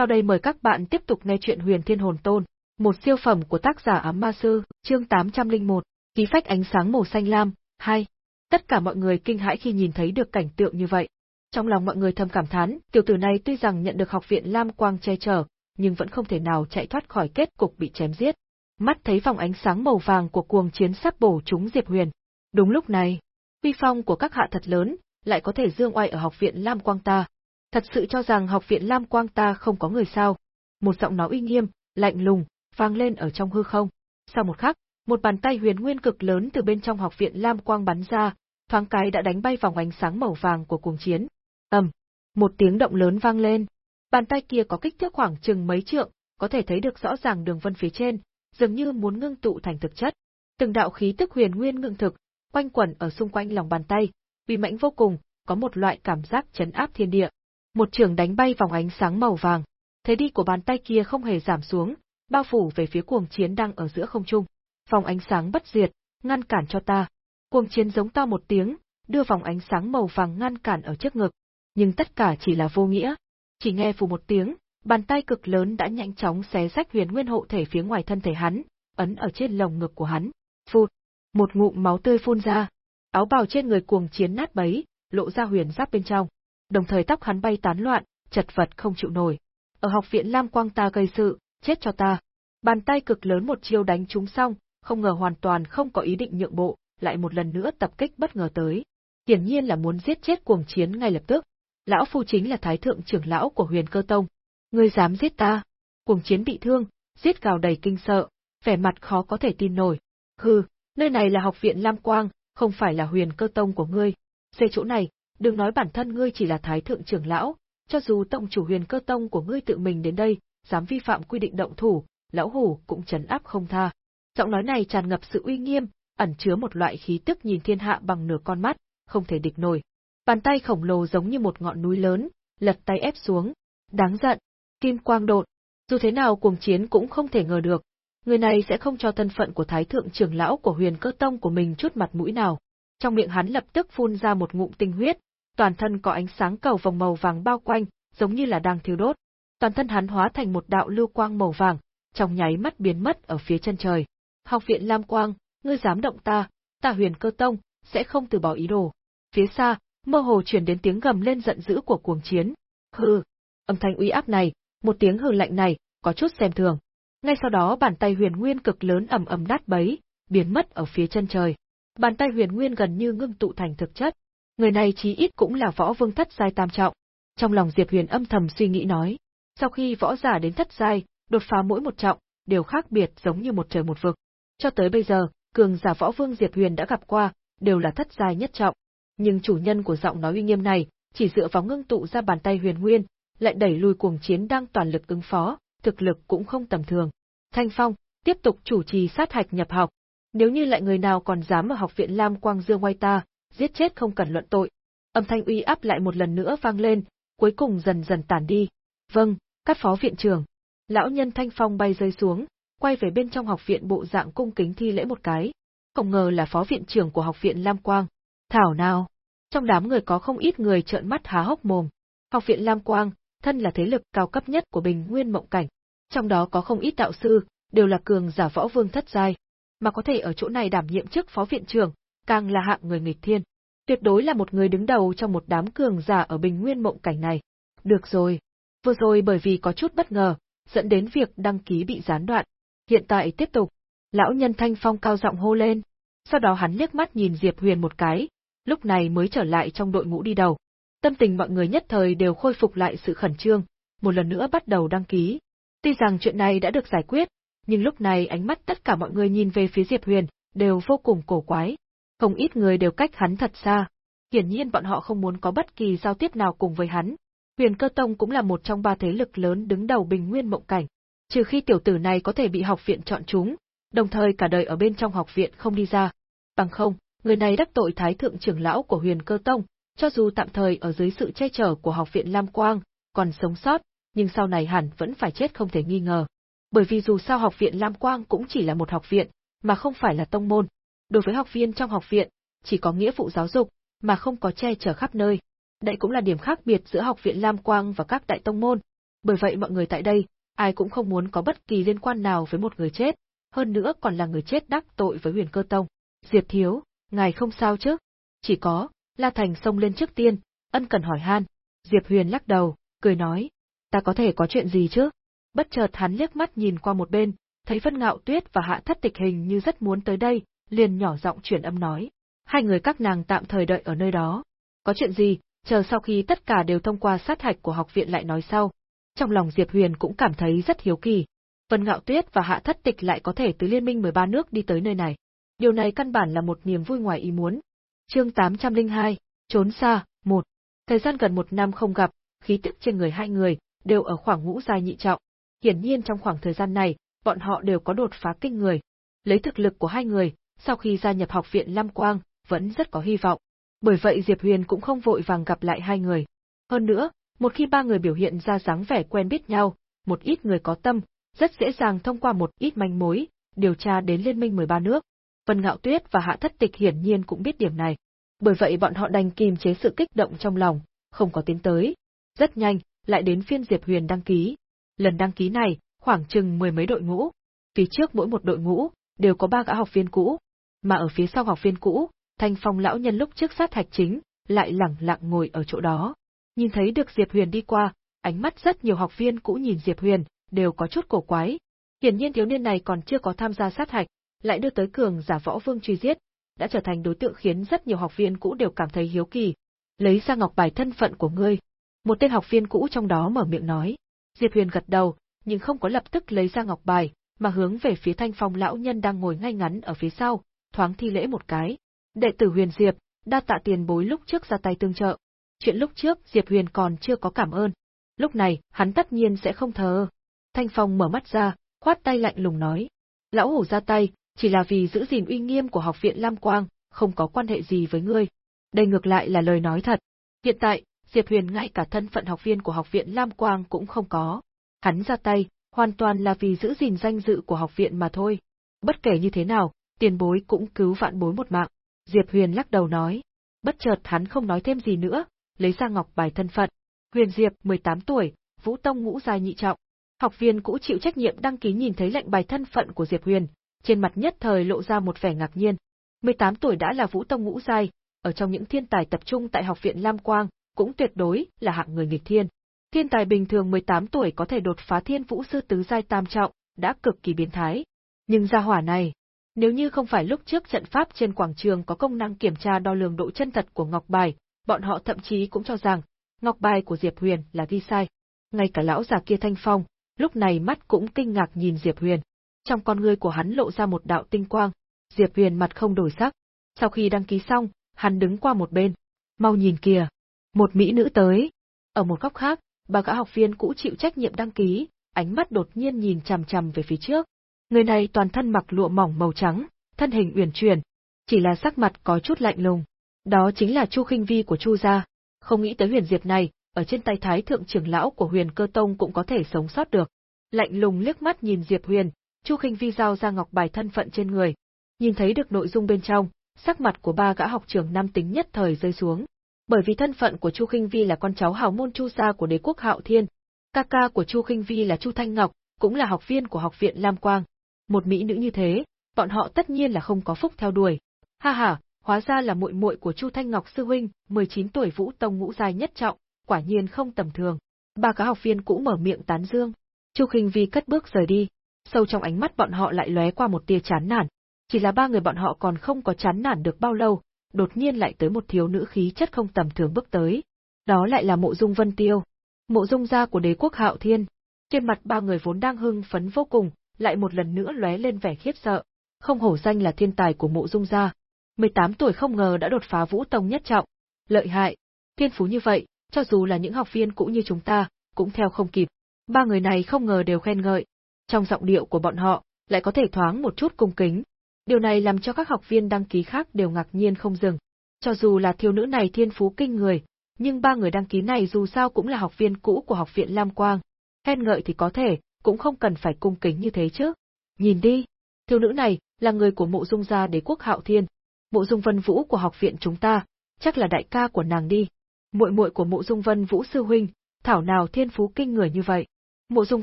Sau đây mời các bạn tiếp tục nghe chuyện Huyền Thiên Hồn Tôn, một siêu phẩm của tác giả Ám Ma Sư, chương 801, ký phách ánh sáng màu xanh lam, 2. Tất cả mọi người kinh hãi khi nhìn thấy được cảnh tượng như vậy. Trong lòng mọi người thầm cảm thán, tiểu tử này tuy rằng nhận được học viện Lam Quang che chở, nhưng vẫn không thể nào chạy thoát khỏi kết cục bị chém giết. Mắt thấy vòng ánh sáng màu vàng của cuồng chiến sắp bổ trúng Diệp Huyền. Đúng lúc này, uy phong của các hạ thật lớn, lại có thể dương oai ở học viện Lam Quang ta. Thật sự cho rằng học viện Lam Quang ta không có người sao. Một giọng nói uy nghiêm, lạnh lùng, vang lên ở trong hư không. Sau một khắc, một bàn tay huyền nguyên cực lớn từ bên trong học viện Lam Quang bắn ra, thoáng cái đã đánh bay vòng ánh sáng màu vàng của cuồng chiến. Ầm, một tiếng động lớn vang lên. Bàn tay kia có kích thước khoảng chừng mấy trượng, có thể thấy được rõ ràng đường vân phía trên, dường như muốn ngưng tụ thành thực chất. Từng đạo khí tức huyền nguyên ngưng thực, quanh quẩn ở xung quanh lòng bàn tay, uy mãnh vô cùng, có một loại cảm giác chấn áp thiên địa. Một trường đánh bay vòng ánh sáng màu vàng, thế đi của bàn tay kia không hề giảm xuống, bao phủ về phía cuồng chiến đang ở giữa không trung. Vòng ánh sáng bất diệt, ngăn cản cho ta. Cuồng chiến giống to một tiếng, đưa vòng ánh sáng màu vàng ngăn cản ở trước ngực. Nhưng tất cả chỉ là vô nghĩa. Chỉ nghe phù một tiếng, bàn tay cực lớn đã nhanh chóng xé rách huyền nguyên hộ thể phía ngoài thân thể hắn, ấn ở trên lồng ngực của hắn. Phụt, một ngụm máu tươi phun ra, áo bào trên người cuồng chiến nát bấy, lộ ra huyền giáp bên trong. Đồng thời tóc hắn bay tán loạn, chật vật không chịu nổi. Ở học viện Lam Quang ta gây sự, chết cho ta. Bàn tay cực lớn một chiêu đánh trúng xong, không ngờ hoàn toàn không có ý định nhượng bộ, lại một lần nữa tập kích bất ngờ tới. Hiển nhiên là muốn giết chết cuồng chiến ngay lập tức. Lão phu chính là thái thượng trưởng lão của huyền cơ tông. Ngươi dám giết ta? Cuồng chiến bị thương, giết gào đầy kinh sợ, vẻ mặt khó có thể tin nổi. Hừ, nơi này là học viện Lam Quang, không phải là huyền cơ tông của ngươi. Xây chỗ này, đừng nói bản thân ngươi chỉ là thái thượng trưởng lão, cho dù tông chủ huyền cơ tông của ngươi tự mình đến đây, dám vi phạm quy định động thủ, lão hủ cũng chấn áp không tha. Giọng nói này tràn ngập sự uy nghiêm, ẩn chứa một loại khí tức nhìn thiên hạ bằng nửa con mắt, không thể địch nổi. Bàn tay khổng lồ giống như một ngọn núi lớn, lật tay ép xuống. Đáng giận, kim quang đột. Dù thế nào cuồng chiến cũng không thể ngờ được, người này sẽ không cho thân phận của thái thượng trưởng lão của huyền cơ tông của mình chút mặt mũi nào. Trong miệng hắn lập tức phun ra một ngụm tinh huyết, toàn thân có ánh sáng cầu vòng màu vàng bao quanh, giống như là đang thiêu đốt. Toàn thân hắn hóa thành một đạo lưu quang màu vàng, trong nháy mắt biến mất ở phía chân trời. Học viện Lam Quang, ngươi dám động ta, ta huyền cơ tông, sẽ không từ bỏ ý đồ. Phía xa, mơ hồ truyền đến tiếng gầm lên giận dữ của cuồng chiến. Hừ, âm thanh uy áp này, một tiếng hừ lạnh này, có chút xem thường. Ngay sau đó bàn tay huyền nguyên cực lớn ầm ầm nát bấy, biến mất ở phía chân trời. Bàn tay huyền nguyên gần như ngưng tụ thành thực chất. Người này chí ít cũng là võ vương thất giai tam trọng. Trong lòng Diệp Huyền âm thầm suy nghĩ nói, sau khi võ giả đến thất giai, đột phá mỗi một trọng, đều khác biệt giống như một trời một vực. Cho tới bây giờ, cường giả võ vương Diệp Huyền đã gặp qua, đều là thất giai nhất trọng. Nhưng chủ nhân của giọng nói uy nghiêm này, chỉ dựa vào ngưng tụ ra bàn tay huyền nguyên, lại đẩy lùi cuồng chiến đang toàn lực ứng phó, thực lực cũng không tầm thường. Thanh Phong, tiếp tục chủ trì sát hạch nhập học. Nếu như lại người nào còn dám ở học viện Lam Quang Dương quay ta, giết chết không cần luận tội. Âm thanh uy áp lại một lần nữa vang lên, cuối cùng dần dần tản đi. Vâng, các phó viện trưởng. Lão nhân Thanh Phong bay rơi xuống, quay về bên trong học viện bộ dạng cung kính thi lễ một cái. Không ngờ là phó viện trưởng của học viện Lam Quang. Thảo nào! Trong đám người có không ít người trợn mắt há hốc mồm. Học viện Lam Quang, thân là thế lực cao cấp nhất của Bình Nguyên Mộng Cảnh. Trong đó có không ít đạo sư, đều là cường giả võ vương thất giai, mà có thể ở chỗ này đảm nhiệm chức phó viện trưởng, càng là hạng người nghịch thiên. Tuyệt đối là một người đứng đầu trong một đám cường giả ở Bình Nguyên Mộng Cảnh này. Được rồi. Vừa rồi bởi vì có chút bất ngờ, dẫn đến việc đăng ký bị gián đoạn. Hiện tại tiếp tục. Lão nhân Thanh Phong cao giọng hô lên. Sau đó hắn liếc mắt nhìn Diệp Huyền một cái, lúc này mới trở lại trong đội ngũ đi đầu. Tâm tình mọi người nhất thời đều khôi phục lại sự khẩn trương, một lần nữa bắt đầu đăng ký. Tuy rằng chuyện này đã được giải quyết, nhưng lúc này ánh mắt tất cả mọi người nhìn về phía Diệp Huyền, đều vô cùng cổ quái. Không ít người đều cách hắn thật xa. Hiển nhiên bọn họ không muốn có bất kỳ giao tiếp nào cùng với hắn. Huyền Cơ Tông cũng là một trong ba thế lực lớn đứng đầu bình nguyên mộng cảnh. Trừ khi tiểu tử này có thể bị học viện chọn chúng, đồng thời cả đời ở bên trong học viện không đi ra. Bằng không, người này đắc tội thái thượng trưởng lão của Huyền Cơ Tông, cho dù tạm thời ở dưới sự che chở của học viện Lam Quang, còn sống sót, nhưng sau này hẳn vẫn phải chết không thể nghi ngờ. Bởi vì dù sao học viện Lam Quang cũng chỉ là một học viện, mà không phải là tông môn. Đối với học viên trong học viện, chỉ có nghĩa vụ giáo dục, mà không có che chở khắp nơi. Đây cũng là điểm khác biệt giữa học viện Lam Quang và các đại tông môn. Bởi vậy mọi người tại đây, ai cũng không muốn có bất kỳ liên quan nào với một người chết, hơn nữa còn là người chết đắc tội với huyền cơ tông. Diệp Thiếu, ngài không sao chứ? Chỉ có, La Thành xông lên trước tiên, ân cần hỏi han. Diệp Huyền lắc đầu, cười nói, ta có thể có chuyện gì chứ? Bất chợt hắn liếc mắt nhìn qua một bên, thấy Vân Ngạo Tuyết và Hạ Thất Tịch hình như rất muốn tới đây, liền nhỏ giọng chuyển âm nói. Hai người các nàng tạm thời đợi ở nơi đó. Có chuyện gì, chờ sau khi tất cả đều thông qua sát hạch của học viện lại nói sau. Trong lòng Diệp Huyền cũng cảm thấy rất hiếu kỳ. Vân Ngạo Tuyết và Hạ Thất Tịch lại có thể từ liên minh 13 nước đi tới nơi này. Điều này căn bản là một niềm vui ngoài ý muốn. Chương 802, trốn xa, một. Thời gian gần một năm không gặp, khí tức trên người hai người đều ở khoảng ngũ giai nhị trọng. Hiển nhiên trong khoảng thời gian này, bọn họ đều có đột phá kinh người. Lấy thực lực của hai người, sau khi gia nhập học viện Lam Quang, vẫn rất có hy vọng. Bởi vậy Diệp Huyền cũng không vội vàng gặp lại hai người. Hơn nữa, một khi ba người biểu hiện ra dáng vẻ quen biết nhau, một ít người có tâm, rất dễ dàng thông qua một ít manh mối, điều tra đến Liên minh 13 nước. Vân Ngạo Tuyết và Hạ Thất Tịch hiển nhiên cũng biết điểm này. Bởi vậy bọn họ đành kìm chế sự kích động trong lòng, không có tiến tới. Rất nhanh, lại đến phiên Diệp Huyền đăng ký. Lần đăng ký này, khoảng chừng mười mấy đội ngũ. Phía trước mỗi một đội ngũ, đều có ba gã học viên cũ. Mà ở phía sau học viên cũ, Thanh Phong lão nhân lúc trước sát hạch chính, lại lẳng lặng ngồi ở chỗ đó. Nhìn thấy được Diệp Huyền đi qua, ánh mắt rất nhiều học viên cũ nhìn Diệp Huyền, đều có chút cổ quái. Hiển nhiên thiếu niên này còn chưa có tham gia sát hạch, lại đưa tới cường giả võ vương truy giết, đã trở thành đối tượng khiến rất nhiều học viên cũ đều cảm thấy hiếu kỳ. Lấy ra ngọc bài thân phận của ngươi. Một tên học viên cũ trong đó mở miệng nói. Diệp Huyền gật đầu, nhưng không có lập tức lấy ra ngọc bài, mà hướng về phía thanh phong lão nhân đang ngồi ngay ngắn ở phía sau, thoáng thi lễ một cái. Đệ tử Huyền Diệp, đa tạ tiền bối lúc trước ra tay tương trợ. Chuyện lúc trước Diệp Huyền còn chưa có cảm ơn. Lúc này, hắn tất nhiên sẽ không thờ Thanh Phong mở mắt ra, khoát tay lạnh lùng nói. Lão hổ ra tay, chỉ là vì giữ gìn uy nghiêm của học viện Lam Quang, không có quan hệ gì với ngươi. Đây ngược lại là lời nói thật. Hiện tại, Diệp Huyền ngay cả thân phận học viên của học viện Lam Quang cũng không có. Hắn ra tay, hoàn toàn là vì giữ gìn danh dự của học viện mà thôi. Bất kể như thế nào, tiền bối cũng cứu vạn bối một mạng. Diệp Huyền lắc đầu nói. Bất chợt hắn không nói thêm gì nữa, lấy ra ngọc bài thân phận. Huyền Diệp, 18 tuổi, Vũ Tông ngũ giai nhị trọng. Học viên cũ chịu trách nhiệm đăng ký nhìn thấy lệnh bài thân phận của Diệp Huyền, trên mặt nhất thời lộ ra một vẻ ngạc nhiên. 18 tuổi đã là Vũ Tông ngũ giai, ở trong những thiên tài tập trung tại học viện Lam Quang, cũng tuyệt đối là hạng người nghịch thiên. Thiên tài bình thường 18 tuổi có thể đột phá thiên vũ sư tứ giai tam trọng, đã cực kỳ biến thái. Nhưng gia hỏa này, nếu như không phải lúc trước trận pháp trên quảng trường có công năng kiểm tra đo lường độ chân thật của ngọc bài, bọn họ thậm chí cũng cho rằng, ngọc bài của Diệp Huyền là ghi sai. Ngay cả lão già kia Thanh Phong, lúc này mắt cũng kinh ngạc nhìn Diệp Huyền. Trong con ngươi của hắn lộ ra một đạo tinh quang, Diệp Huyền mặt không đổi sắc. Sau khi đăng ký xong, hắn đứng qua một bên. Mau nhìn kìa, một mỹ nữ tới. Ở một góc khác, ba gã học viên cũ chịu trách nhiệm đăng ký, ánh mắt đột nhiên nhìn chằm chằm về phía trước. Người này toàn thân mặc lụa mỏng màu trắng, thân hình uyển chuyển, chỉ là sắc mặt có chút lạnh lùng. Đó chính là Chu Khinh Vi của Chu gia. Không nghĩ tới Huyền Diệp này, ở trên tay thái thượng trưởng lão của Huyền Cơ Tông cũng có thể sống sót được. Lạnh lùng liếc mắt nhìn Diệp Huyền, Chu Khinh Vi giao ra ngọc bài thân phận trên người. Nhìn thấy được nội dung bên trong, sắc mặt của ba gã học trưởng nam tính nhất thời rơi xuống. Bởi vì thân phận của Chu Khinh Vi là con cháu hào môn Chu gia của đế quốc Hạo Thiên, ca ca của Chu Khinh Vi là Chu Thanh Ngọc, cũng là học viên của học viện Lam Quang. Một mỹ nữ như thế, bọn họ tất nhiên là không có phúc theo đuổi. Ha ha, hóa ra là muội muội của Chu Thanh Ngọc sư huynh, 19 tuổi Vũ Tông ngũ giai nhất trọng, quả nhiên không tầm thường. Ba cá học viên cũ mở miệng tán dương. Chu Khinh Vi cất bước rời đi, sâu trong ánh mắt bọn họ lại lóe qua một tia chán nản. Chỉ là ba người bọn họ còn không có chán nản được bao lâu, đột nhiên lại tới một thiếu nữ khí chất không tầm thường bước tới. Đó lại là Mộ Dung Vân Tiêu, Mộ Dung gia của đế quốc Hạo Thiên. Trên mặt ba người vốn đang hưng phấn vô cùng, lại một lần nữa lóe lên vẻ khiếp sợ. Không hổ danh là thiên tài của Mộ Dung gia, 18 tuổi không ngờ đã đột phá Vũ Tông nhất trọng. Lợi hại, thiên phú như vậy, cho dù là những học viên cũ như chúng ta, cũng theo không kịp. Ba người này không ngờ đều khen ngợi. Trong giọng điệu của bọn họ, lại có thể thoáng một chút cung kính. Điều này làm cho các học viên đăng ký khác đều ngạc nhiên không dừng. Cho dù là thiếu nữ này thiên phú kinh người, nhưng ba người đăng ký này dù sao cũng là học viên cũ của học viện Lam Quang. Khen ngợi thì có thể, cũng không cần phải cung kính như thế chứ. Nhìn đi, thiếu nữ này là người của mộ dung gia đế quốc Hạo Thiên, Mộ Dung Vân Vũ của học viện chúng ta, chắc là đại ca của nàng đi. Muội muội của Mộ Dung Vân Vũ sư huynh, thảo nào thiên phú kinh người như vậy. Mộ Dung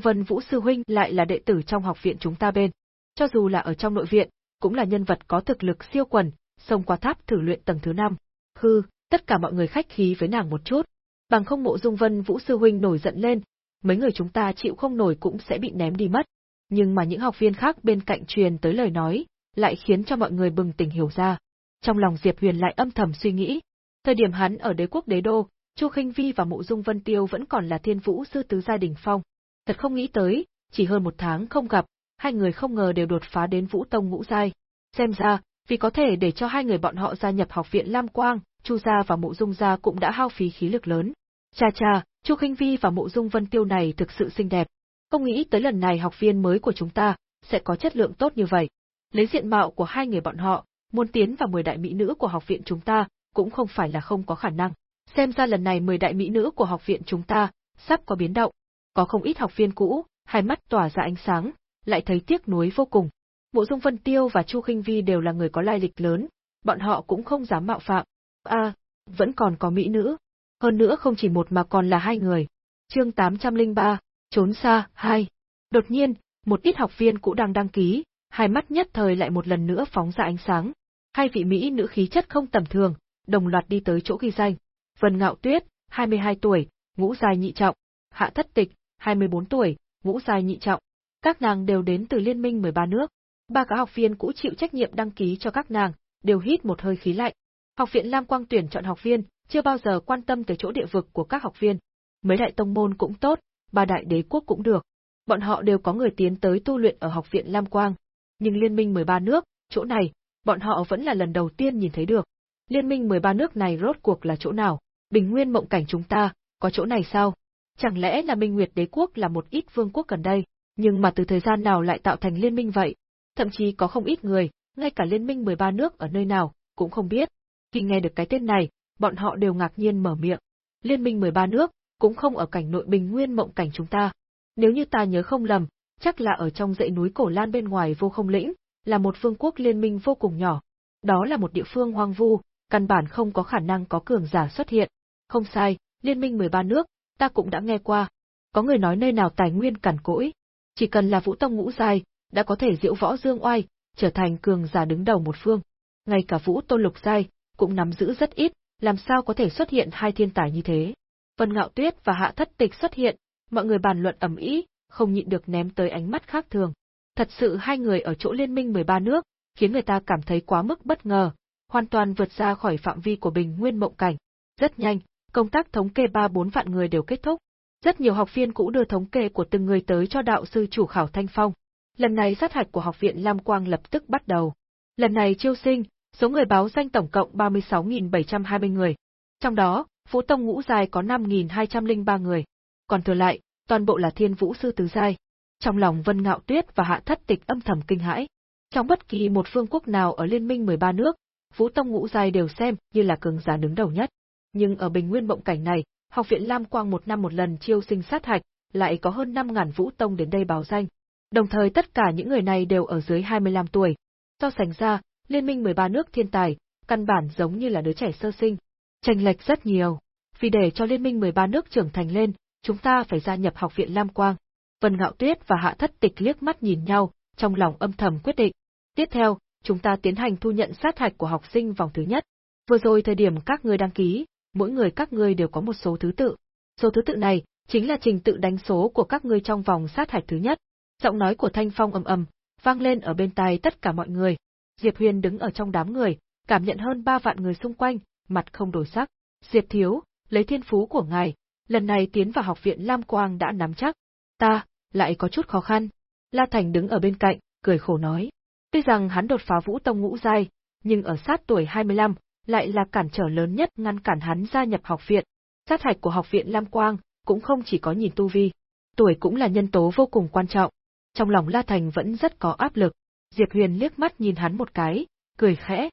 Vân Vũ sư huynh lại là đệ tử trong học viện chúng ta bên. Cho dù là ở trong nội viện, cũng là nhân vật có thực lực siêu quần, xông qua tháp thử luyện tầng thứ năm. Hư, tất cả mọi người khách khí với nàng một chút. Bằng không Mộ Dung Vân Vũ sư huynh nổi giận lên, mấy người chúng ta chịu không nổi cũng sẽ bị ném đi mất. Nhưng mà những học viên khác bên cạnh truyền tới lời nói, lại khiến cho mọi người bừng tỉnh hiểu ra. Trong lòng Diệp Huyền lại âm thầm suy nghĩ. Thời điểm hắn ở đế quốc đế đô, Chu Khinh Vi và Mộ Dung Vân Tiêu vẫn còn là thiên vũ sư tứ gia đình phong. Thật không nghĩ tới, chỉ hơn một tháng không gặp, hai người không ngờ đều đột phá đến vũ tông ngũ giai. Xem ra, vì có thể để cho hai người bọn họ gia nhập học viện Lam Quang, Chu gia và Mộ Dung gia cũng đã hao phí khí lực lớn. Cha cha, Chu Khinh Vi và Mộ Dung Vân Tiêu này thực sự xinh đẹp. Không nghĩ tới lần này học viên mới của chúng ta sẽ có chất lượng tốt như vậy. Lấy diện mạo của hai người bọn họ, muốn tiến vào 10 đại mỹ nữ của học viện chúng ta cũng không phải là không có khả năng. Xem ra lần này 10 đại mỹ nữ của học viện chúng ta sắp có biến động. Có không ít học viên cũ, hai mắt tỏa ra ánh sáng, lại thấy tiếc nuối vô cùng. Mộ Dung Vân Tiêu và Chu Khinh Vi đều là người có lai lịch lớn, bọn họ cũng không dám mạo phạm. A, à, vẫn còn có mỹ nữ. Hơn nữa không chỉ một mà còn là hai người. Chương 803, trốn xa, hai. Đột nhiên, một ít học viên cũ đang đăng ký, hai mắt nhất thời lại một lần nữa phóng ra ánh sáng. Hai vị mỹ nữ khí chất không tầm thường, đồng loạt đi tới chỗ ghi danh. Vân Ngạo Tuyết, 22 tuổi, ngũ giai nhị trọng. Hạ Thất Tịch, 24 tuổi, ngũ giai nhị trọng. Các nàng đều đến từ liên minh 13 nước. Ba cả học viên cũ chịu trách nhiệm đăng ký cho các nàng, đều hít một hơi khí lạnh. Học viện Lam Quang tuyển chọn học viên, chưa bao giờ quan tâm tới chỗ địa vực của các học viên. Mấy đại tông môn cũng tốt, ba đại đế quốc cũng được. Bọn họ đều có người tiến tới tu luyện ở học viện Lam Quang. Nhưng liên minh 13 nước, chỗ này, bọn họ vẫn là lần đầu tiên nhìn thấy được. Liên minh 13 nước này rốt cuộc là chỗ nào? Bình nguyên mộng cảnh chúng ta, có chỗ này sao? Chẳng lẽ là Minh Nguyệt Đế quốc là một ít vương quốc gần đây, nhưng mà từ thời gian nào lại tạo thành liên minh vậy? Thậm chí có không ít người, ngay cả liên minh 13 nước ở nơi nào, cũng không biết. Khi nghe được cái tên này, bọn họ đều ngạc nhiên mở miệng. Liên minh 13 nước, cũng không ở cảnh nội bình nguyên mộng cảnh chúng ta. Nếu như ta nhớ không lầm, chắc là ở trong dãy núi Cổ Lan bên ngoài vô không lĩnh, là một vương quốc liên minh vô cùng nhỏ. Đó là một địa phương hoang vu, căn bản không có khả năng có cường giả xuất hiện. Không sai, liên minh 13 nước, ta cũng đã nghe qua. Có người nói nơi nào tài nguyên cằn cỗi, chỉ cần là vũ tông ngũ giai, đã có thể diễu võ dương oai, trở thành cường giả đứng đầu một phương. Ngay cả vũ tôn lục giai, cũng nắm giữ rất ít, làm sao có thể xuất hiện hai thiên tài như thế. Vân Ngạo Tuyết và Hạ Thất Tịch xuất hiện, mọi người bàn luận ầm ĩ, không nhịn được ném tới ánh mắt khác thường. Thật sự hai người ở chỗ liên minh 13 nước, khiến người ta cảm thấy quá mức bất ngờ, hoàn toàn vượt ra khỏi phạm vi của bình nguyên mộng cảnh. Rất nhanh, công tác thống kê 3-4 vạn người đều kết thúc. Rất nhiều học viên cũng đưa thống kê của từng người tới cho đạo sư chủ khảo Thanh Phong. Lần này sát hạch của học viện Lam Quang lập tức bắt đầu. Lần này chiêu sinh, số người báo danh tổng cộng 36.720 người. Trong đó, Vũ Tông ngũ giai có 5.203 người. Còn thừa lại, toàn bộ là thiên vũ sư tứ giai. Trong lòng Vân Ngạo Tuyết và Hạ Thất Tịch âm thầm kinh hãi. Trong bất kỳ một phương quốc nào ở liên minh 13 nước, Vũ Tông ngũ giai đều xem như là cường giả đứng đầu nhất. Nhưng ở Bình Nguyên Mộng Cảnh này, học viện Lam Quang một năm một lần chiêu sinh sát hạch, lại có hơn 5.000 Vũ Tông đến đây báo danh. Đồng thời tất cả những người này đều ở dưới 25 tuổi. So sánh ra, liên minh 13 nước thiên tài, căn bản giống như là đứa trẻ sơ sinh. Tranh lệch rất nhiều. Vì để cho liên minh 13 nước trưởng thành lên, chúng ta phải gia nhập học viện Lam Quang. Vân Ngạo Tuyết và Hạ Thất Tịch liếc mắt nhìn nhau, trong lòng âm thầm quyết định. Tiếp theo, chúng ta tiến hành thu nhận sát hạch của học sinh vòng thứ nhất. Vừa rồi thời điểm các ngươi đăng ký, mỗi người các ngươi đều có một số thứ tự. Số thứ tự này chính là trình tự đánh số của các ngươi trong vòng sát hạch thứ nhất. Giọng nói của Thanh Phong ầm ầm, vang lên ở bên tai tất cả mọi người. Diệp Huyền đứng ở trong đám người, cảm nhận hơn ba vạn người xung quanh, mặt không đổi sắc. Diệp thiếu, lấy thiên phú của ngài, lần này tiến vào học viện Lam Quang đã nắm chắc. Ta, lại có chút khó khăn. La Thành đứng ở bên cạnh, cười khổ nói. Tuy rằng hắn đột phá vũ tông ngũ giai, nhưng ở sát tuổi 25, lại là cản trở lớn nhất ngăn cản hắn gia nhập học viện. Sát hạch của học viện Lam Quang cũng không chỉ có nhìn tu vi, tuổi cũng là nhân tố vô cùng quan trọng. Trong lòng La Thành vẫn rất có áp lực. Diệp Huyền liếc mắt nhìn hắn một cái, cười khẽ.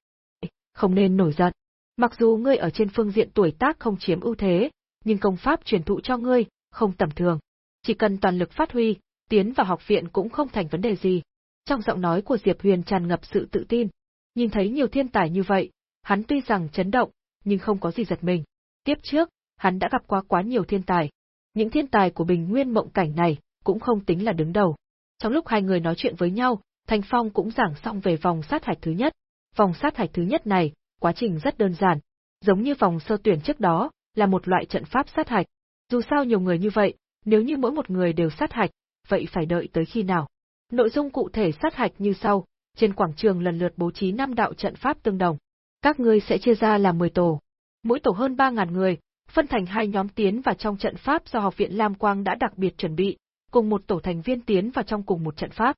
Không nên nổi giận. Mặc dù ngươi ở trên phương diện tuổi tác không chiếm ưu thế, nhưng công pháp truyền thụ cho ngươi, không tầm thường. Chỉ cần toàn lực phát huy, tiến vào học viện cũng không thành vấn đề gì. Trong giọng nói của Diệp Huyền tràn ngập sự tự tin. Nhìn thấy nhiều thiên tài như vậy, hắn tuy rằng chấn động, nhưng không có gì giật mình. Tiếp trước, hắn đã gặp qua quá nhiều thiên tài. Những thiên tài của bình nguyên mộng cảnh này, cũng không tính là đứng đầu. Trong lúc hai người nói chuyện với nhau, Thanh Phong cũng giảng xong về vòng sát hạch thứ nhất. Vòng sát hạch thứ nhất này, quá trình rất đơn giản, giống như vòng sơ tuyển trước đó, là một loại trận pháp sát hạch. Dù sao nhiều người như vậy, nếu như mỗi một người đều sát hạch, vậy phải đợi tới khi nào? Nội dung cụ thể sát hạch như sau, trên quảng trường lần lượt bố trí năm đạo trận pháp tương đồng. Các ngươi sẽ chia ra làm 10 tổ. Mỗi tổ hơn 3000 người, phân thành hai nhóm tiến vào trong trận pháp do Học viện Lam Quang đã đặc biệt chuẩn bị, cùng một tổ thành viên tiến vào trong cùng một trận pháp.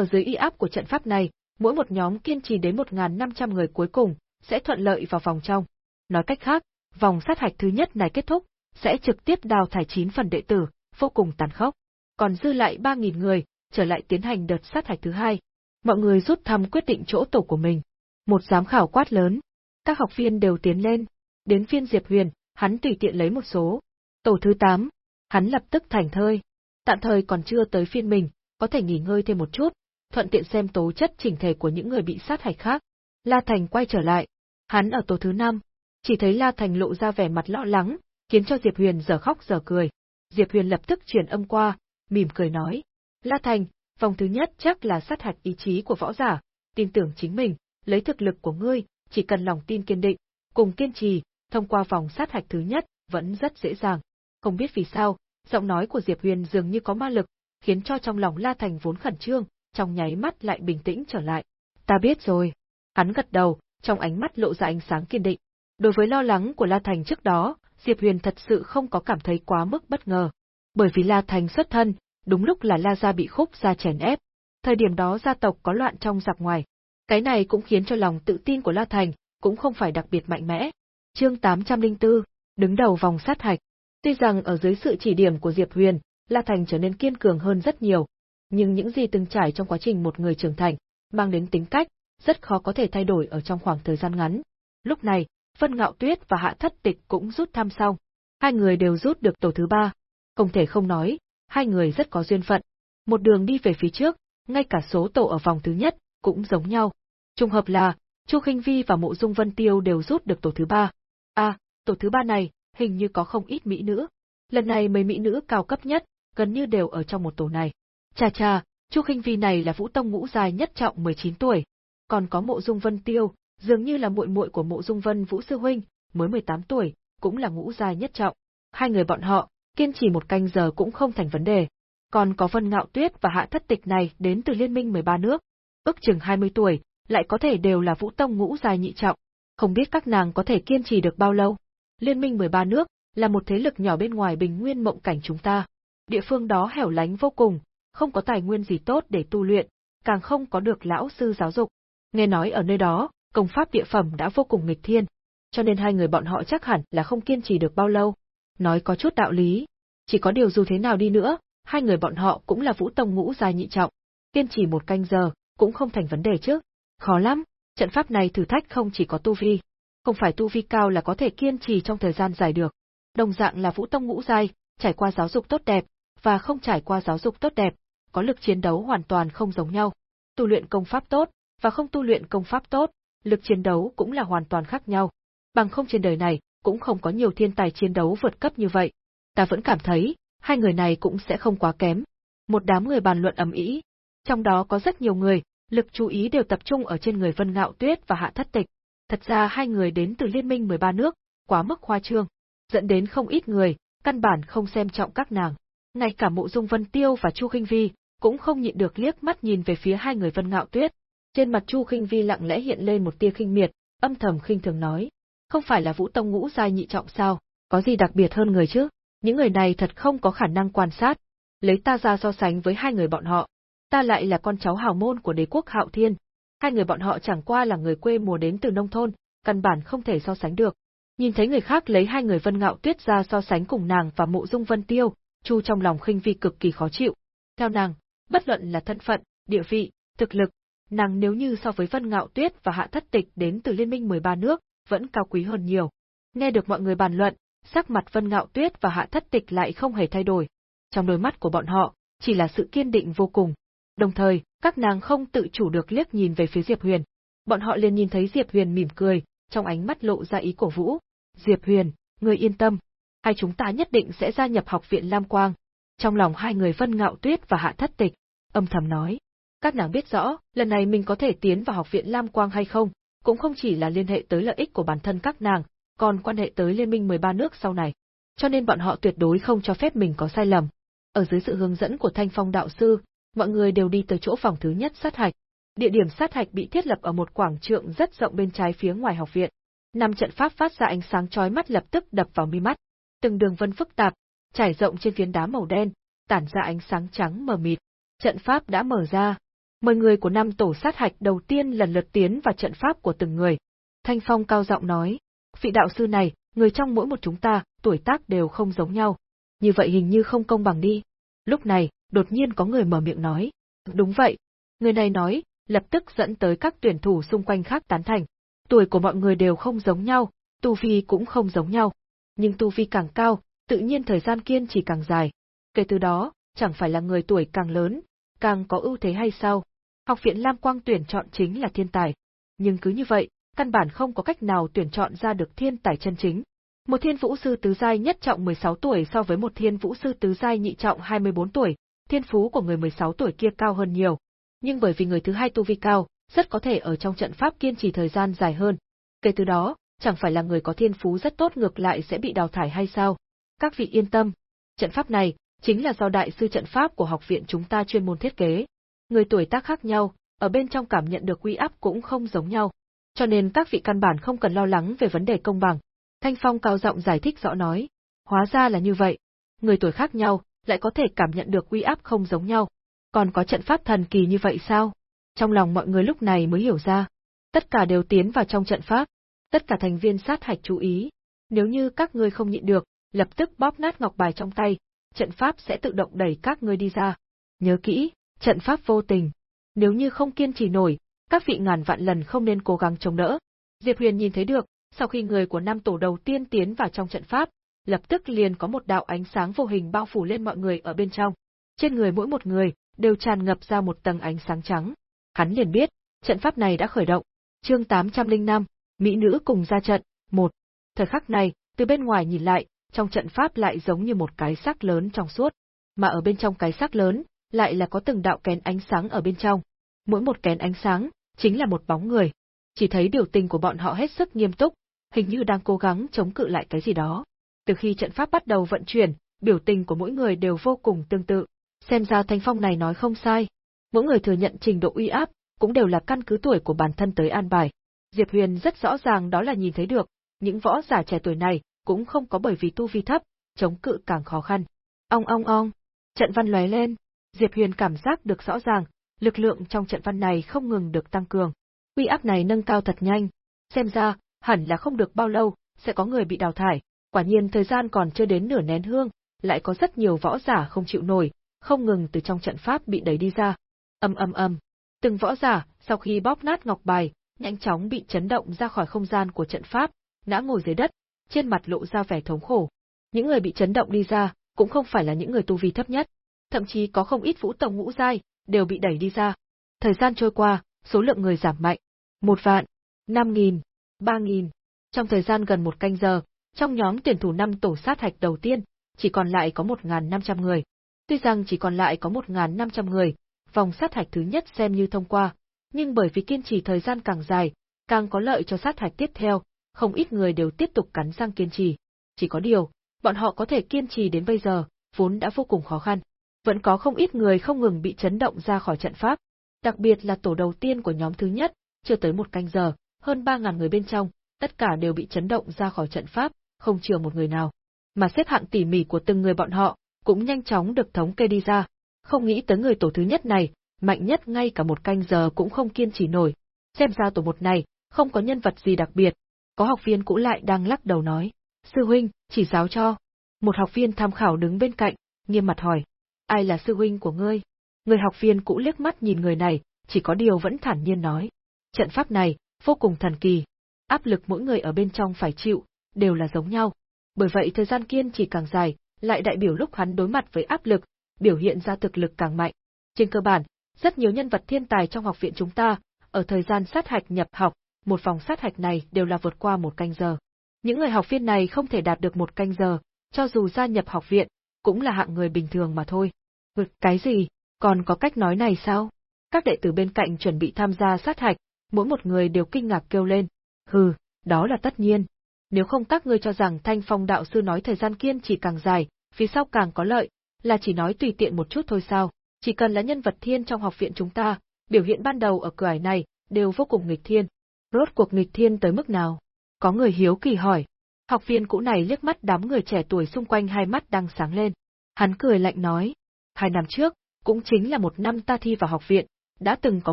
Ở dưới y áp của trận pháp này, mỗi một nhóm kiên trì đến 1.500 người cuối cùng, sẽ thuận lợi vào vòng trong. Nói cách khác, vòng sát hạch thứ nhất này kết thúc, sẽ trực tiếp đào thải 9 phần đệ tử, vô cùng tàn khốc. Còn dư lại 3.000 người, trở lại tiến hành đợt sát hạch thứ hai. Mọi người rút thăm quyết định chỗ tổ của mình. Một giám khảo quát lớn. Các học viên đều tiến lên. Đến phiên Diệp Huyền, hắn tùy tiện lấy một số. Tổ thứ 8. Hắn lập tức thành thơi. Tạm thời còn chưa tới phiên mình, có thể nghỉ ngơi thêm một chút, thuận tiện xem tố chất chỉnh thể của những người bị sát hạch khác. La Thành quay trở lại. Hắn ở tổ thứ 5. Chỉ thấy La Thành lộ ra vẻ mặt lo lắng, khiến cho Diệp Huyền giờ khóc giờ cười. Diệp Huyền lập tức truyền âm qua, mỉm cười nói. La Thành, vòng thứ nhất chắc là sát hạch ý chí của võ giả, tin tưởng chính mình, lấy thực lực của ngươi, chỉ cần lòng tin kiên định, cùng kiên trì, thông qua vòng sát hạch thứ nhất, vẫn rất dễ dàng. Không biết vì sao, giọng nói của Diệp Huyền dường như có ma lực, khiến cho trong lòng La Thành vốn khẩn trương, trong nháy mắt lại bình tĩnh trở lại. Ta biết rồi. Hắn gật đầu, trong ánh mắt lộ ra ánh sáng kiên định. Đối với lo lắng của La Thành trước đó, Diệp Huyền thật sự không có cảm thấy quá mức bất ngờ. Bởi vì La Thành xuất thân, đúng lúc là La gia bị khúc gia chèn ép. Thời điểm đó gia tộc có loạn trong giặc ngoài. Cái này cũng khiến cho lòng tự tin của La Thành cũng không phải đặc biệt mạnh mẽ. Chương 804, đứng đầu vòng sát hạch. Tuy rằng ở dưới sự chỉ điểm của Diệp Huyền, La Thành trở nên kiên cường hơn rất nhiều, nhưng những gì từng trải trong quá trình một người trưởng thành, mang đến tính cách, rất khó có thể thay đổi ở trong khoảng thời gian ngắn. Lúc này, Vân Ngạo Tuyết và Hạ Thất Tịch cũng rút thăm xong. Hai người đều rút được tổ thứ ba. Không thể không nói, hai người rất có duyên phận. Một đường đi về phía trước, ngay cả số tổ ở vòng thứ nhất, cũng giống nhau. Trùng hợp là, Chu Khinh Vi và Mộ Dung Vân Tiêu đều rút được tổ thứ ba. À, tổ thứ ba này, hình như có không ít mỹ nữ. Lần này mấy mỹ nữ cao cấp nhất, gần như đều ở trong một tổ này. Chà chà, Chu Khinh Vi này là Vũ Tông ngũ dài nhất trọng 19 tuổi, còn có Mộ Dung Vân Tiêu, dường như là muội muội của Mộ Dung Vân Vũ sư huynh, mới 18 tuổi, cũng là ngũ dài nhất trọng. Hai người bọn họ, kiên trì một canh giờ cũng không thành vấn đề. Còn có Vân Ngạo Tuyết và Hạ Thất Tịch này đến từ liên minh 13 nước, ước chừng 20 tuổi, lại có thể đều là Vũ Tông ngũ dài nhị trọng, không biết các nàng có thể kiên trì được bao lâu. Liên minh 13 nước là một thế lực nhỏ bên ngoài bình nguyên mộng cảnh chúng ta. Địa phương đó hẻo lánh vô cùng, không có tài nguyên gì tốt để tu luyện, càng không có được lão sư giáo dục. Nghe nói ở nơi đó, công pháp địa phẩm đã vô cùng nghịch thiên, cho nên hai người bọn họ chắc hẳn là không kiên trì được bao lâu. Nói có chút đạo lý, chỉ có điều dù thế nào đi nữa, hai người bọn họ cũng là vũ tông ngũ giai nhị trọng, kiên trì một canh giờ, cũng không thành vấn đề chứ. Khó lắm, trận pháp này thử thách không chỉ có tu vi, không phải tu vi cao là có thể kiên trì trong thời gian dài được. Đồng dạng là vũ tông ngũ giai, trải qua giáo dục tốt đẹp, và không trải qua giáo dục tốt đẹp, có lực chiến đấu hoàn toàn không giống nhau. Tu luyện công pháp tốt, và không tu luyện công pháp tốt, lực chiến đấu cũng là hoàn toàn khác nhau. Bằng không trên đời này, cũng không có nhiều thiên tài chiến đấu vượt cấp như vậy. Ta vẫn cảm thấy, hai người này cũng sẽ không quá kém. Một đám người bàn luận ầm ĩ, trong đó có rất nhiều người, lực chú ý đều tập trung ở trên người Vân Ngạo Tuyết và Hạ Thất Tịch. Thật ra hai người đến từ liên minh 13 nước, quá mức khoa trương, dẫn đến không ít người, căn bản không xem trọng các nàng. Ngay cả Mộ Dung Vân Tiêu và Chu Khinh Vi cũng không nhịn được liếc mắt nhìn về phía hai người Vân Ngạo Tuyết. Trên mặt Chu Khinh Vi lặng lẽ hiện lên một tia khinh miệt, âm thầm khinh thường nói: "Không phải là Vũ Tông ngũ giai nhị trọng sao, có gì đặc biệt hơn người chứ? Những người này thật không có khả năng quan sát, lấy ta ra so sánh với hai người bọn họ, ta lại là con cháu hào môn của đế quốc Hạo Thiên, hai người bọn họ chẳng qua là người quê mùa đến từ nông thôn, căn bản không thể so sánh được." Nhìn thấy người khác lấy hai người Vân Ngạo Tuyết ra so sánh cùng nàng và Mộ Dung Vân Tiêu, Chu trong lòng khinh vi cực kỳ khó chịu. Theo nàng, bất luận là thân phận, địa vị, thực lực, nàng nếu như so với Vân Ngạo Tuyết và Hạ Thất Tịch đến từ liên minh 13 nước, vẫn cao quý hơn nhiều. Nghe được mọi người bàn luận, sắc mặt Vân Ngạo Tuyết và Hạ Thất Tịch lại không hề thay đổi. Trong đôi mắt của bọn họ, chỉ là sự kiên định vô cùng. Đồng thời, các nàng không tự chủ được liếc nhìn về phía Diệp Huyền. Bọn họ liền nhìn thấy Diệp Huyền mỉm cười, trong ánh mắt lộ ra ý cổ vũ. Diệp Huyền, người yên tâm, hai chúng ta nhất định sẽ gia nhập học viện Lam Quang. Trong lòng hai người Vân Ngạo Tuyết và Hạ Thất Tịch, âm thầm nói. Các nàng biết rõ, lần này mình có thể tiến vào học viện Lam Quang hay không, cũng không chỉ là liên hệ tới lợi ích của bản thân các nàng, còn quan hệ tới liên minh 13 nước sau này. Cho nên bọn họ tuyệt đối không cho phép mình có sai lầm. Ở dưới sự hướng dẫn của Thanh Phong đạo sư, mọi người đều đi tới chỗ phòng thứ nhất sát hạch. Địa điểm sát hạch bị thiết lập ở một quảng trường rất rộng bên trái phía ngoài học viện. Năm trận pháp phát ra ánh sáng chói mắt lập tức đập vào mi mắt. Từng đường vân phức tạp, trải rộng trên phiến đá màu đen, tản ra ánh sáng trắng mờ mịt. Trận pháp đã mở ra. Mười người của năm tổ sát hạch đầu tiên lần lượt tiến vào trận pháp của từng người. Thanh Phong cao giọng nói, vị đạo sư này, người trong mỗi một chúng ta, tuổi tác đều không giống nhau. Như vậy hình như không công bằng đi. Lúc này, đột nhiên có người mở miệng nói. Đúng vậy. Người này nói, lập tức dẫn tới các tuyển thủ xung quanh khác tán thành. Tuổi của mọi người đều không giống nhau, tu vi cũng không giống nhau. Nhưng tu vi càng cao, tự nhiên thời gian kiên trì càng dài. Kể từ đó, chẳng phải là người tuổi càng lớn, càng có ưu thế hay sao? Học viện Lam Quang tuyển chọn chính là thiên tài. Nhưng cứ như vậy, căn bản không có cách nào tuyển chọn ra được thiên tài chân chính. Một thiên vũ sư tứ giai nhất trọng 16 tuổi so với một thiên vũ sư tứ giai nhị trọng 24 tuổi, thiên phú của người 16 tuổi kia cao hơn nhiều. Nhưng bởi vì người thứ hai tu vi cao, rất có thể ở trong trận pháp kiên trì thời gian dài hơn. Kể từ đó, chẳng phải là người có thiên phú rất tốt ngược lại sẽ bị đào thải hay sao? Các vị yên tâm, trận pháp này chính là do đại sư trận pháp của học viện chúng ta chuyên môn thiết kế. Người tuổi tác khác nhau, ở bên trong cảm nhận được uy áp cũng không giống nhau. Cho nên các vị căn bản không cần lo lắng về vấn đề công bằng. Thanh Phong cao giọng giải thích rõ nói. Hóa ra là như vậy. Người tuổi khác nhau, lại có thể cảm nhận được uy áp không giống nhau. Còn có trận pháp thần kỳ như vậy sao? Trong lòng mọi người lúc này mới hiểu ra. Tất cả đều tiến vào trong trận pháp. Tất cả thành viên sát hạch chú ý. Nếu như các ngươi không nhịn được, lập tức bóp nát ngọc bài trong tay, trận pháp sẽ tự động đẩy các ngươi đi ra. Nhớ kỹ, trận pháp vô tình. Nếu như không kiên trì nổi, các vị ngàn vạn lần không nên cố gắng chống đỡ. Diệp Huyền nhìn thấy được, sau khi người của năm tổ đầu tiên tiến vào trong trận pháp, lập tức liền có một đạo ánh sáng vô hình bao phủ lên mọi người ở bên trong. Trên người mỗi một người đều tràn ngập ra một tầng ánh sáng trắng. Hắn liền biết, trận pháp này đã khởi động. Chương 805, mỹ nữ cùng ra trận, một. Thời khắc này, từ bên ngoài nhìn lại, trong trận pháp lại giống như một cái xác lớn trong suốt, mà ở bên trong cái xác lớn, lại là có từng đạo kén ánh sáng ở bên trong. Mỗi một kén ánh sáng, chính là một bóng người. Chỉ thấy biểu tình của bọn họ hết sức nghiêm túc, hình như đang cố gắng chống cự lại cái gì đó. Từ khi trận pháp bắt đầu vận chuyển, biểu tình của mỗi người đều vô cùng tương tự. Xem ra Thanh Phong này nói không sai. Mỗi người thừa nhận trình độ uy áp, cũng đều là căn cứ tuổi của bản thân tới an bài. Diệp Huyền rất rõ ràng đó là nhìn thấy được, những võ giả trẻ tuổi này, cũng không có bởi vì tu vi thấp, chống cự càng khó khăn. Ong ong ong, trận văn lóe lên, Diệp Huyền cảm giác được rõ ràng, lực lượng trong trận văn này không ngừng được tăng cường. Uy áp này nâng cao thật nhanh, xem ra, hẳn là không được bao lâu, sẽ có người bị đào thải. Quả nhiên thời gian còn chưa đến nửa nén hương, lại có rất nhiều võ giả không chịu nổi, không ngừng từ trong trận pháp bị đẩy đi ra. Âm âm âm. Từng võ giả, sau khi bóp nát ngọc bài, nhanh chóng bị chấn động ra khỏi không gian của trận pháp, ngã ngồi dưới đất, trên mặt lộ ra vẻ thống khổ. Những người bị chấn động đi ra, cũng không phải là những người tu vi thấp nhất, thậm chí có không ít vũ tổng ngũ giai, đều bị đẩy đi ra. Thời gian trôi qua, số lượng người giảm mạnh. Một vạn, năm nghìn, ba nghìn. Trong thời gian gần một canh giờ, trong nhóm tuyển thủ năm tổ sát hạch đầu tiên, chỉ còn lại có một năm trăm người. Tuy rằng chỉ còn lại có một năm trăm người, vòng sát hạch thứ nhất xem như thông qua, nhưng bởi vì kiên trì thời gian càng dài, càng có lợi cho sát hạch tiếp theo, không ít người đều tiếp tục cắn răng kiên trì. Chỉ có điều, bọn họ có thể kiên trì đến bây giờ, vốn đã vô cùng khó khăn. Vẫn có không ít người không ngừng bị chấn động ra khỏi trận pháp, đặc biệt là tổ đầu tiên của nhóm thứ nhất, chưa tới một canh giờ, hơn 3.000 người bên trong, tất cả đều bị chấn động ra khỏi trận pháp, không chừa một người nào. Mà xếp hạng tỉ mỉ của từng người bọn họ, cũng nhanh chóng được thống kê đi ra. Không nghĩ tới người tổ thứ nhất này, mạnh nhất ngay cả một canh giờ cũng không kiên trì nổi. Xem ra tổ một này, không có nhân vật gì đặc biệt, có học viên cũ lại đang lắc đầu nói. Sư huynh, chỉ giáo cho. Một học viên tham khảo đứng bên cạnh, nghiêm mặt hỏi. Ai là sư huynh của ngươi? Người học viên cũ liếc mắt nhìn người này, chỉ có điều vẫn thản nhiên nói. Trận pháp này, vô cùng thần kỳ. Áp lực mỗi người ở bên trong phải chịu, đều là giống nhau. Bởi vậy thời gian kiên trì càng dài, lại đại biểu lúc hắn đối mặt với áp lực, biểu hiện ra thực lực càng mạnh. Trên cơ bản, rất nhiều nhân vật thiên tài trong học viện chúng ta, ở thời gian sát hạch nhập học, một vòng sát hạch này đều là vượt qua một canh giờ. Những người học viên này không thể đạt được một canh giờ, cho dù gia nhập học viện, cũng là hạng người bình thường mà thôi. Vượt cái gì? Còn có cách nói này sao? Các đệ tử bên cạnh chuẩn bị tham gia sát hạch, mỗi một người đều kinh ngạc kêu lên. Hừ, đó là tất nhiên. Nếu không các ngươi cho rằng Thanh Phong đạo sư nói thời gian kiên trì càng dài, phía sau càng có lợi, là chỉ nói tùy tiện một chút thôi sao? Chỉ cần là nhân vật thiên trong học viện chúng ta, biểu hiện ban đầu ở cửa ải này đều vô cùng nghịch thiên. Rốt cuộc nghịch thiên tới mức nào? Có người hiếu kỳ hỏi. Học viên cũ này liếc mắt đám người trẻ tuổi xung quanh hai mắt đang sáng lên. Hắn cười lạnh nói. Hai năm trước, cũng chính là một năm ta thi vào học viện, đã từng có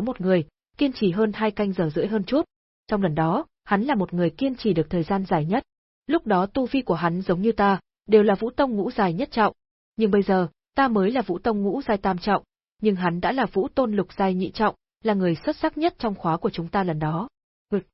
một người, kiên trì hơn hai canh giờ rưỡi hơn chút. Trong lần đó, hắn là một người kiên trì được thời gian dài nhất. Lúc đó tu vi của hắn giống như ta, đều là vũ tông ngũ dài nhất trọng. Nhưng bây giờ, ta mới là vũ tông ngũ dài tam trọng, nhưng hắn đã là vũ tôn lục dài nhị trọng, là người xuất sắc nhất trong khóa của chúng ta lần đó.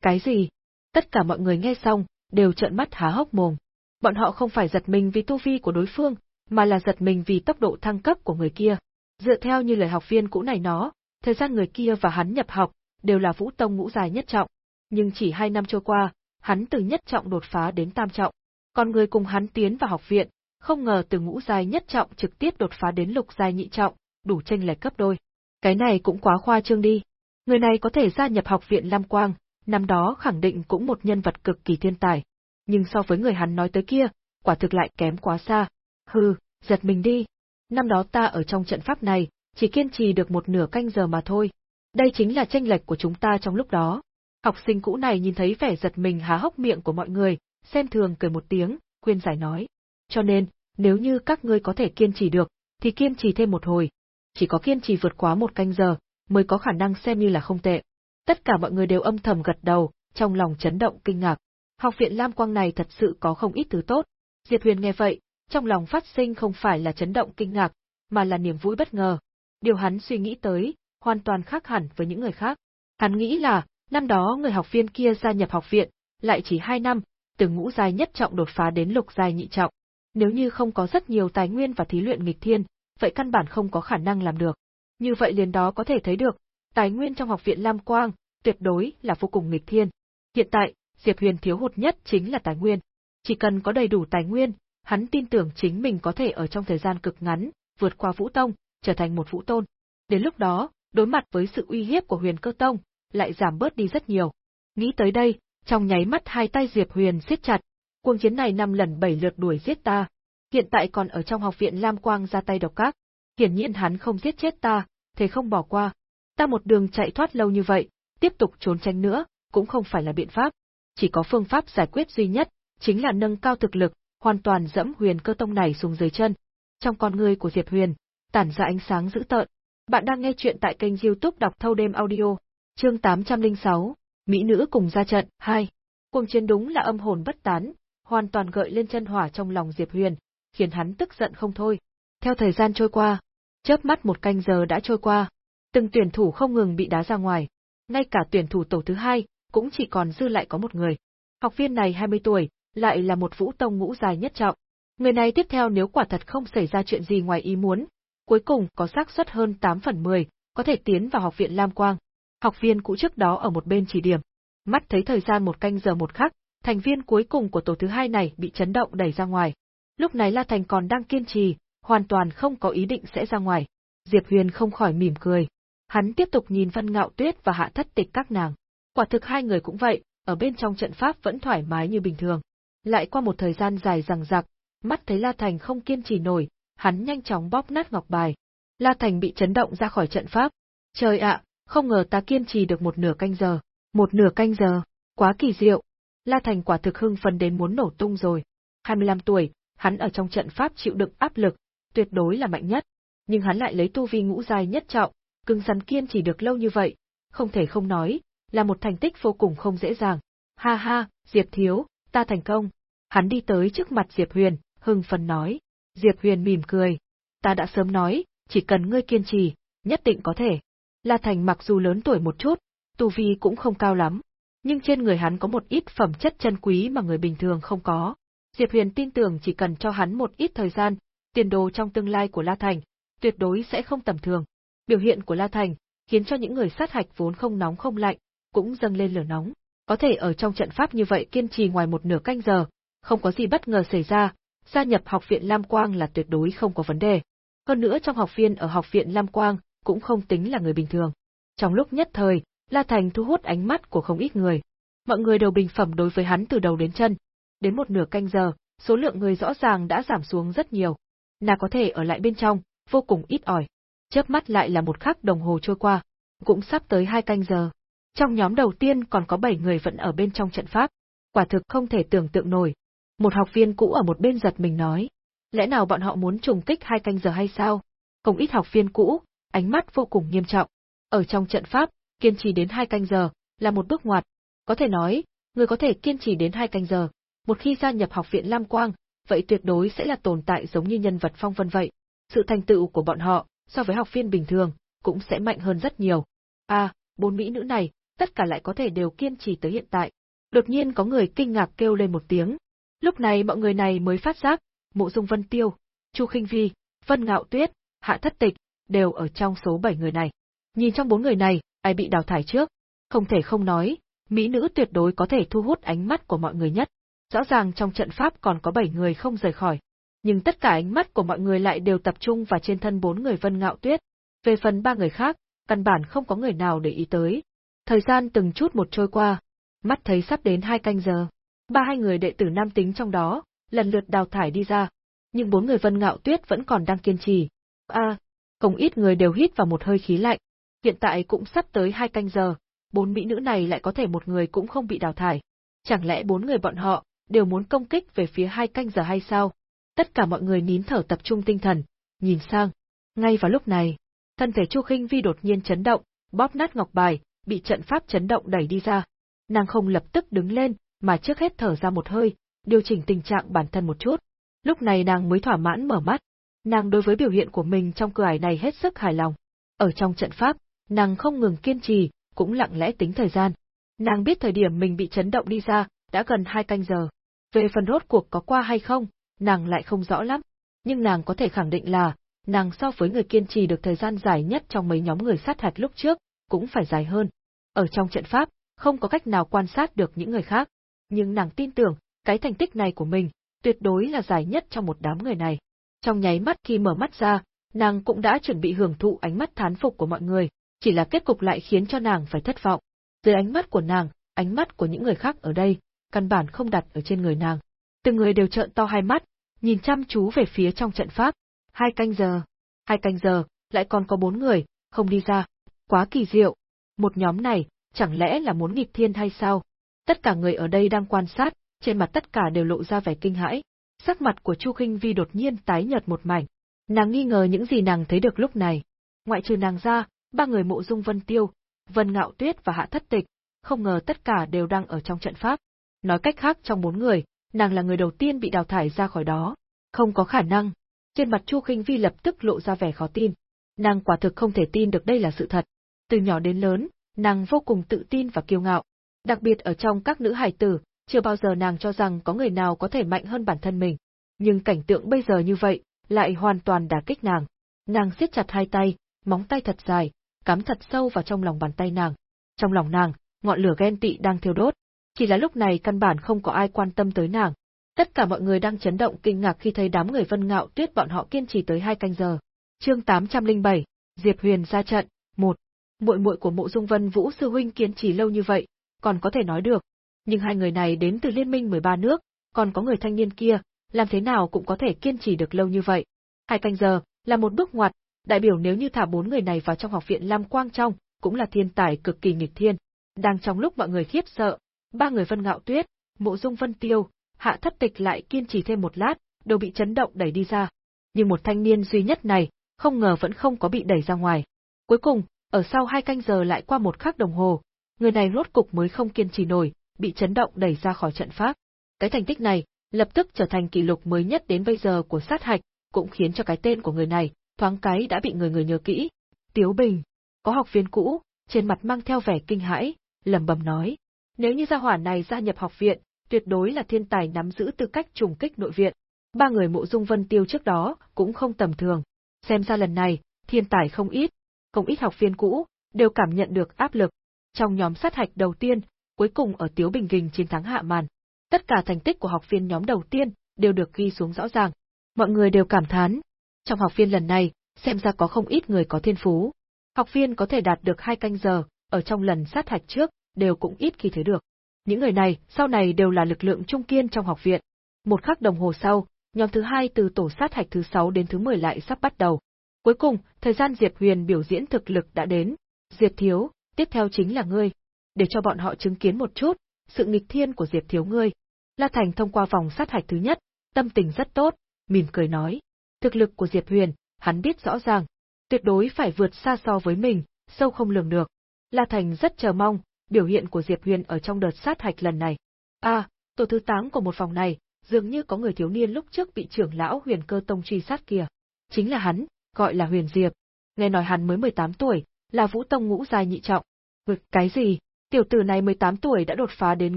Cái gì? Tất cả mọi người nghe xong, đều trợn mắt há hốc mồm. Bọn họ không phải giật mình vì tu vi của đối phương, mà là giật mình vì tốc độ thăng cấp của người kia. Dựa theo như lời học viên cũ này nó, thời gian người kia và hắn nhập học, đều là vũ tông ngũ dài nhất trọng. Nhưng chỉ hai năm trôi qua, hắn từ nhất trọng đột phá đến tam trọng. Còn người cùng hắn tiến vào học viện, không ngờ từ ngũ dài nhất trọng trực tiếp đột phá đến lục dài nhị trọng, đủ tranh lệch cấp đôi. Cái này cũng quá khoa trương đi. Người này có thể gia nhập học viện Lam Quang, năm đó khẳng định cũng một nhân vật cực kỳ thiên tài. Nhưng so với người hắn nói tới kia, quả thực lại kém quá xa. Hừ, giật mình đi. Năm đó ta ở trong trận pháp này, chỉ kiên trì được một nửa canh giờ mà thôi. Đây chính là tranh lệch của chúng ta trong lúc đó. Học sinh cũ này nhìn thấy vẻ giật mình há hốc miệng của mọi người, xem thường cười một tiếng, khuyên giải nói. Cho nên, nếu như các ngươi có thể kiên trì được, thì kiên trì thêm một hồi. Chỉ có kiên trì vượt quá một canh giờ, mới có khả năng xem như là không tệ. Tất cả mọi người đều âm thầm gật đầu, trong lòng chấn động kinh ngạc. Học viện Lam Quang này thật sự có không ít thứ tốt. Diệp Huyền nghe vậy, trong lòng phát sinh không phải là chấn động kinh ngạc, mà là niềm vui bất ngờ. Điều hắn suy nghĩ tới, hoàn toàn khác hẳn với những người khác. Hắn nghĩ là, năm đó người học viên kia gia nhập học viện, lại chỉ hai năm, từ ngũ giai nhất trọng đột phá đến lục giai nhị trọng. Nếu như không có rất nhiều tài nguyên và thí luyện nghịch thiên, vậy căn bản không có khả năng làm được. Như vậy liền đó có thể thấy được, tài nguyên trong học viện Lam Quang, tuyệt đối là vô cùng nghịch thiên. Hiện tại, Diệp Huyền thiếu hụt nhất chính là tài nguyên. Chỉ cần có đầy đủ tài nguyên, hắn tin tưởng chính mình có thể ở trong thời gian cực ngắn, vượt qua Vũ Tông, trở thành một Vũ Tôn. Đến lúc đó, đối mặt với sự uy hiếp của Huyền Cơ Tông, lại giảm bớt đi rất nhiều. Nghĩ tới đây, trong nháy mắt hai tay Diệp Huyền siết chặt, cuồng chiến này năm lần bảy lượt đuổi giết ta. Hiện tại còn ở trong học viện Lam Quang ra tay độc các. Hiển nhiên hắn không giết chết ta, thế không bỏ qua. Ta một đường chạy thoát lâu như vậy, tiếp tục trốn tránh nữa, cũng không phải là biện pháp. Chỉ có phương pháp giải quyết duy nhất, chính là nâng cao thực lực, hoàn toàn dẫm huyền cơ tông này xuống dưới chân. Trong con người của Diệp Huyền, tản ra ánh sáng dữ tợn. Bạn đang nghe chuyện tại kênh youtube đọc thâu đêm audio, chương 806, Mỹ nữ cùng ra trận, 2. Cuồng chiến đúng là âm hồn bất tán, hoàn toàn gợi lên chân hỏa trong lòng Diệp Huyền, khiến hắn tức giận không thôi. Theo thời gian trôi qua, chớp mắt một canh giờ đã trôi qua, từng tuyển thủ không ngừng bị đá ra ngoài, ngay cả tuyển thủ tổ thứ hai, cũng chỉ còn dư lại có một người. Học viên này 20 tuổi, lại là một vũ tông ngũ dài nhất trọng. Người này tiếp theo nếu quả thật không xảy ra chuyện gì ngoài ý muốn, cuối cùng có xác suất hơn 8 phần 10, có thể tiến vào học viện Lam Quang. Học viên cũ trước đó ở một bên chỉ điểm. Mắt thấy thời gian một canh giờ một khắc, thành viên cuối cùng của tổ thứ hai này bị chấn động đẩy ra ngoài. Lúc này La Thành còn đang kiên trì, hoàn toàn không có ý định sẽ ra ngoài. Diệp Huyền không khỏi mỉm cười. Hắn tiếp tục nhìn Văn Ngạo Tuyết và Hạ Thất Tịch các nàng. Quả thực hai người cũng vậy, ở bên trong trận pháp vẫn thoải mái như bình thường. Lại qua một thời gian dài rằng rặc, mắt thấy La Thành không kiên trì nổi, hắn nhanh chóng bóp nát ngọc bài. La Thành bị chấn động ra khỏi trận pháp. Trời ạ, không ngờ ta kiên trì được một nửa canh giờ. Một nửa canh giờ, quá kỳ diệu. La Thành quả thực hưng phấn đến muốn nổ tung rồi. 25 tuổi, hắn ở trong trận pháp chịu đựng áp lực, tuyệt đối là mạnh nhất. Nhưng hắn lại lấy tu vi ngũ giai nhất trọng, cứng rắn kiên trì được lâu như vậy, không thể không nói, là một thành tích vô cùng không dễ dàng. Ha ha, Diệp Thiếu, ta thành công. Hắn đi tới trước mặt Diệp Huyền, hưng phấn nói. Diệp Huyền mỉm cười. Ta đã sớm nói, chỉ cần ngươi kiên trì, nhất định có thể. La Thành mặc dù lớn tuổi một chút, tu vi cũng không cao lắm, nhưng trên người hắn có một ít phẩm chất chân quý mà người bình thường không có. Diệp Huyền tin tưởng chỉ cần cho hắn một ít thời gian, tiền đồ trong tương lai của La Thành, tuyệt đối sẽ không tầm thường. Biểu hiện của La Thành, khiến cho những người sát hạch vốn không nóng không lạnh, cũng dâng lên lửa nóng. Có thể ở trong trận pháp như vậy kiên trì ngoài một nửa canh giờ, không có gì bất ngờ xảy ra, gia nhập học viện Lam Quang là tuyệt đối không có vấn đề. Hơn nữa trong học viên ở học viện Lam Quang cũng không tính là người bình thường. Trong lúc nhất thời, La Thành thu hút ánh mắt của không ít người. Mọi người đều bình phẩm đối với hắn từ đầu đến chân. Đến một nửa canh giờ, số lượng người rõ ràng đã giảm xuống rất nhiều. Nào có thể ở lại bên trong, vô cùng ít ỏi. Chớp mắt lại là một khắc đồng hồ trôi qua, cũng sắp tới hai canh giờ. Trong nhóm đầu tiên còn có bảy người vẫn ở bên trong trận pháp. Quả thực không thể tưởng tượng nổi. Một học viên cũ ở một bên giật mình nói. Lẽ nào bọn họ muốn trùng kích hai canh giờ hay sao? Không ít học viên cũ, ánh mắt vô cùng nghiêm trọng. Ở trong trận pháp, kiên trì đến hai canh giờ, là một bước ngoặt. Có thể nói, người có thể kiên trì đến hai canh giờ, một khi gia nhập học viện Lam Quang, vậy tuyệt đối sẽ là tồn tại giống như nhân vật phong vân vậy. Sự thành tựu của bọn họ, so với học viên bình thường, cũng sẽ mạnh hơn rất nhiều. À, bốn mỹ nữ này, tất cả lại có thể đều kiên trì tới hiện tại. Đột nhiên có người kinh ngạc kêu lên một tiếng. Lúc này mọi người này mới phát giác, Mộ Dung Vân Tiêu, Chu Khinh Vi, Vân Ngạo Tuyết, Hạ Thất Tịch, đều ở trong số bảy người này. Nhìn trong bốn người này, ai bị đào thải trước? Không thể không nói, mỹ nữ tuyệt đối có thể thu hút ánh mắt của mọi người nhất. Rõ ràng trong trận pháp còn có bảy người không rời khỏi, nhưng tất cả ánh mắt của mọi người lại đều tập trung vào trên thân bốn người Vân Ngạo Tuyết. Về phần ba người khác, căn bản không có người nào để ý tới. Thời gian từng chút một trôi qua, mắt thấy sắp đến hai canh giờ. Ba hai người đệ tử nam tính trong đó, lần lượt đào thải đi ra. Nhưng bốn người Vân Ngạo Tuyết vẫn còn đang kiên trì. A, không ít người đều hít vào một hơi khí lạnh. Hiện tại cũng sắp tới hai canh giờ, bốn mỹ nữ này lại có thể một người cũng không bị đào thải. Chẳng lẽ bốn người bọn họ đều muốn công kích về phía hai canh giờ hay sao? Tất cả mọi người nín thở tập trung tinh thần, nhìn sang. Ngay vào lúc này, thân thể Chu Khinh Vi đột nhiên chấn động, bóp nát ngọc bài, bị trận pháp chấn động đẩy đi ra. Nàng không lập tức đứng lên, mà trước hết thở ra một hơi, điều chỉnh tình trạng bản thân một chút. Lúc này nàng mới thỏa mãn mở mắt. Nàng đối với biểu hiện của mình trong cửa ải này hết sức hài lòng. Ở trong trận pháp, nàng không ngừng kiên trì, cũng lặng lẽ tính thời gian. Nàng biết thời điểm mình bị chấn động đi ra, đã gần hai canh giờ. Về phần rốt cuộc có qua hay không, nàng lại không rõ lắm. Nhưng nàng có thể khẳng định là, nàng so với người kiên trì được thời gian dài nhất trong mấy nhóm người sát hạt lúc trước, cũng phải dài hơn. Ở trong trận pháp, không có cách nào quan sát được những người khác. Nhưng nàng tin tưởng, cái thành tích này của mình, tuyệt đối là dài nhất trong một đám người này. Trong nháy mắt khi mở mắt ra, nàng cũng đã chuẩn bị hưởng thụ ánh mắt thán phục của mọi người, chỉ là kết cục lại khiến cho nàng phải thất vọng. Dưới ánh mắt của nàng, ánh mắt của những người khác ở đây, căn bản không đặt ở trên người nàng. Từng người đều trợn to hai mắt, nhìn chăm chú về phía trong trận pháp. Hai canh giờ, hai canh giờ, lại còn có bốn người, không đi ra. Quá kỳ diệu. Một nhóm này, chẳng lẽ là muốn nghịch thiên hay sao? Tất cả người ở đây đang quan sát, trên mặt tất cả đều lộ ra vẻ kinh hãi. Sắc mặt của Chu Khinh Vi đột nhiên tái nhợt một mảnh. Nàng nghi ngờ những gì nàng thấy được lúc này. Ngoại trừ nàng ra, ba người mộ dung Vân Tiêu, Vân Ngạo Tuyết và Hạ Thất Tịch, không ngờ tất cả đều đang ở trong trận pháp. Nói cách khác trong bốn người, nàng là người đầu tiên bị đào thải ra khỏi đó. Không có khả năng. Trên mặt Chu Khinh Vi lập tức lộ ra vẻ khó tin. Nàng quả thực không thể tin được đây là sự thật. Từ nhỏ đến lớn, nàng vô cùng tự tin và kiêu ngạo. Đặc biệt ở trong các nữ hải tử, chưa bao giờ nàng cho rằng có người nào có thể mạnh hơn bản thân mình. Nhưng cảnh tượng bây giờ như vậy, lại hoàn toàn đả kích nàng. Nàng siết chặt hai tay, móng tay thật dài, cắm thật sâu vào trong lòng bàn tay nàng. Trong lòng nàng, ngọn lửa ghen tị đang thiêu đốt. Chỉ là lúc này căn bản không có ai quan tâm tới nàng. Tất cả mọi người đang chấn động kinh ngạc khi thấy đám người vân ngạo tuyết bọn họ kiên trì tới hai canh giờ. Chương 807, Diệp Huyền ra trận, một. Muội muội của Mộ Dung Vân Vũ sư huynh kiên trì lâu như vậy, còn có thể nói được. Nhưng hai người này đến từ liên minh 13 nước, còn có người thanh niên kia, làm thế nào cũng có thể kiên trì được lâu như vậy. Hai canh giờ, là một bước ngoặt, đại biểu nếu như thả bốn người này vào trong học viện Lam Quang trong, cũng là thiên tài cực kỳ nghịch thiên. Đang trong lúc mọi người khiếp sợ, ba người Vân Ngạo Tuyết, Mộ Dung Vân Tiêu, Hạ Thất Tịch lại kiên trì thêm một lát, đều bị chấn động đẩy đi ra. Nhưng một thanh niên duy nhất này, không ngờ vẫn không có bị đẩy ra ngoài. Cuối cùng, ở sau hai canh giờ lại qua một khắc đồng hồ, người này rốt cục mới không kiên trì nổi, bị chấn động đẩy ra khỏi trận pháp. Cái thành tích này, lập tức trở thành kỷ lục mới nhất đến bây giờ của sát hạch, cũng khiến cho cái tên của người này, thoáng cái đã bị người người nhớ kỹ. Tiếu Bình, có học viên cũ, trên mặt mang theo vẻ kinh hãi, lẩm bẩm nói. Nếu như gia hỏa này gia nhập học viện, tuyệt đối là thiên tài nắm giữ tư cách trùng kích nội viện. Ba người mộ dung vân tiêu trước đó, cũng không tầm thường. Xem ra lần này, thiên tài không ít, không ít học viên cũ, đều cảm nhận được áp lực. Trong nhóm sát hạch đầu tiên, cuối cùng ở Tiếu Bình Gình chiến thắng hạ màn. Tất cả thành tích của học viên nhóm đầu tiên, đều được ghi xuống rõ ràng. Mọi người đều cảm thán. Trong học viên lần này, xem ra có không ít người có thiên phú. Học viên có thể đạt được hai canh giờ, ở trong lần sát hạch trước, đều cũng ít khi thấy được. Những người này, sau này đều là lực lượng trung kiên trong học viện. Một khắc đồng hồ sau, nhóm thứ hai từ tổ sát hạch thứ sáu đến thứ 10 lại sắp bắt đầu. Cuối cùng, thời gian Diệp Huyền biểu diễn thực lực đã đến. Diệp Thiếu, tiếp theo chính là ngươi. Để cho bọn họ chứng kiến một chút, sự nghịch thiên của Diệp Thiếu ngươi. La Thành thông qua vòng sát hạch thứ nhất, tâm tình rất tốt, mỉm cười nói. Thực lực của Diệp Huyền, hắn biết rõ ràng, tuyệt đối phải vượt xa so với mình, sâu không lường được. La Thành rất chờ mong, biểu hiện của Diệp Huyền ở trong đợt sát hạch lần này. À, tổ thứ 8 của một vòng này, dường như có người thiếu niên lúc trước bị trưởng lão huyền cơ tông truy sát kia. Chính là hắn, gọi là huyền Diệp. Nghe nói hắn mới 18 tuổi, là vũ tông ngũ giai nhị trọng. Vực cái gì? Tiểu tử này 18 tuổi đã đột phá đến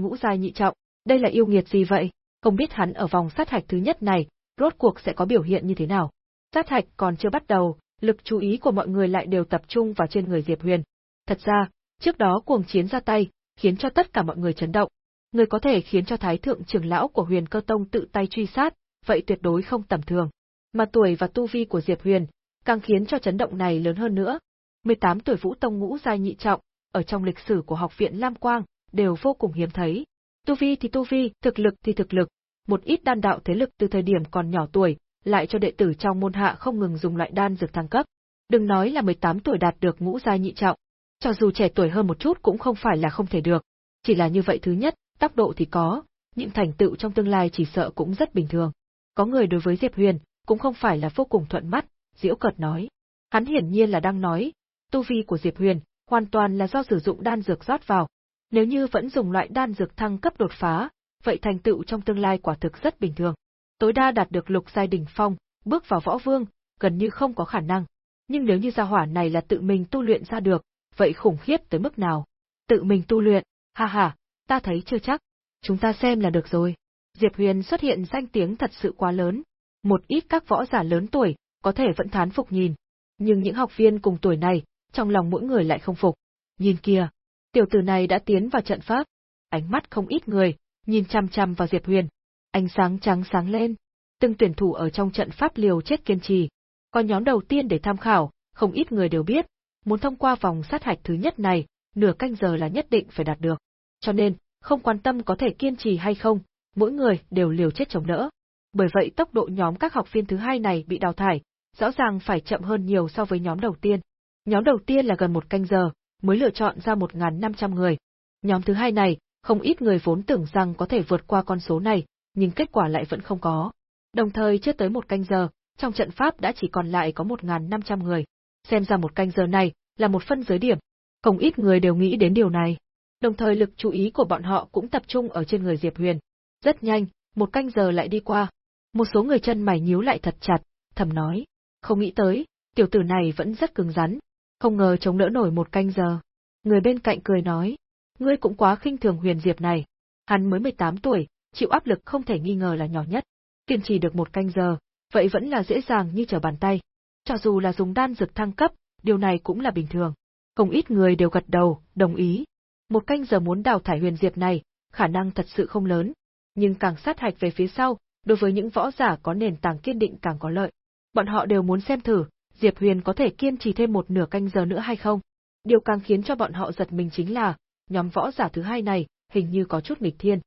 ngũ giai nhị trọng, đây là yêu nghiệt gì vậy? Không biết hắn ở vòng sát hạch thứ nhất này, rốt cuộc sẽ có biểu hiện như thế nào. Sát hạch còn chưa bắt đầu, lực chú ý của mọi người lại đều tập trung vào trên người Diệp Huyền. Thật ra, trước đó cuồng chiến ra tay, khiến cho tất cả mọi người chấn động. Người có thể khiến cho thái thượng trưởng lão của Huyền Cơ Tông tự tay truy sát, vậy tuyệt đối không tầm thường. Mà tuổi và tu vi của Diệp Huyền, càng khiến cho chấn động này lớn hơn nữa. 18 tuổi Vũ Tông ngũ giai nhị trọng, ở trong lịch sử của học viện Lam Quang, đều vô cùng hiếm thấy. Tu vi thì tu vi, thực lực thì thực lực, một ít đan đạo thế lực từ thời điểm còn nhỏ tuổi, lại cho đệ tử trong môn hạ không ngừng dùng loại đan dược thăng cấp. Đừng nói là 18 tuổi đạt được ngũ giai nhị trọng, cho dù trẻ tuổi hơn một chút cũng không phải là không thể được. Chỉ là như vậy thứ nhất, tốc độ thì có, những thành tựu trong tương lai chỉ sợ cũng rất bình thường. Có người đối với Diệp Huyền, cũng không phải là vô cùng thuận mắt, diễu cợt nói. Hắn hiển nhiên là đang nói, tu vi của Diệp Huyền, hoàn toàn là do sử dụng đan dược rót vào. Nếu như vẫn dùng loại đan dược thăng cấp đột phá, vậy thành tựu trong tương lai quả thực rất bình thường. Tối đa đạt được lục giai đỉnh phong, bước vào võ vương, gần như không có khả năng. Nhưng nếu như gia hỏa này là tự mình tu luyện ra được, vậy khủng khiếp tới mức nào? Tự mình tu luyện, ha ha, ta thấy chưa chắc. Chúng ta xem là được rồi. Diệp Huyền xuất hiện danh tiếng thật sự quá lớn. Một ít các võ giả lớn tuổi, có thể vẫn thán phục nhìn. Nhưng những học viên cùng tuổi này, trong lòng mỗi người lại không phục. Nhìn kìa, tiểu tử này đã tiến vào trận pháp. Ánh mắt không ít người, nhìn chăm chăm vào Diệp Huyền. Ánh sáng trắng sáng lên. Từng tuyển thủ ở trong trận pháp liều chết kiên trì. Còn nhóm đầu tiên để tham khảo, không ít người đều biết, muốn thông qua vòng sát hạch thứ nhất này, nửa canh giờ là nhất định phải đạt được. Cho nên, không quan tâm có thể kiên trì hay không, mỗi người đều liều chết chống đỡ. Bởi vậy tốc độ nhóm các học viên thứ hai này bị đào thải, rõ ràng phải chậm hơn nhiều so với nhóm đầu tiên. Nhóm đầu tiên là gần một canh giờ, mới lựa chọn ra 1.500 người. Nhóm thứ hai này, không ít người vốn tưởng rằng có thể vượt qua con số này, nhưng kết quả lại vẫn không có. Đồng thời chưa tới một canh giờ, trong trận pháp đã chỉ còn lại có 1.500 người. Xem ra một canh giờ này, là một phân giới điểm. Không ít người đều nghĩ đến điều này. Đồng thời lực chú ý của bọn họ cũng tập trung ở trên người Diệp Huyền. Rất nhanh, một canh giờ lại đi qua. Một số người chân mày nhíu lại thật chặt, thầm nói. Không nghĩ tới, tiểu tử này vẫn rất cứng rắn. Không ngờ chống đỡ nổi một canh giờ. Người bên cạnh cười nói. Ngươi cũng quá khinh thường Huyền Diệp này. Hắn mới 18 tuổi, chịu áp lực không thể nghi ngờ là nhỏ nhất. Kiên trì được một canh giờ, vậy vẫn là dễ dàng như trở bàn tay. Cho dù là dùng đan dược thăng cấp, điều này cũng là bình thường. Không ít người đều gật đầu, đồng ý. Một canh giờ muốn đào thải huyền diệp này, khả năng thật sự không lớn. Nhưng càng sát hạch về phía sau, đối với những võ giả có nền tảng kiên định càng có lợi. Bọn họ đều muốn xem thử, Diệp Huyền có thể kiên trì thêm một nửa canh giờ nữa hay không. Điều càng khiến cho bọn họ giật mình chính là, nhóm võ giả thứ hai này, hình như có chút nghịch thiên.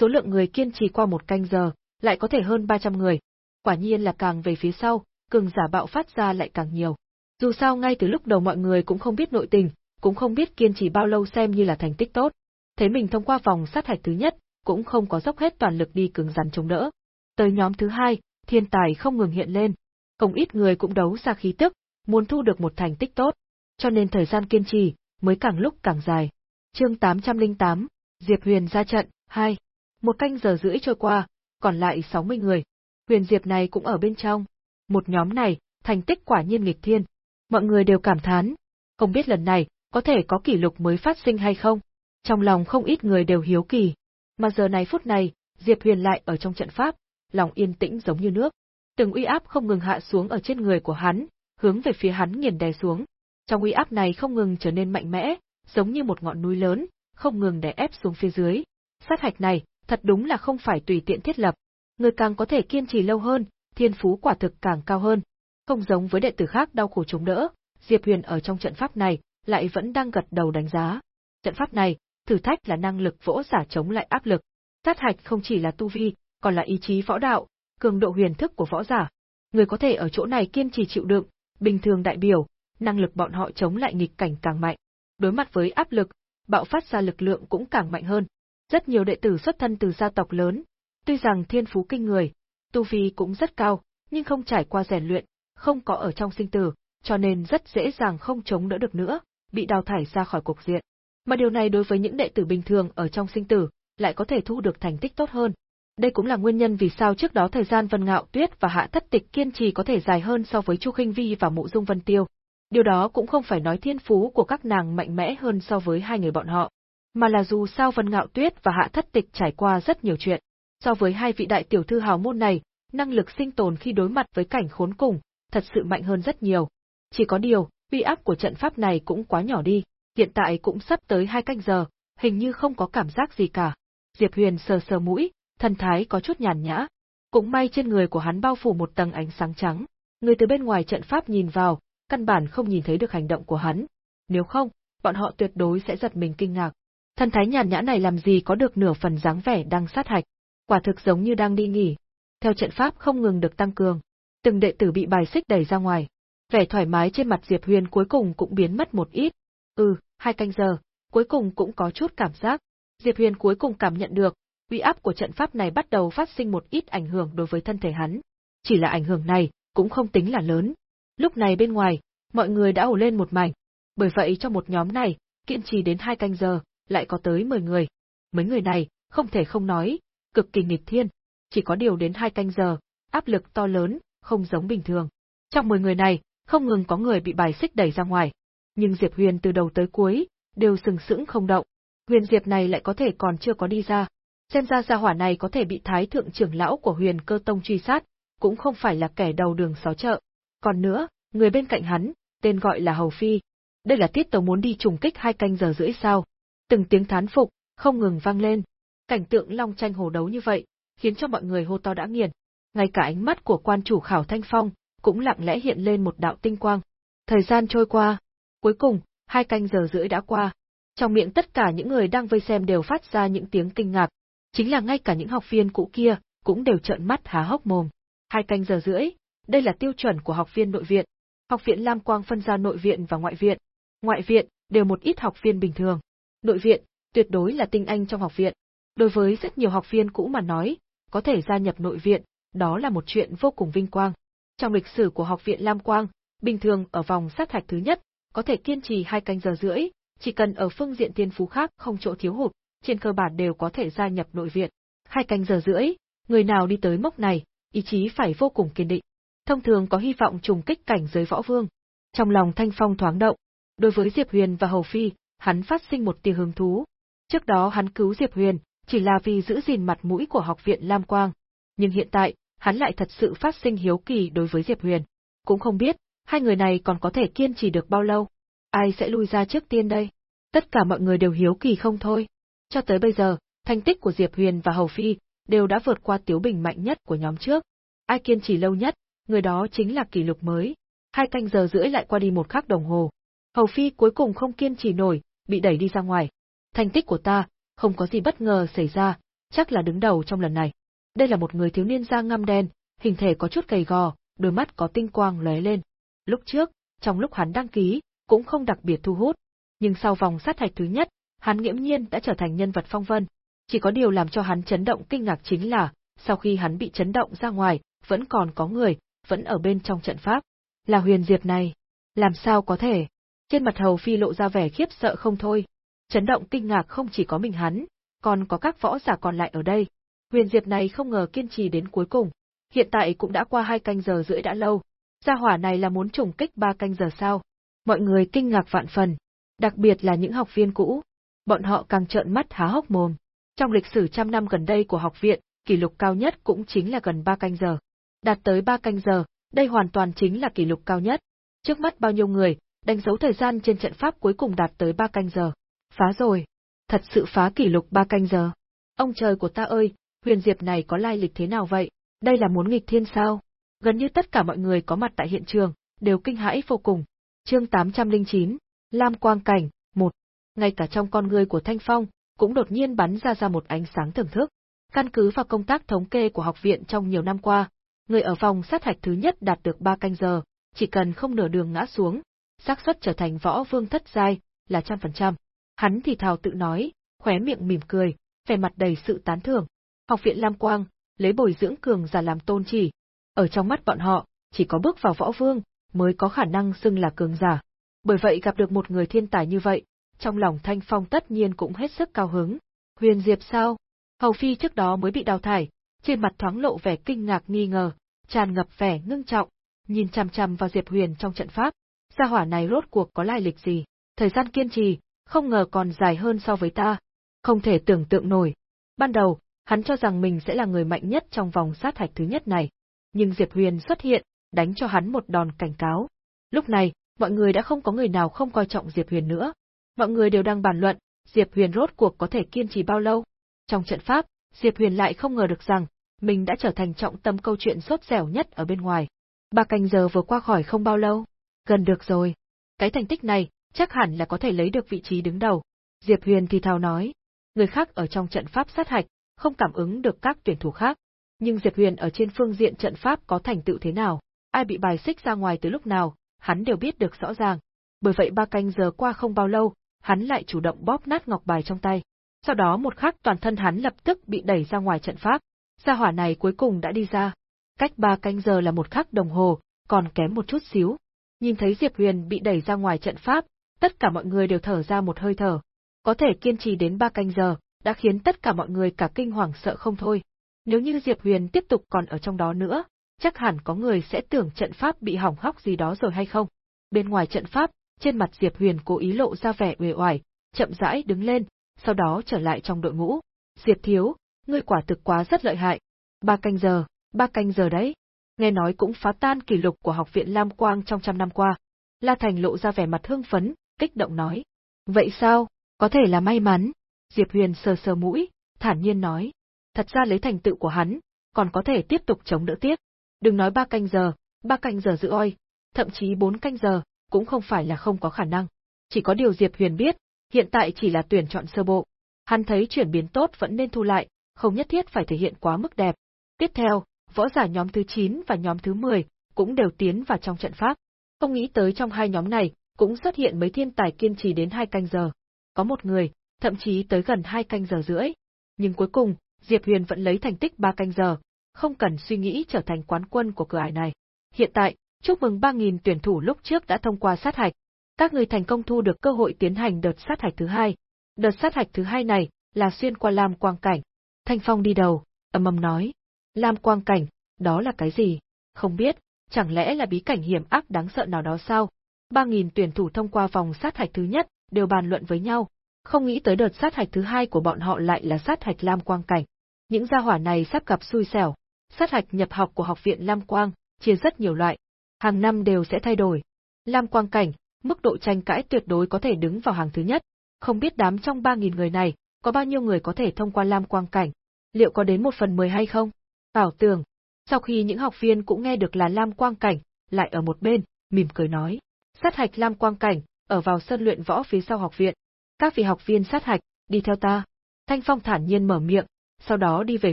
Số lượng người kiên trì qua một canh giờ, lại có thể hơn 300 người. Quả nhiên là càng về phía sau, cường giả bạo phát ra lại càng nhiều. Dù sao ngay từ lúc đầu mọi người cũng không biết nội tình, cũng không biết kiên trì bao lâu xem như là thành tích tốt. Thấy mình thông qua vòng sát hạch thứ nhất, cũng không có dốc hết toàn lực đi cứng rắn chống đỡ. Tới nhóm thứ hai, thiên tài không ngừng hiện lên. Không ít người cũng đấu ra khí tức, muốn thu được một thành tích tốt. Cho nên thời gian kiên trì, mới càng lúc càng dài. Chương 808, Diệp Huyền ra trận, 2. Một canh giờ rưỡi trôi qua, còn lại 60 người. Huyền Diệp này cũng ở bên trong. Một nhóm này, thành tích quả nhiên nghịch thiên. Mọi người đều cảm thán, không biết lần này, có thể có kỷ lục mới phát sinh hay không. Trong lòng không ít người đều hiếu kỳ. Mà giờ này phút này, Diệp Huyền lại ở trong trận pháp, lòng yên tĩnh giống như nước. Từng uy áp không ngừng hạ xuống ở trên người của hắn, hướng về phía hắn nghiền đè xuống. Trong uy áp này không ngừng trở nên mạnh mẽ, giống như một ngọn núi lớn, không ngừng đè ép xuống phía dưới. Sát hạch này, thật đúng là không phải tùy tiện thiết lập. Người càng có thể kiên trì lâu hơn, thiên phú quả thực càng cao hơn. Không giống với đệ tử khác đau khổ chống đỡ, Diệp Huyền ở trong trận pháp này lại vẫn đang gật đầu đánh giá. Trận pháp này, thử thách là năng lực vỗ giả chống lại áp lực. Sát hạch không chỉ là tu vi, còn là ý chí võ đạo, cường độ huyền thức của võ giả. Người có thể ở chỗ này kiên trì chịu đựng, bình thường đại biểu, năng lực bọn họ chống lại nghịch cảnh càng mạnh. Đối mặt với áp lực, bạo phát ra lực lượng cũng càng mạnh hơn. Rất nhiều đệ tử xuất thân từ gia tộc lớn, tuy rằng thiên phú kinh người, tu vi cũng rất cao, nhưng không trải qua rèn luyện, không có ở trong sinh tử, cho nên rất dễ dàng không chống đỡ được nữa, bị đào thải ra khỏi cuộc diện. Mà điều này đối với những đệ tử bình thường ở trong sinh tử, lại có thể thu được thành tích tốt hơn. Đây cũng là nguyên nhân vì sao trước đó thời gian Vân Ngạo Tuyết và Hạ Thất Tịch kiên trì có thể dài hơn so với Chu Khinh Vi và Mộ Dung Vân Tiêu. Điều đó cũng không phải nói thiên phú của các nàng mạnh mẽ hơn so với hai người bọn họ, mà là dù sao Vân Ngạo Tuyết và Hạ Thất Tịch trải qua rất nhiều chuyện. So với hai vị đại tiểu thư hào môn này, năng lực sinh tồn khi đối mặt với cảnh khốn cùng, thật sự mạnh hơn rất nhiều. Chỉ có điều, uy áp của trận pháp này cũng quá nhỏ đi, hiện tại cũng sắp tới hai canh giờ, hình như không có cảm giác gì cả. Diệp Huyền sờ sờ mũi, thần thái có chút nhàn nhã. Cũng may trên người của hắn bao phủ một tầng ánh sáng trắng. Người từ bên ngoài trận pháp nhìn vào, căn bản không nhìn thấy được hành động của hắn. Nếu không, bọn họ tuyệt đối sẽ giật mình kinh ngạc. Thần thái nhàn nhã này làm gì có được nửa phần dáng vẻ đang sát hạch. Quả thực giống như đang đi nghỉ. Theo trận pháp không ngừng được tăng cường. Từng đệ tử bị bài xích đẩy ra ngoài. Vẻ thoải mái trên mặt Diệp Huyền cuối cùng cũng biến mất một ít. Ừ, hai canh giờ, cuối cùng cũng có chút cảm giác. Diệp Huyền cuối cùng cảm nhận được, uy áp của trận pháp này bắt đầu phát sinh một ít ảnh hưởng đối với thân thể hắn. Chỉ là ảnh hưởng này, cũng không tính là lớn. Lúc này bên ngoài, mọi người đã ổ lên một mảnh. Bởi vậy trong một nhóm này, kiên trì đến hai canh giờ, lại có tới 10 người. Mấy người này, không thể không nói, cực kỳ nghịch thiên. Chỉ có điều đến hai canh giờ, áp lực to lớn, không giống bình thường. Trong 10 người này, không ngừng có người bị bài xích đẩy ra ngoài. Nhưng Diệp Huyền từ đầu tới cuối, đều sừng sững không động. Huyền Diệp này lại có thể còn chưa có đi ra. Xem ra gia hỏa này có thể bị thái thượng trưởng lão của huyền cơ tông truy sát, cũng không phải là kẻ đầu đường xó chợ. Còn nữa, người bên cạnh hắn, tên gọi là Hầu Phi. Đây là tiết tấu muốn đi trùng kích hai canh giờ rưỡi sao. Từng tiếng thán phục, không ngừng vang lên. Cảnh tượng long tranh hồ đấu như vậy, khiến cho mọi người hô to đã nghiền. Ngay cả ánh mắt của quan chủ khảo Thanh Phong, cũng lặng lẽ hiện lên một đạo tinh quang. Thời gian trôi qua. Cuối cùng, hai canh giờ rưỡi đã qua. Trong miệng tất cả những người đang vây xem đều phát ra những tiếng kinh ngạc. Chính là ngay cả những học viên cũ kia, cũng đều trợn mắt há hốc mồm. Hai canh giờ rưỡi, đây là tiêu chuẩn của học viên nội viện. Học viện Lam Quang phân ra nội viện và ngoại viện. Ngoại viện, đều một ít học viên bình thường. Nội viện, tuyệt đối là tinh anh trong học viện. Đối với rất nhiều học viên cũ mà nói, có thể gia nhập nội viện, đó là một chuyện vô cùng vinh quang. Trong lịch sử của học viện Lam Quang, bình thường ở vòng sát hạch thứ nhất, có thể kiên trì hai canh giờ rưỡi, chỉ cần ở phương diện tiên phú khác không chỗ thiếu hụt, trên cơ bản đều có thể gia nhập nội viện. Hai canh giờ rưỡi, người nào đi tới mốc này, ý chí phải vô cùng kiên định. Thông thường có hy vọng trùng kích cảnh giới võ vương. Trong lòng Thanh Phong thoáng động, đối với Diệp Huyền và Hầu Phi, hắn phát sinh một tia hứng thú. Trước đó hắn cứu Diệp Huyền, chỉ là vì giữ gìn mặt mũi của học viện Lam Quang. Nhưng hiện tại, hắn lại thật sự phát sinh hiếu kỳ đối với Diệp Huyền. Cũng không biết, hai người này còn có thể kiên trì được bao lâu. Ai sẽ lui ra trước tiên đây? Tất cả mọi người đều hiếu kỳ không thôi. Cho tới bây giờ, thành tích của Diệp Huyền và Hầu Phi đều đã vượt qua Tiếu Bình mạnh nhất của nhóm trước. Ai kiên trì lâu nhất, người đó chính là kỷ lục mới. Hai canh giờ rưỡi lại qua đi một khắc đồng hồ. Hầu Phi cuối cùng không kiên trì nổi, bị đẩy đi ra ngoài. Thành tích của ta, không có gì bất ngờ xảy ra, chắc là đứng đầu trong lần này. Đây là một người thiếu niên da ngăm đen, hình thể có chút gầy gò, đôi mắt có tinh quang lóe lên. Lúc trước, trong lúc hắn đăng ký, cũng không đặc biệt thu hút, nhưng sau vòng sát hạch thứ nhất, hắn nghiễm nhiên đã trở thành nhân vật phong vân. Chỉ có điều làm cho hắn chấn động kinh ngạc chính là, sau khi hắn bị chấn động ra ngoài, vẫn còn có người, vẫn ở bên trong trận pháp. Là huyền diệp này. Làm sao có thể? Trên mặt hầu phi lộ ra vẻ khiếp sợ không thôi. Chấn động kinh ngạc không chỉ có mình hắn, còn có các võ giả còn lại ở đây. Huyền diệp này không ngờ kiên trì đến cuối cùng. Hiện tại cũng đã qua hai canh giờ rưỡi đã lâu. Gia hỏa này là muốn trùng kích ba canh giờ sao? Mọi người kinh ngạc vạn phần. Đặc biệt là những học viên cũ. Bọn họ càng trợn mắt há hốc mồm. Trong lịch sử trăm năm gần đây của học viện, kỷ lục cao nhất cũng chính là gần ba canh giờ. Đạt tới ba canh giờ, đây hoàn toàn chính là kỷ lục cao nhất. Trước mắt bao nhiêu người, đánh dấu thời gian trên trận pháp cuối cùng đạt tới ba canh giờ. Phá rồi. Thật sự phá kỷ lục ba canh giờ. Ông trời của ta ơi, Huyền Diệp này có lai lịch thế nào vậy? Đây là muốn nghịch thiên sao? Gần như tất cả mọi người có mặt tại hiện trường, đều kinh hãi vô cùng. Chương 809, Lam Quang Cảnh, 1. Ngay cả trong con người của Thanh Phong, cũng đột nhiên bắn ra ra một ánh sáng thưởng thức. Căn cứ vào công tác thống kê của học viện trong nhiều năm qua, người ở vòng sát hạch thứ nhất đạt được 3 canh giờ, chỉ cần không nửa đường ngã xuống, xác suất trở thành võ vương thất giai là trăm phần trăm. Hắn thì thào tự nói, khóe miệng mỉm cười, vẻ mặt đầy sự tán thưởng. Học viện Lam Quang, lấy bồi dưỡng cường giả làm tôn chỉ. Ở trong mắt bọn họ, chỉ có bước vào võ vương, mới có khả năng xưng là cường giả. Bởi vậy gặp được một người thiên tài như vậy, trong lòng Thanh Phong tất nhiên cũng hết sức cao hứng. Huyền Diệp sao? Hầu Phi trước đó mới bị đào thải, trên mặt thoáng lộ vẻ kinh ngạc nghi ngờ, tràn ngập vẻ ngưng trọng, nhìn chằm chằm vào Diệp Huyền trong trận pháp. Gia hỏa này rốt cuộc có lai lịch gì? Thời gian kiên trì, không ngờ còn dài hơn so với ta. Không thể tưởng tượng nổi. Ban đầu, hắn cho rằng mình sẽ là người mạnh nhất trong vòng sát hạch thứ nhất này. Nhưng Diệp Huyền xuất hiện, đánh cho hắn một đòn cảnh cáo. Lúc này, mọi người đã không có người nào không coi trọng Diệp Huyền nữa. Mọi người đều đang bàn luận, Diệp Huyền rốt cuộc có thể kiên trì bao lâu. Trong trận pháp, Diệp Huyền lại không ngờ được rằng, mình đã trở thành trọng tâm câu chuyện sốt dẻo nhất ở bên ngoài. Ba canh giờ vừa qua khỏi không bao lâu. Gần được rồi. Cái thành tích này, chắc hẳn là có thể lấy được vị trí đứng đầu. Diệp Huyền thì thào nói. Người khác ở trong trận pháp sát hạch, không cảm ứng được các tuyển thủ khác. Nhưng Diệp Huyền ở trên phương diện trận pháp có thành tựu thế nào, ai bị bài xích ra ngoài từ lúc nào, hắn đều biết được rõ ràng. Bởi vậy ba canh giờ qua không bao lâu, hắn lại chủ động bóp nát ngọc bài trong tay. Sau đó một khắc toàn thân hắn lập tức bị đẩy ra ngoài trận pháp. Gia hỏa này cuối cùng đã đi ra. Cách ba canh giờ là một khắc đồng hồ, còn kém một chút xíu. Nhìn thấy Diệp Huyền bị đẩy ra ngoài trận pháp, tất cả mọi người đều thở ra một hơi thở. Có thể kiên trì đến ba canh giờ, đã khiến tất cả mọi người cả kinh hoàng sợ không thôi. Nếu như Diệp Huyền tiếp tục còn ở trong đó nữa, chắc hẳn có người sẽ tưởng trận pháp bị hỏng hóc gì đó rồi hay không. Bên ngoài trận pháp, trên mặt Diệp Huyền cố ý lộ ra vẻ uể oải, chậm rãi đứng lên, sau đó trở lại trong đội ngũ. Diệp Thiếu, ngươi quả thực quá rất lợi hại. Ba canh giờ, ba canh giờ đấy. Nghe nói cũng phá tan kỷ lục của học viện Lam Quang trong trăm năm qua. La Thành lộ ra vẻ mặt hưng phấn, kích động nói. Vậy sao, có thể là may mắn. Diệp Huyền sờ sờ mũi, thản nhiên nói. Thật ra lấy thành tựu của hắn, còn có thể tiếp tục chống đỡ tiếp. Đừng nói ba canh giờ, ba canh giờ giữ oi, thậm chí bốn canh giờ, cũng không phải là không có khả năng. Chỉ có điều Diệp Huyền biết, hiện tại chỉ là tuyển chọn sơ bộ. Hắn thấy chuyển biến tốt vẫn nên thu lại, không nhất thiết phải thể hiện quá mức đẹp. Tiếp theo, võ giả nhóm thứ 9 và nhóm thứ 10 cũng đều tiến vào trong trận pháp. Không nghĩ tới trong hai nhóm này cũng xuất hiện mấy thiên tài kiên trì đến hai canh giờ. Có một người, thậm chí tới gần hai canh giờ rưỡi. Nhưng cuối cùng, Diệp Huyền vẫn lấy thành tích ba canh giờ, không cần suy nghĩ trở thành quán quân của cửa ải này. Hiện tại, chúc mừng 3.000 tuyển thủ lúc trước đã thông qua sát hạch. Các người thành công thu được cơ hội tiến hành đợt sát hạch thứ hai. Đợt sát hạch thứ hai này là xuyên qua Lam Quang Cảnh. Thanh Phong đi đầu, âm âm nói. Lam Quang Cảnh, đó là cái gì? Không biết, chẳng lẽ là bí cảnh hiểm ác đáng sợ nào đó sao? 3.000 tuyển thủ thông qua vòng sát hạch thứ nhất, đều bàn luận với nhau. Không nghĩ tới đợt sát hạch thứ hai của bọn họ lại là sát hạch Lam Quang Cảnh. Những gia hỏa này sắp gặp xui xẻo. Sát hạch nhập học của học viện Lam Quang, chia rất nhiều loại. Hàng năm đều sẽ thay đổi. Lam Quang Cảnh, mức độ tranh cãi tuyệt đối có thể đứng vào hàng thứ nhất. Không biết đám trong 3.000 người này, có bao nhiêu người có thể thông qua Lam Quang Cảnh? Liệu có đến một phần mười hay không? Bảo tường. Sau khi những học viên cũng nghe được là Lam Quang Cảnh, lại ở một bên, mỉm cười nói. Sát hạch Lam Quang Cảnh, ở vào sân luyện võ phía sau học viện. Các vị học viên sát hạch, đi theo ta. Thanh Phong thản nhiên mở miệng, sau đó đi về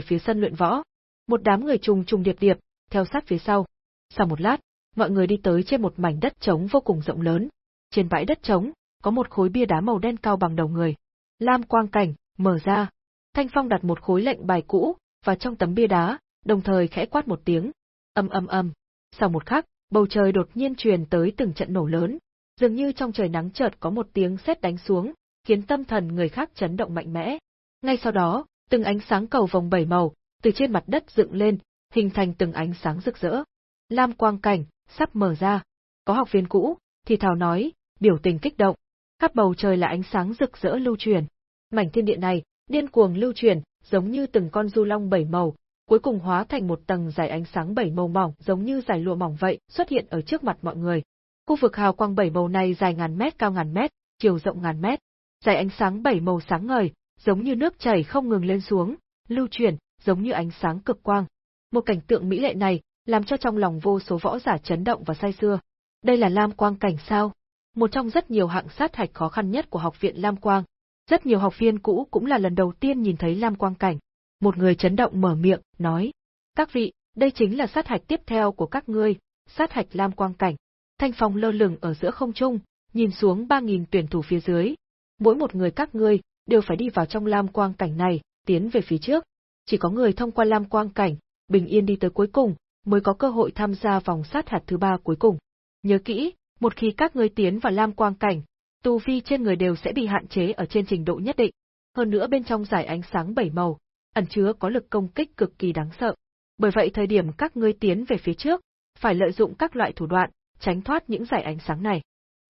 phía sân luyện võ. Một đám người trùng trùng điệp điệp, theo sát phía sau. Sau một lát, mọi người đi tới trên một mảnh đất trống vô cùng rộng lớn. Trên bãi đất trống, có một khối bia đá màu đen cao bằng đầu người. Lam quang cảnh, mở ra. Thanh Phong đặt một khối lệnh bài cũ vào trong tấm bia đá, đồng thời khẽ quát một tiếng. Âm âm âm. Sau một khắc, bầu trời đột nhiên truyền tới từng trận nổ lớn, dường như trong trời nắng chợt có một tiếng sét đánh xuống, khiến tâm thần người khác chấn động mạnh mẽ. Ngay sau đó, từng ánh sáng cầu vòng bảy màu, từ trên mặt đất dựng lên, hình thành từng ánh sáng rực rỡ. Lam quang cảnh, sắp mở ra. Có học viên cũ, thì thào nói, biểu tình kích động. Khắp bầu trời là ánh sáng rực rỡ lưu truyền. Mảnh thiên địa này, điên cuồng lưu truyền, giống như từng con du long bảy màu, cuối cùng hóa thành một tầng dài ánh sáng bảy màu mỏng giống như dải lụa mỏng vậy, xuất hiện ở trước mặt mọi người. Khu vực hào quang bảy màu này dài ngàn mét cao ngàn mét, chiều rộng ngàn mét, dài ánh sáng bảy màu sáng ngời, giống như nước chảy không ngừng lên xuống, lưu chuyển, giống như ánh sáng cực quang. Một cảnh tượng mỹ lệ này, làm cho trong lòng vô số võ giả chấn động và say sưa. Đây là Lam Quang cảnh sao? Một trong rất nhiều hạng sát hạch khó khăn nhất của học viện Lam Quang. Rất nhiều học viên cũ cũng là lần đầu tiên nhìn thấy Lam Quang cảnh. Một người chấn động mở miệng, nói: "Các vị, đây chính là sát hạch tiếp theo của các ngươi, sát hạch Lam Quang cảnh." Thanh Phong lơ lửng ở giữa không trung, nhìn xuống 3000 tuyển thủ phía dưới. Mỗi một người các ngươi đều phải đi vào trong Lam Quang cảnh này, tiến về phía trước. Chỉ có người thông qua Lam Quang cảnh, bình yên đi tới cuối cùng, mới có cơ hội tham gia vòng sát hạt thứ ba cuối cùng. Nhớ kỹ, một khi các ngươi tiến vào Lam Quang cảnh, tu vi trên người đều sẽ bị hạn chế ở trên trình độ nhất định. Hơn nữa bên trong giải ánh sáng bảy màu, ẩn chứa có lực công kích cực kỳ đáng sợ. Bởi vậy thời điểm các ngươi tiến về phía trước, phải lợi dụng các loại thủ đoạn, tránh thoát những giải ánh sáng này.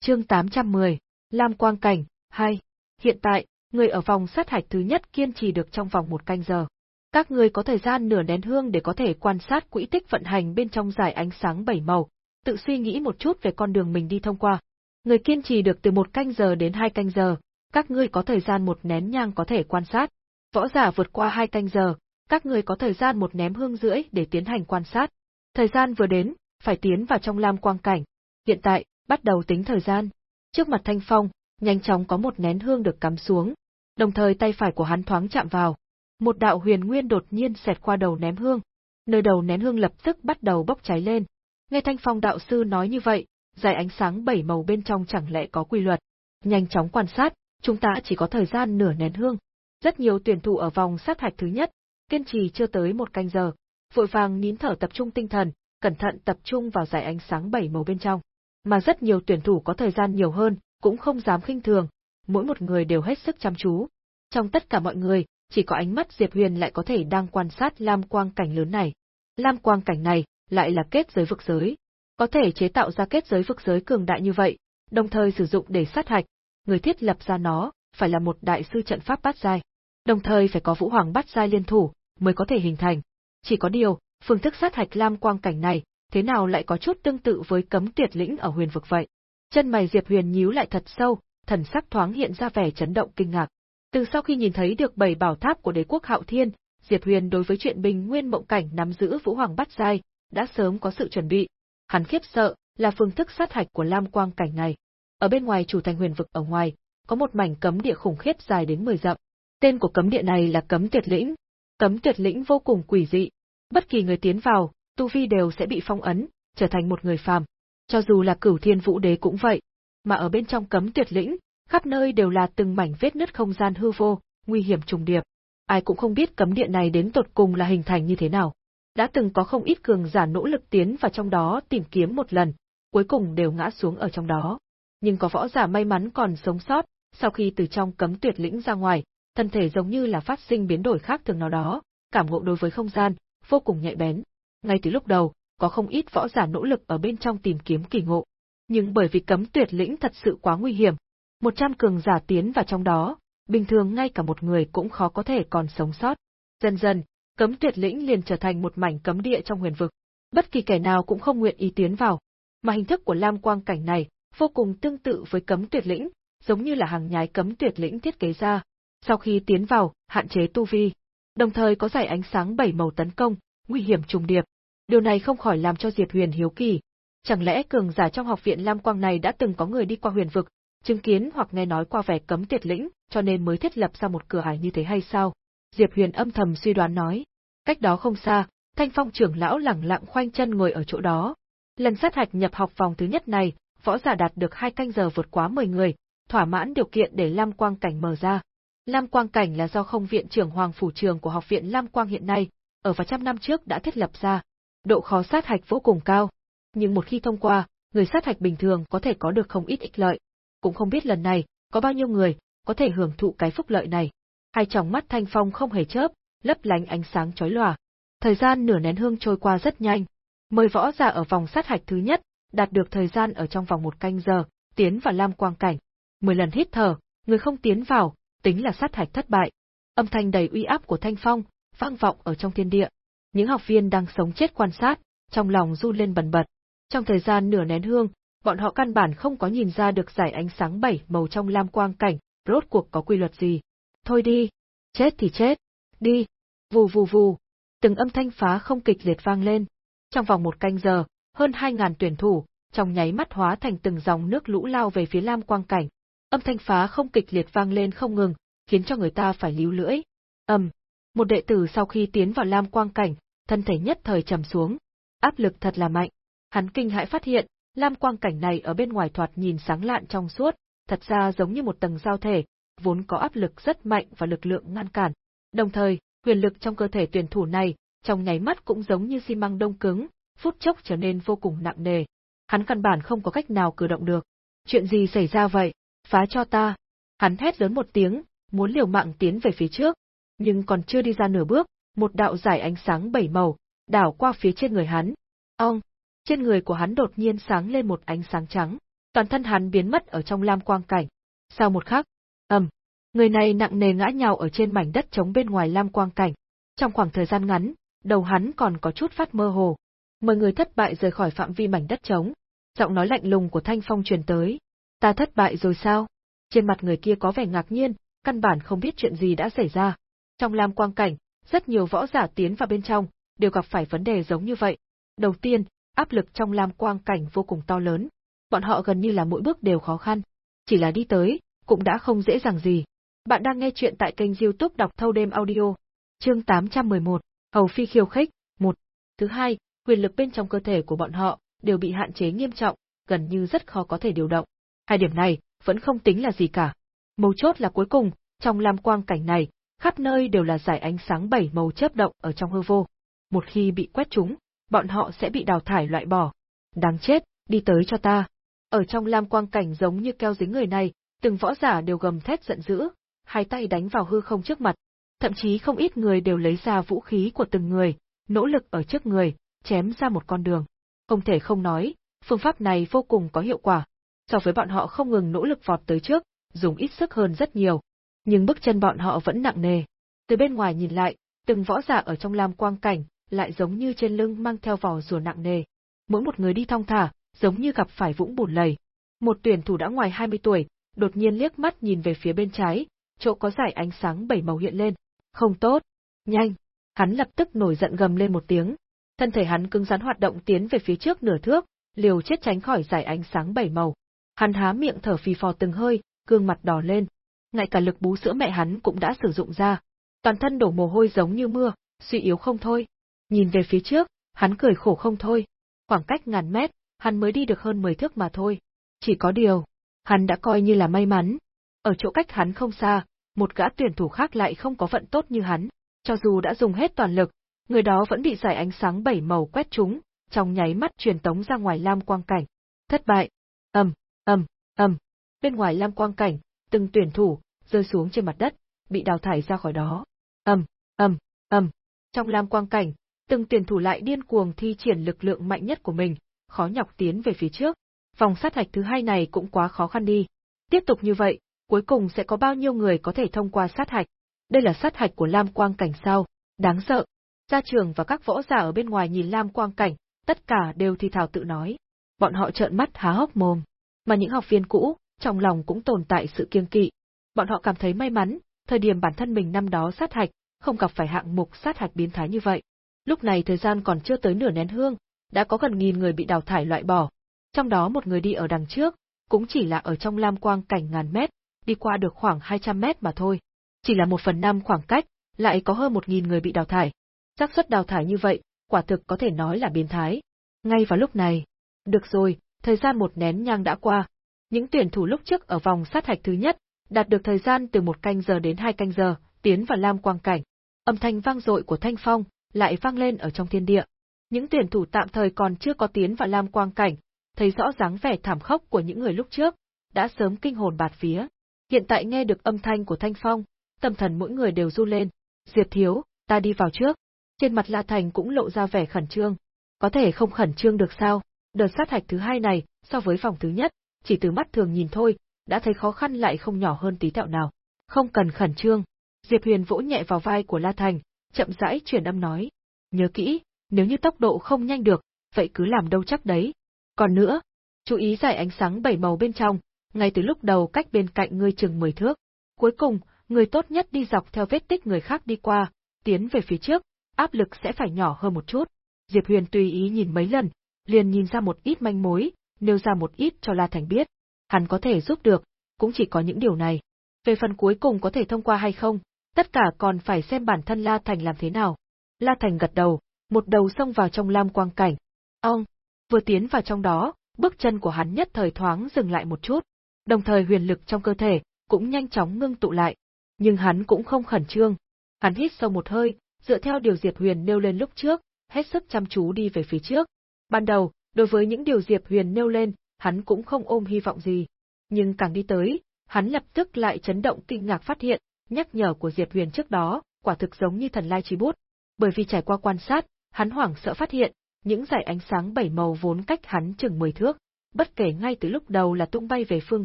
Chương 810, Lam Quang Cảnh, 2. Hiện tại, người ở vòng sát hạch thứ nhất kiên trì được trong vòng một canh giờ. Các ngươi có thời gian nửa nén hương để có thể quan sát quỹ tích vận hành bên trong giải ánh sáng bảy màu, tự suy nghĩ một chút về con đường mình đi thông qua. Người kiên trì được từ một canh giờ đến hai canh giờ, các ngươi có thời gian một nén nhang có thể quan sát. Võ giả vượt qua hai canh giờ, các người có thời gian một ném hương rưỡi để tiến hành quan sát. Thời gian vừa đến, phải tiến vào trong lam quang cảnh. Hiện tại, bắt đầu tính thời gian. Trước mặt Thanh Phong, nhanh chóng có một nén hương được cắm xuống. Đồng thời tay phải của hắn thoáng chạm vào. Một đạo huyền nguyên đột nhiên xẹt qua đầu ném hương. Nơi đầu nén hương lập tức bắt đầu bốc cháy lên. Nghe Thanh Phong đạo sư nói như vậy, dài ánh sáng bảy màu bên trong chẳng lẽ có quy luật. Nhanh chóng quan sát, chúng ta chỉ có thời gian nửa nén hương. Rất nhiều tuyển thủ ở vòng sát hạch thứ nhất, kiên trì chưa tới một canh giờ, vội vàng nín thở tập trung tinh thần, cẩn thận tập trung vào giải ánh sáng bảy màu bên trong. Mà rất nhiều tuyển thủ có thời gian nhiều hơn, cũng không dám khinh thường, mỗi một người đều hết sức chăm chú. Trong tất cả mọi người, chỉ có ánh mắt Diệp Huyền lại có thể đang quan sát lam quang cảnh lớn này. Lam quang cảnh này lại là kết giới vực giới, có thể chế tạo ra kết giới vực giới cường đại như vậy, đồng thời sử dụng để sát hạch, người thiết lập ra nó phải là một đại sư trận pháp bát giai, đồng thời phải có vũ hoàng bắt giai liên thủ mới có thể hình thành. Chỉ có điều, phương thức sát hạch lam quang cảnh này, thế nào lại có chút tương tự với cấm tuyệt lĩnh ở huyền vực vậy? Chân mày Diệp Huyền nhíu lại thật sâu, thần sắc thoáng hiện ra vẻ chấn động kinh ngạc. Từ sau khi nhìn thấy được bảy bảo tháp của đế quốc Hạo Thiên, Diệp Huyền đối với chuyện bình nguyên mộng cảnh nắm giữ Vũ Hoàng Bát Giai, đã sớm có sự chuẩn bị. Hắn khiếp sợ, là phương thức sát hạch của Lam Quang cảnh này. Ở bên ngoài chủ thành huyền vực ở ngoài, có một mảnh cấm địa khủng khiếp dài đến 10 dặm. Tên của cấm địa này là Cấm Tuyệt Lĩnh. Cấm Tuyệt Lĩnh vô cùng quỷ dị. Bất kỳ người tiến vào, tu vi đều sẽ bị phong ấn, trở thành một người phàm. Cho dù là cửu thiên vũ đế cũng vậy, mà ở bên trong cấm tuyệt lĩnh, khắp nơi đều là từng mảnh vết nứt không gian hư vô, nguy hiểm trùng điệp. Ai cũng không biết cấm địa này đến tột cùng là hình thành như thế nào. Đã từng có không ít cường giả nỗ lực tiến vào trong đó tìm kiếm một lần, cuối cùng đều ngã xuống ở trong đó. Nhưng có võ giả may mắn còn sống sót, sau khi từ trong cấm tuyệt lĩnh ra ngoài, thân thể giống như là phát sinh biến đổi khác thường nào đó, cảm ngộ đối với không gian, vô cùng nhạy bén. Ngay từ lúc đầu, có không ít võ giả nỗ lực ở bên trong tìm kiếm kỳ ngộ. Nhưng bởi vì cấm tuyệt lĩnh thật sự quá nguy hiểm, một trăm cường giả tiến vào trong đó, bình thường ngay cả một người cũng khó có thể còn sống sót. Dần dần, cấm tuyệt lĩnh liền trở thành một mảnh cấm địa trong huyền vực. Bất kỳ kẻ nào cũng không nguyện ý tiến vào. Mà hình thức của Lam Quang cảnh này, vô cùng tương tự với cấm tuyệt lĩnh, giống như là hàng nhái cấm tuyệt lĩnh thiết kế ra. Sau khi tiến vào, hạn chế tu vi, đồng thời có giải ánh sáng bảy màu tấn công, nguy hiểm trùng điệp, Điều này không khỏi làm cho Diệp Huyền hiếu kỳ. Chẳng lẽ cường giả trong học viện Lam Quang này đã từng có người đi qua huyền vực, chứng kiến hoặc nghe nói qua vẻ cấm tuyệt lĩnh, cho nên mới thiết lập ra một cửa ải như thế hay sao? Diệp Huyền âm thầm suy đoán nói. Cách đó không xa, Thanh Phong trưởng lão lẳng lặng khoanh chân ngồi ở chỗ đó. Lần sát hạch nhập học vòng thứ nhất này, võ giả đạt được hai canh giờ vượt quá 10 người, thỏa mãn điều kiện để Lam Quang cảnh mở ra. Lam Quang cảnh là do không viện trưởng Hoàng phủ trường của học viện Lam Quang hiện nay, ở vài trăm năm trước đã thiết lập ra, độ khó sát hạch vô cùng cao, nhưng một khi thông qua, người sát hạch bình thường có thể có được không ít ích lợi. Cũng không biết lần này, có bao nhiêu người có thể hưởng thụ cái phúc lợi này. Hai tròng mắt Thanh Phong không hề chớp, lấp lánh ánh sáng chói lòa. Thời gian nửa nén hương trôi qua rất nhanh. Mời võ giả ở vòng sát hạch thứ nhất, đạt được thời gian ở trong vòng một canh giờ, tiến vào lam quang cảnh. Mười lần hít thở, người không tiến vào, tính là sát hạch thất bại. Âm thanh đầy uy áp của Thanh Phong, vang vọng ở trong thiên địa. Những học viên đang sống chết quan sát, trong lòng run lên bần bật. Trong thời gian nửa nén hương, bọn họ căn bản không có nhìn ra được giải ánh sáng bảy màu trong lam quang cảnh, rốt cuộc có quy luật gì. Thôi đi, chết thì chết, đi. Vù vù vù, Từng âm thanh phá không kịch liệt vang lên. Trong vòng một canh giờ, hơn hai ngàn tuyển thủ, trong nháy mắt hóa thành từng dòng nước lũ lao về phía Lam Quang Cảnh. Âm thanh phá không kịch liệt vang lên không ngừng, khiến cho người ta phải líu lưỡi. Ầm, một đệ tử sau khi tiến vào Lam Quang Cảnh, thân thể nhất thời trầm xuống. Áp lực thật là mạnh. Hắn kinh hãi phát hiện, Lam Quang Cảnh này ở bên ngoài thoạt nhìn sáng lạn trong suốt, thật ra giống như một tầng giao thể, vốn có áp lực rất mạnh và lực lượng ngăn cản. Đồng thời, quyền lực trong cơ thể tuyển thủ này, trong nháy mắt cũng giống như xi măng đông cứng, phút chốc trở nên vô cùng nặng nề. Hắn căn bản không có cách nào cử động được. Chuyện gì xảy ra vậy? Phá cho ta! Hắn hét lớn một tiếng, muốn liều mạng tiến về phía trước, nhưng còn chưa đi ra nửa bước, một đạo giải ánh sáng bảy màu, đảo qua phía trên người hắn. Ong! Trên người của hắn đột nhiên sáng lên một ánh sáng trắng, toàn thân hắn biến mất ở trong lam quang cảnh. Sau một khắc, ầm, người này nặng nề ngã nhào ở trên mảnh đất trống bên ngoài lam quang cảnh. Trong khoảng thời gian ngắn, đầu hắn còn có chút phát mơ hồ. Mời người thất bại rời khỏi phạm vi mảnh đất trống. Giọng nói lạnh lùng của Thanh Phong truyền tới. Ta thất bại rồi sao? Trên mặt người kia có vẻ ngạc nhiên, căn bản không biết chuyện gì đã xảy ra. Trong lam quang cảnh, rất nhiều võ giả tiến vào bên trong, đều gặp phải vấn đề giống như vậy. Đầu tiên, áp lực trong lam quang cảnh vô cùng to lớn. Bọn họ gần như là mỗi bước đều khó khăn. Chỉ là đi tới, cũng đã không dễ dàng gì. Bạn đang nghe chuyện tại kênh youtube đọc thâu đêm audio. Chương 811, Hầu Phi khiêu khích, 1. Thứ hai, quyền lực bên trong cơ thể của bọn họ, đều bị hạn chế nghiêm trọng, gần như rất khó có thể điều động. Hai điểm này, vẫn không tính là gì cả. Mấu chốt là cuối cùng, trong lam quang cảnh này, khắp nơi đều là giải ánh sáng bảy màu chớp động ở trong hư vô. Một khi bị quét trúng, bọn họ sẽ bị đào thải loại bỏ. Đáng chết, đi tới cho ta. Ở trong lam quang cảnh giống như keo dính người này, từng võ giả đều gầm thét giận dữ, hai tay đánh vào hư không trước mặt. Thậm chí không ít người đều lấy ra vũ khí của từng người, nỗ lực ở trước người, chém ra một con đường. Không thể không nói, phương pháp này vô cùng có hiệu quả. So với bọn họ không ngừng nỗ lực vọt tới trước, dùng ít sức hơn rất nhiều. Nhưng bước chân bọn họ vẫn nặng nề. Từ bên ngoài nhìn lại, từng võ giả ở trong lam quang cảnh, lại giống như trên lưng mang theo vỏ rùa nặng nề. Mỗi một người đi thong thả, giống như gặp phải vũng bùn lầy. Một tuyển thủ đã ngoài 20 tuổi, đột nhiên liếc mắt nhìn về phía bên trái, chỗ có dải ánh sáng bảy màu hiện lên. Không tốt. Nhanh. Hắn lập tức nổi giận gầm lên một tiếng. Thân thể hắn cứng rắn hoạt động tiến về phía trước nửa thước, liều chết tránh khỏi dải ánh sáng bảy màu. Hắn há miệng thở phì phò từng hơi, gương mặt đỏ lên. Ngay cả lực bú sữa mẹ hắn cũng đã sử dụng ra. Toàn thân đổ mồ hôi giống như mưa, suy yếu không thôi. Nhìn về phía trước, hắn cười khổ không thôi. Khoảng cách ngàn mét, hắn mới đi được hơn 10 thước mà thôi. Chỉ có điều, hắn đã coi như là may mắn. Ở chỗ cách hắn không xa, một gã tuyển thủ khác lại không có vận tốt như hắn. Cho dù đã dùng hết toàn lực, người đó vẫn bị giải ánh sáng bảy màu quét trúng, trong nháy mắt truyền tống ra ngoài lam quang cảnh. Thất bại. ầm, ầm, ầm. Bên ngoài lam quang cảnh, từng tuyển thủ rơi xuống trên mặt đất, bị đào thải ra khỏi đó. ầm, ầm, ầm. Trong lam quang cảnh, từng tuyển thủ lại điên cuồng thi triển lực lượng mạnh nhất của mình, khó nhọc tiến về phía trước. Vòng sát hạch thứ hai này cũng quá khó khăn đi. Tiếp tục như vậy, cuối cùng sẽ có bao nhiêu người có thể thông qua sát hạch? Đây là sát hạch của Lam Quang Cảnh sao? Đáng sợ. Gia trường và các võ giả ở bên ngoài nhìn Lam Quang Cảnh, tất cả đều thì thảo tự nói. Bọn họ trợn mắt há hốc mồm. Mà những học viên cũ, trong lòng cũng tồn tại sự kiêng kỵ. Bọn họ cảm thấy may mắn, thời điểm bản thân mình năm đó sát hạch, không gặp phải hạng mục sát hạch biến thái như vậy. Lúc này thời gian còn chưa tới nửa nén hương, đã có gần nghìn người bị đào thải loại bỏ. Trong đó một người đi ở đằng trước, cũng chỉ là ở trong lam quang cảnh ngàn mét, đi qua được khoảng 200 mét mà thôi. Chỉ là một phần năm khoảng cách, lại có hơn một nghìn người bị đào thải. xác suất đào thải như vậy, quả thực có thể nói là biến thái. Ngay vào lúc này, được rồi, thời gian một nén nhang đã qua. Những tuyển thủ lúc trước ở vòng sát hạch thứ nhất, đạt được thời gian từ một canh giờ đến hai canh giờ, tiến vào lam quang cảnh. Âm thanh vang dội của thanh phong lại vang lên ở trong thiên địa. Những tuyển thủ tạm thời còn chưa có tiến vào lam quang cảnh, thấy rõ dáng vẻ thảm khốc của những người lúc trước, đã sớm kinh hồn bạt phía. Hiện tại nghe được âm thanh của Thanh Phong, tâm thần mỗi người đều run lên. Diệp Thiếu, ta đi vào trước. Trên mặt La Thành cũng lộ ra vẻ khẩn trương. Có thể không khẩn trương được sao? Đợt sát hạch thứ hai này, so với vòng thứ nhất, chỉ từ mắt thường nhìn thôi, đã thấy khó khăn lại không nhỏ hơn tí tẹo nào. Không cần khẩn trương. Diệp Huyền vỗ nhẹ vào vai của La Thành, chậm rãi truyền âm nói. Nhớ kỹ, nếu như tốc độ không nhanh được, vậy cứ làm đâu chắc đấy. Còn nữa, chú ý giải ánh sáng bảy màu bên trong, ngay từ lúc đầu cách bên cạnh ngươi chừng 10 thước. Cuối cùng, người tốt nhất đi dọc theo vết tích người khác đi qua, tiến về phía trước, áp lực sẽ phải nhỏ hơn một chút. Diệp Huyền tùy ý nhìn mấy lần, liền nhìn ra một ít manh mối, nêu ra một ít cho La Thành biết. Hắn có thể giúp được, cũng chỉ có những điều này. Về phần cuối cùng có thể thông qua hay không, tất cả còn phải xem bản thân La Thành làm thế nào. La Thành gật đầu, một đầu xông vào trong lam quang cảnh. Ông, vừa tiến vào trong đó, bước chân của hắn nhất thời thoáng dừng lại một chút, đồng thời huyền lực trong cơ thể cũng nhanh chóng ngưng tụ lại. Nhưng hắn cũng không khẩn trương. Hắn hít sâu một hơi, dựa theo điều Diệp Huyền nêu lên lúc trước, hết sức chăm chú đi về phía trước. Ban đầu, đối với những điều Diệp Huyền nêu lên, hắn cũng không ôm hy vọng gì. Nhưng càng đi tới, hắn lập tức lại chấn động kinh ngạc phát hiện, nhắc nhở của Diệp Huyền trước đó, quả thực giống như thần lai chi bút. Bởi vì trải qua quan sát, hắn hoảng sợ phát hiện, những dải ánh sáng bảy màu vốn cách hắn chừng 10 thước, bất kể ngay từ lúc đầu là tung bay về phương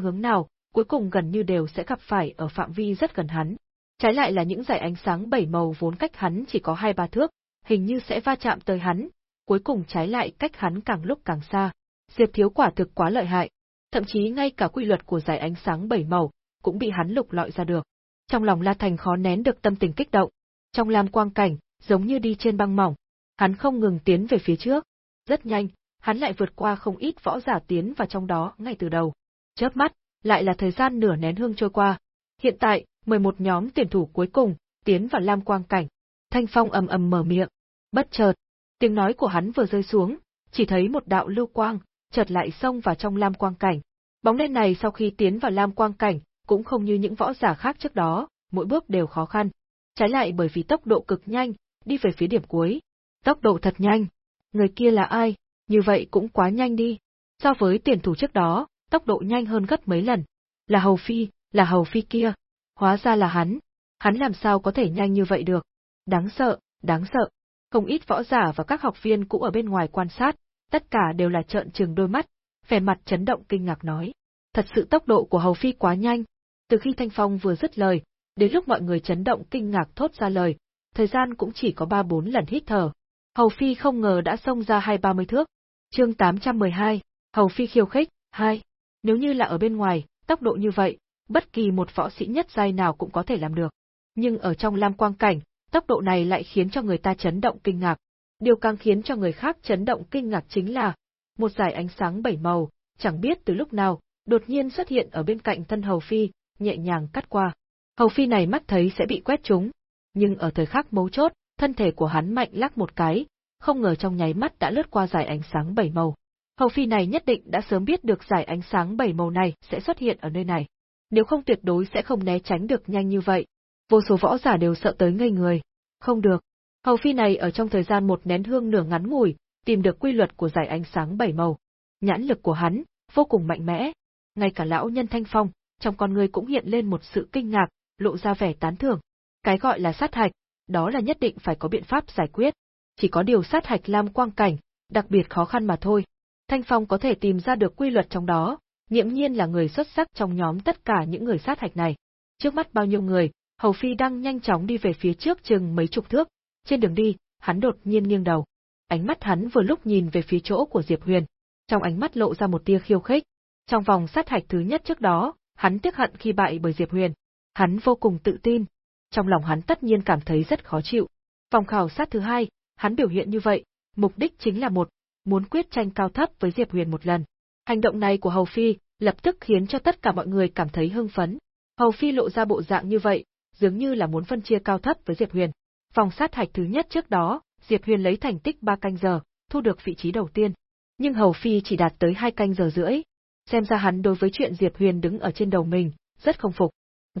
hướng nào, cuối cùng gần như đều sẽ gặp phải ở phạm vi rất gần hắn. Trái lại là những dải ánh sáng bảy màu vốn cách hắn chỉ có hai ba thước, hình như sẽ va chạm tới hắn, cuối cùng trái lại cách hắn càng lúc càng xa. Diệp Thiếu quả thực quá lợi hại, thậm chí ngay cả quy luật của giải ánh sáng bảy màu cũng bị hắn lục lọi ra được. Trong lòng La Thành khó nén được tâm tình kích động, trong lam quang cảnh, giống như đi trên băng mỏng, hắn không ngừng tiến về phía trước. Rất nhanh, hắn lại vượt qua không ít võ giả tiến vào trong đó ngay từ đầu. Chớp mắt, lại là thời gian nửa nén hương trôi qua. Hiện tại, 11 nhóm tuyển thủ cuối cùng, tiến vào lam quang cảnh. Thanh Phong ầm ầm mở miệng. Bất chợt, tiếng nói của hắn vừa rơi xuống, chỉ thấy một đạo lưu quang, chợt lại xông vào trong lam quang cảnh. Bóng đen này sau khi tiến vào lam quang cảnh, cũng không như những võ giả khác trước đó, mỗi bước đều khó khăn. Trái lại bởi vì tốc độ cực nhanh, đi về phía điểm cuối. Tốc độ thật nhanh. Người kia là ai? Như vậy cũng quá nhanh đi. So với tuyển thủ trước đó, tốc độ nhanh hơn gấp mấy lần. Là Hầu Phi, là Hầu Phi kia. Hóa ra là hắn. Hắn làm sao có thể nhanh như vậy được? Đáng sợ, đáng sợ. Không ít võ giả và các học viên cũng ở bên ngoài quan sát, tất cả đều là trợn trừng đôi mắt, vẻ mặt chấn động kinh ngạc nói. Thật sự tốc độ của Hầu Phi quá nhanh. Từ khi Thanh Phong vừa dứt lời, đến lúc mọi người chấn động kinh ngạc thốt ra lời, thời gian cũng chỉ có ba bốn lần hít thở. Hầu Phi không ngờ đã xông ra hai ba mươi thước. Chương 812, Hầu Phi khiêu khích, hai. Nếu như là ở bên ngoài, tốc độ như vậy, bất kỳ một võ sĩ nhất giai nào cũng có thể làm được. Nhưng ở trong Lam Quang Cảnh, tốc độ này lại khiến cho người ta chấn động kinh ngạc. Điều càng khiến cho người khác chấn động kinh ngạc chính là, một dải ánh sáng bảy màu, chẳng biết từ lúc nào, đột nhiên xuất hiện ở bên cạnh thân Hầu Phi, nhẹ nhàng cắt qua. Hầu Phi này mắt thấy sẽ bị quét trúng, nhưng ở thời khắc mấu chốt, thân thể của hắn mạnh lắc một cái, không ngờ trong nháy mắt đã lướt qua dải ánh sáng bảy màu. Hầu Phi này nhất định đã sớm biết được dải ánh sáng bảy màu này sẽ xuất hiện ở nơi này. Nếu không tuyệt đối sẽ không né tránh được nhanh như vậy. Vô số võ giả đều sợ tới ngây người. Không được. Hầu Phi này ở trong thời gian một nén hương nửa ngắn ngủi, tìm được quy luật của giải ánh sáng bảy màu. Nhãn lực của hắn, vô cùng mạnh mẽ. Ngay cả lão nhân Thanh Phong, trong con người cũng hiện lên một sự kinh ngạc, lộ ra vẻ tán thưởng. Cái gọi là sát hạch, đó là nhất định phải có biện pháp giải quyết. Chỉ có điều sát hạch lam quang cảnh, đặc biệt khó khăn mà thôi. Thanh Phong có thể tìm ra được quy luật trong đó, nghiễm nhiên là người xuất sắc trong nhóm tất cả những người sát hạch này. Trước mắt bao nhiêu người, Hầu Phi đang nhanh chóng đi về phía trước chừng mấy chục thước, trên đường đi, hắn đột nhiên nghiêng đầu. Ánh mắt hắn vừa lúc nhìn về phía chỗ của Diệp Huyền, trong ánh mắt lộ ra một tia khiêu khích. Trong vòng sát hạch thứ nhất trước đó, hắn tiếc hận khi bại bởi Diệp Huyền. Hắn vô cùng tự tin. Trong lòng hắn tất nhiên cảm thấy rất khó chịu. Vòng khảo sát thứ hai, hắn biểu hiện như vậy, mục đích chính là một, muốn quyết tranh cao thấp với Diệp Huyền một lần. Hành động này của Hầu Phi lập tức khiến cho tất cả mọi người cảm thấy hưng phấn. Hầu Phi lộ ra bộ dạng như vậy, dường như là muốn phân chia cao thấp với Diệp Huyền. Vòng sát hạch thứ nhất trước đó, Diệp Huyền lấy thành tích 3 canh giờ, thu được vị trí đầu tiên. Nhưng Hầu Phi chỉ đạt tới 2 canh giờ rưỡi, xem ra hắn đối với chuyện Diệp Huyền đứng ở trên đầu mình, rất không phục.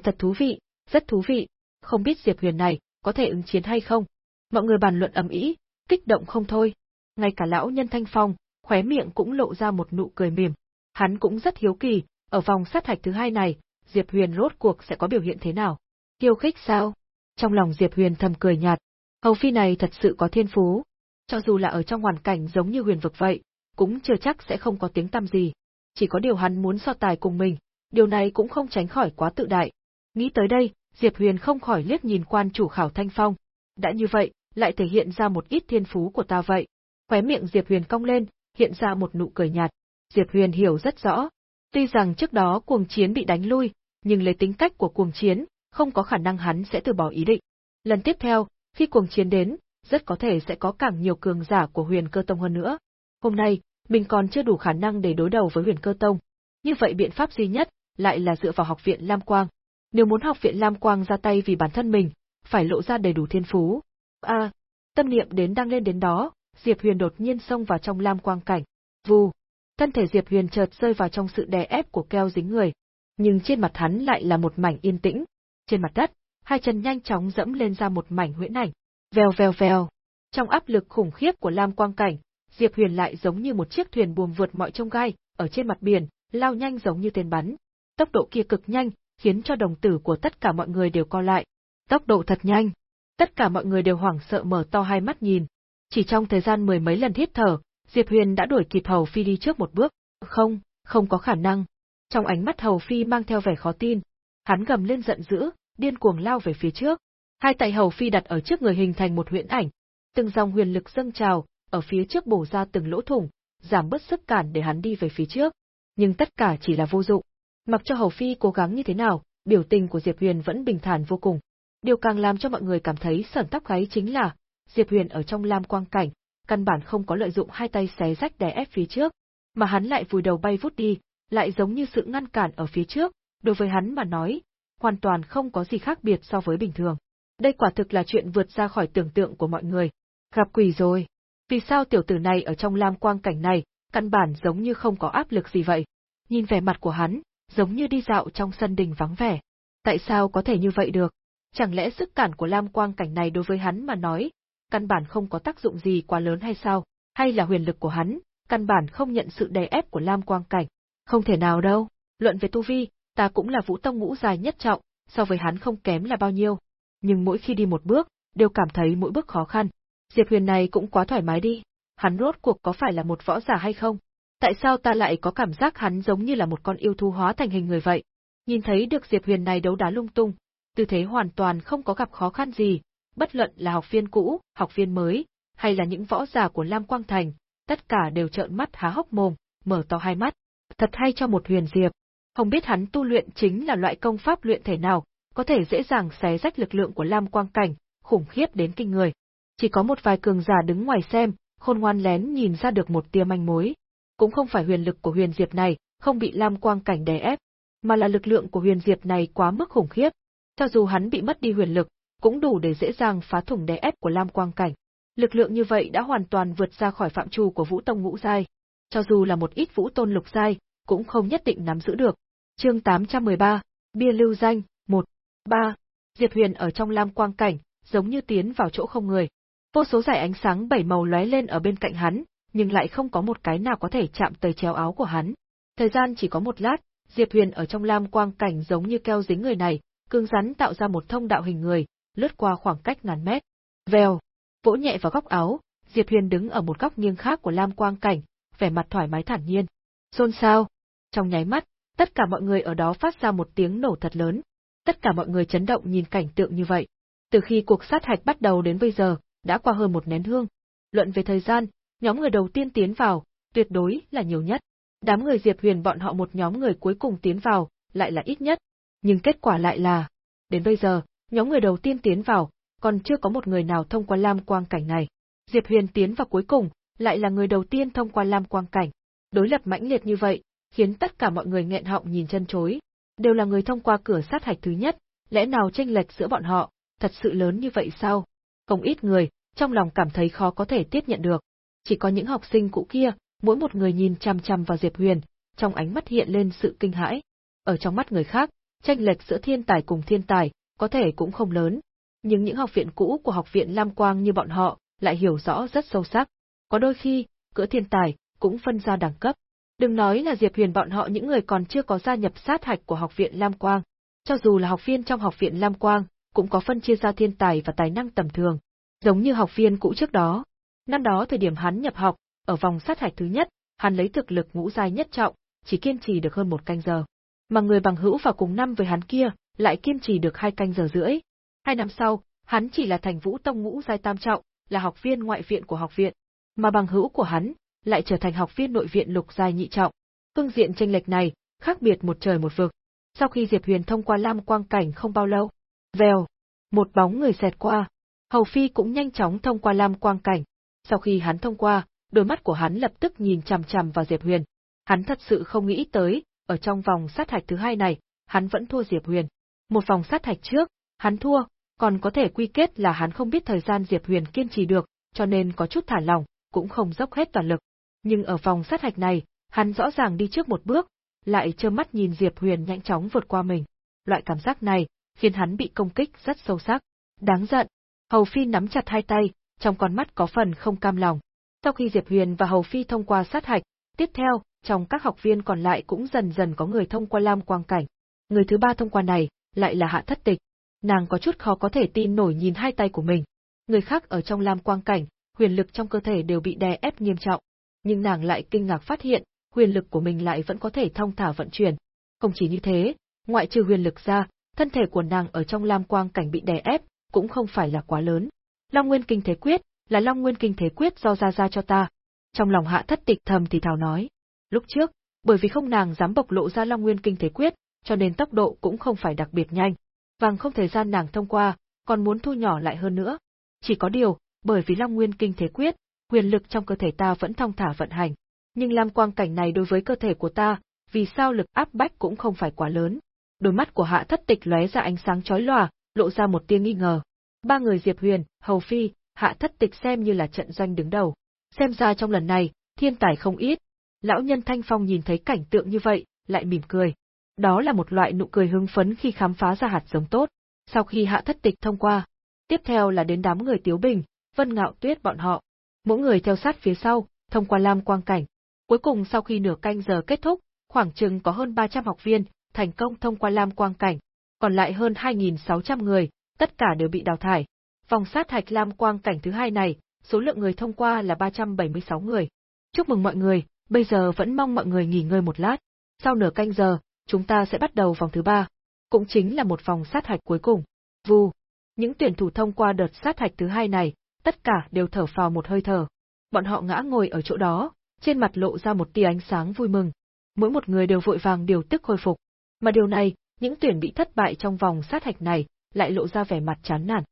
Thật thú vị, rất thú vị, không biết Diệp Huyền này, có thể ứng chiến hay không? Mọi người bàn luận ầm ĩ, kích động không thôi. Ngay cả lão nhân Thanh Phong, khóe miệng cũng lộ ra một nụ cười mỉm. Hắn cũng rất hiếu kỳ, ở vòng sát hạch thứ hai này, Diệp Huyền rốt cuộc sẽ có biểu hiện thế nào? Kiêu khích sao? Trong lòng Diệp Huyền thầm cười nhạt, Hầu Phi này thật sự có thiên phú. Cho dù là ở trong hoàn cảnh giống như huyền vực vậy, cũng chưa chắc sẽ không có tiếng tăm gì chỉ có điều hắn muốn so tài cùng mình, điều này cũng không tránh khỏi quá tự đại. Nghĩ tới đây, Diệp Huyền không khỏi liếc nhìn quan chủ khảo Thanh Phong. Đã như vậy, lại thể hiện ra một ít thiên phú của ta vậy. Khóe miệng Diệp Huyền cong lên, hiện ra một nụ cười nhạt. Diệp Huyền hiểu rất rõ. Tuy rằng trước đó cuồng chiến bị đánh lui, nhưng lấy tính cách của cuồng chiến, không có khả năng hắn sẽ từ bỏ ý định. Lần tiếp theo, khi cuồng chiến đến, rất có thể sẽ có càng nhiều cường giả của huyền cơ tông hơn nữa. Hôm nay, mình còn chưa đủ khả năng để đối đầu với huyền cơ tông. Như vậy biện pháp duy nhất lại là dựa vào học viện Lam Quang. Nếu muốn học viện Lam Quang ra tay vì bản thân mình, phải lộ ra đầy đủ thiên phú. A, à, tâm niệm đến đang lên đến đó, Diệp Huyền đột nhiên xông vào trong Lam Quang cảnh. Vù, thân thể Diệp Huyền chợt rơi vào trong sự đè ép của keo dính người, nhưng trên mặt hắn lại là một mảnh yên tĩnh. Trên mặt đất, hai chân nhanh chóng dẫm lên ra một mảnh huyễn ảnh. Vèo vèo vèo. Trong áp lực khủng khiếp của Lam Quang cảnh, Diệp Huyền lại giống như một chiếc thuyền buồm vượt mọi trông gai, ở trên mặt biển, lao nhanh giống như tên bắn. Tốc độ kia cực nhanh, khiến cho đồng tử của tất cả mọi người đều co lại. Tốc độ thật nhanh. Tất cả mọi người đều hoảng sợ mở to hai mắt nhìn. Chỉ trong thời gian mười mấy lần hít thở, Diệp Huyền đã đuổi kịp Hầu Phi đi trước một bước. Không, không có khả năng. Trong ánh mắt Hầu Phi mang theo vẻ khó tin. Hắn gầm lên giận dữ, điên cuồng lao về phía trước. Hai tay Hầu Phi đặt ở trước người hình thành một huyễn ảnh. Từng dòng huyền lực dâng trào, ở phía trước bổ ra từng lỗ thủng, giảm bớt sức cản để hắn đi về phía trước. Nhưng tất cả chỉ là vô dụng. Mặc cho Hầu Phi cố gắng như thế nào, biểu tình của Diệp Huyền vẫn bình thản vô cùng. Điều càng làm cho mọi người cảm thấy sởn tóc gáy chính là, Diệp Huyền ở trong lam quang cảnh, căn bản không có lợi dụng hai tay xé rách đè ép phía trước, mà hắn lại vùi đầu bay vút đi, lại giống như sự ngăn cản ở phía trước, đối với hắn mà nói, hoàn toàn không có gì khác biệt so với bình thường. Đây quả thực là chuyện vượt ra khỏi tưởng tượng của mọi người. Gặp quỷ rồi. Vì sao tiểu tử này ở trong lam quang cảnh này, căn bản giống như không có áp lực gì vậy? Nhìn vẻ mặt của hắn, giống như đi dạo trong sân đình vắng vẻ. Tại sao có thể như vậy được? Chẳng lẽ sức cản của lam quang cảnh này đối với hắn mà nói, căn bản không có tác dụng gì quá lớn hay sao? Hay là huyền lực của hắn, căn bản không nhận sự đè ép của lam quang cảnh? Không thể nào đâu. Luận về tu vi, ta cũng là vũ tông ngũ dài nhất trọng, so với hắn không kém là bao nhiêu. Nhưng mỗi khi đi một bước, đều cảm thấy mỗi bước khó khăn. Diệp Huyền này cũng quá thoải mái đi. Hắn rốt cuộc có phải là một võ giả hay không? Tại sao ta lại có cảm giác hắn giống như là một con yêu thú hóa thành hình người vậy? Nhìn thấy được Diệp Huyền này đấu đá lung tung, tư thế hoàn toàn không có gặp khó khăn gì, bất luận là học viên cũ, học viên mới, hay là những võ giả của Lam Quang Thành, tất cả đều trợn mắt há hốc mồm, mở to hai mắt. Thật hay cho một huyền diệp. Không biết hắn tu luyện chính là loại công pháp luyện thể nào, có thể dễ dàng xé rách lực lượng của Lam Quang Cảnh, khủng khiếp đến kinh người. Chỉ có một vài cường giả đứng ngoài xem, khôn ngoan lén nhìn ra được một tia manh mối. Cũng không phải huyền lực của huyền diệp này, không bị Lam Quang Cảnh đè ép, mà là lực lượng của huyền diệp này quá mức khủng khiếp. Cho dù hắn bị mất đi huyền lực, cũng đủ để dễ dàng phá thủng đè ép của Lam Quang Cảnh. Lực lượng như vậy đã hoàn toàn vượt ra khỏi phạm trù của Vũ Tông Ngũ Giai. Cho dù là một ít Vũ Tôn Lục Giai, cũng không nhất định nắm giữ được. Chương 813, Bia lưu danh, 1. 3. Diệp Huyền ở trong Lam Quang Cảnh, giống như tiến vào chỗ không người. Vô số dải ánh sáng bảy màu lóe lên ở bên cạnh hắn, nhưng lại không có một cái nào có thể chạm tới chéo áo của hắn. Thời gian chỉ có một lát, Diệp Huyền ở trong Lam Quang Cảnh giống như keo dính người này, cương rắn tạo ra một thông đạo hình người, lướt qua khoảng cách ngàn mét. Vèo, vỗ nhẹ vào góc áo, Diệp Huyền đứng ở một góc nghiêng khác của Lam Quang Cảnh, vẻ mặt thoải mái thản nhiên. Xôn xao. Trong nháy mắt, tất cả mọi người ở đó phát ra một tiếng nổ thật lớn. Tất cả mọi người chấn động nhìn cảnh tượng như vậy. Từ khi cuộc sát hạch bắt đầu đến bây giờ, đã qua hơn một nén hương. Luận về thời gian, nhóm người đầu tiên tiến vào, tuyệt đối là nhiều nhất. Đám người Diệp Huyền bọn họ một nhóm người cuối cùng tiến vào, lại là ít nhất. Nhưng kết quả lại là, đến bây giờ, nhóm người đầu tiên tiến vào, còn chưa có một người nào thông qua lam quang cảnh này. Diệp Huyền tiến vào cuối cùng, lại là người đầu tiên thông qua lam quang cảnh. Đối lập mãnh liệt như vậy, khiến tất cả mọi người nghẹn họng nhìn chân chối. Đều là người thông qua cửa sát hạch thứ nhất, lẽ nào tranh lệch giữa bọn họ, thật sự lớn như vậy sao? Không ít người, trong lòng cảm thấy khó có thể tiếp nhận được. Chỉ có những học sinh cũ kia, mỗi một người nhìn chăm chăm vào Diệp Huyền, trong ánh mắt hiện lên sự kinh hãi. Ở trong mắt người khác, tranh lệch giữa thiên tài cùng thiên tài, có thể cũng không lớn. Nhưng những học viện cũ của học viện Lam Quang như bọn họ, lại hiểu rõ rất sâu sắc. Có đôi khi, cỡ thiên tài, cũng phân ra đẳng cấp. Đừng nói là Diệp Huyền bọn họ những người còn chưa có gia nhập sát hạch của học viện Lam Quang. Cho dù là học viên trong học viện Lam Quang, cũng có phân chia ra thiên tài và tài năng tầm thường. Giống như học viên cũ trước đó. Năm đó thời điểm hắn nhập học, ở vòng sát hạch thứ nhất, hắn lấy thực lực ngũ giai nhất trọng, chỉ kiên trì được hơn một canh giờ. Mà người bằng hữu vào cùng năm với hắn kia, lại kiên trì được hai canh giờ rưỡi. Hai năm sau, hắn chỉ là thành vũ tông ngũ giai tam trọng, là học viên ngoại viện của học viện. Mà bằng hữu của hắn, lại trở thành học viên nội viện lục giai nhị trọng. Phương diện tranh lệch này, khác biệt một trời một vực. Sau khi Diệp Huyền thông qua Lam Quang Cảnh không bao lâu, vèo, một bóng người xẹt qua. Hầu Phi cũng nhanh chóng thông qua lam quang cảnh. Sau khi hắn thông qua, đôi mắt của hắn lập tức nhìn chằm chằm vào Diệp Huyền. Hắn thật sự không nghĩ tới, ở trong vòng sát hạch thứ hai này, hắn vẫn thua Diệp Huyền. Một vòng sát hạch trước, hắn thua, còn có thể quy kết là hắn không biết thời gian Diệp Huyền kiên trì được, cho nên có chút thả lòng, cũng không dốc hết toàn lực. Nhưng ở vòng sát hạch này, hắn rõ ràng đi trước một bước, lại trơ mắt nhìn Diệp Huyền nhanh chóng vượt qua mình. Loại cảm giác này, khiến hắn bị công kích rất sâu sắc. Đáng giận. Hầu Phi nắm chặt hai tay, trong con mắt có phần không cam lòng. Sau khi Diệp Huyền và Hầu Phi thông qua sát hạch, tiếp theo, trong các học viên còn lại cũng dần dần có người thông qua Lam Quang Cảnh. Người thứ ba thông qua này, lại là Hạ Thất Tịch. Nàng có chút khó có thể tin nổi nhìn hai tay của mình. Người khác ở trong Lam Quang Cảnh, huyền lực trong cơ thể đều bị đè ép nghiêm trọng. Nhưng nàng lại kinh ngạc phát hiện, huyền lực của mình lại vẫn có thể thông thả vận chuyển. Không chỉ như thế, ngoại trừ huyền lực ra, thân thể của nàng ở trong Lam Quang Cảnh bị đè ép, cũng không phải là quá lớn. Long Nguyên Kinh Thế Quyết, là Long Nguyên Kinh Thế Quyết do ra ra cho ta. Trong lòng hạ thất tịch thầm thì thào nói. Lúc trước, bởi vì không nàng dám bộc lộ ra Long Nguyên Kinh Thế Quyết, cho nên tốc độ cũng không phải đặc biệt nhanh. Vàng không thời gian nàng thông qua, còn muốn thu nhỏ lại hơn nữa. Chỉ có điều, bởi vì Long Nguyên Kinh Thế Quyết, quyền lực trong cơ thể ta vẫn thong thả vận hành. Nhưng lam quang cảnh này đối với cơ thể của ta, vì sao lực áp bách cũng không phải quá lớn. Đôi mắt của hạ thất tịch lóe ra ánh sáng chói lòa, lộ ra một tia nghi ngờ. Ba người Diệp Huyền, Hầu Phi, hạ thất tịch xem như là trận doanh đứng đầu. Xem ra trong lần này, thiên tài không ít. Lão nhân Thanh Phong nhìn thấy cảnh tượng như vậy, lại mỉm cười. Đó là một loại nụ cười hưng phấn khi khám phá ra hạt giống tốt. Sau khi hạ thất tịch thông qua, tiếp theo là đến đám người Tiếu Bình, Vân Ngạo Tuyết bọn họ. Mỗi người theo sát phía sau, thông qua lam quang cảnh. Cuối cùng sau khi nửa canh giờ kết thúc, khoảng chừng có hơn 300 học viên thành công thông qua lam quang cảnh, còn lại hơn 2.600 người, tất cả đều bị đào thải. Vòng sát hạch lam quang cảnh thứ hai này, số lượng người thông qua là 376 người. Chúc mừng mọi người, bây giờ vẫn mong mọi người nghỉ ngơi một lát. Sau nửa canh giờ, chúng ta sẽ bắt đầu vòng thứ ba, cũng chính là một vòng sát hạch cuối cùng. Vù, những tuyển thủ thông qua đợt sát hạch thứ hai này, tất cả đều thở phào một hơi thở. Bọn họ ngã ngồi ở chỗ đó, trên mặt lộ ra một tia ánh sáng vui mừng. Mỗi một người đều vội vàng điều tức khôi phục. Mà điều này, những tuyển bị thất bại trong vòng sát hạch này, lại lộ ra vẻ mặt chán nản.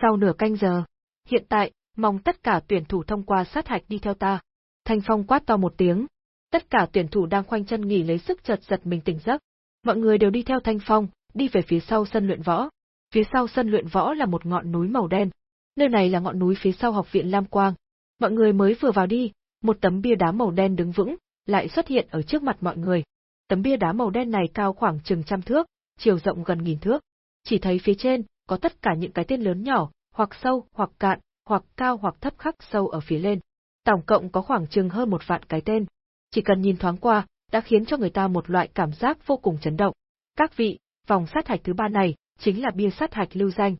Sau nửa canh giờ, hiện tại, mong tất cả tuyển thủ thông qua sát hạch đi theo ta. Thanh Phong quát to một tiếng. Tất cả tuyển thủ đang khoanh chân nghỉ lấy sức chợt giật mình tỉnh giấc. Mọi người đều đi theo Thanh Phong, đi về phía sau sân luyện võ. Phía sau sân luyện võ là một ngọn núi màu đen. Nơi này là ngọn núi phía sau học viện Lam Quang. Mọi người mới vừa vào đi, một tấm bia đá màu đen đứng vững, lại xuất hiện ở trước mặt mọi người. Tấm bia đá màu đen này cao khoảng chừng trăm thước, chiều rộng gần nghìn thước. Chỉ thấy phía trên, có tất cả những cái tên lớn nhỏ, hoặc sâu, hoặc cạn, hoặc cao hoặc thấp khắc sâu ở phía lên. Tổng cộng có khoảng chừng hơn một vạn cái tên. Chỉ cần nhìn thoáng qua, đã khiến cho người ta một loại cảm giác vô cùng chấn động. Các vị, vòng sát hạch thứ ba này, chính là bia sát hạch lưu danh.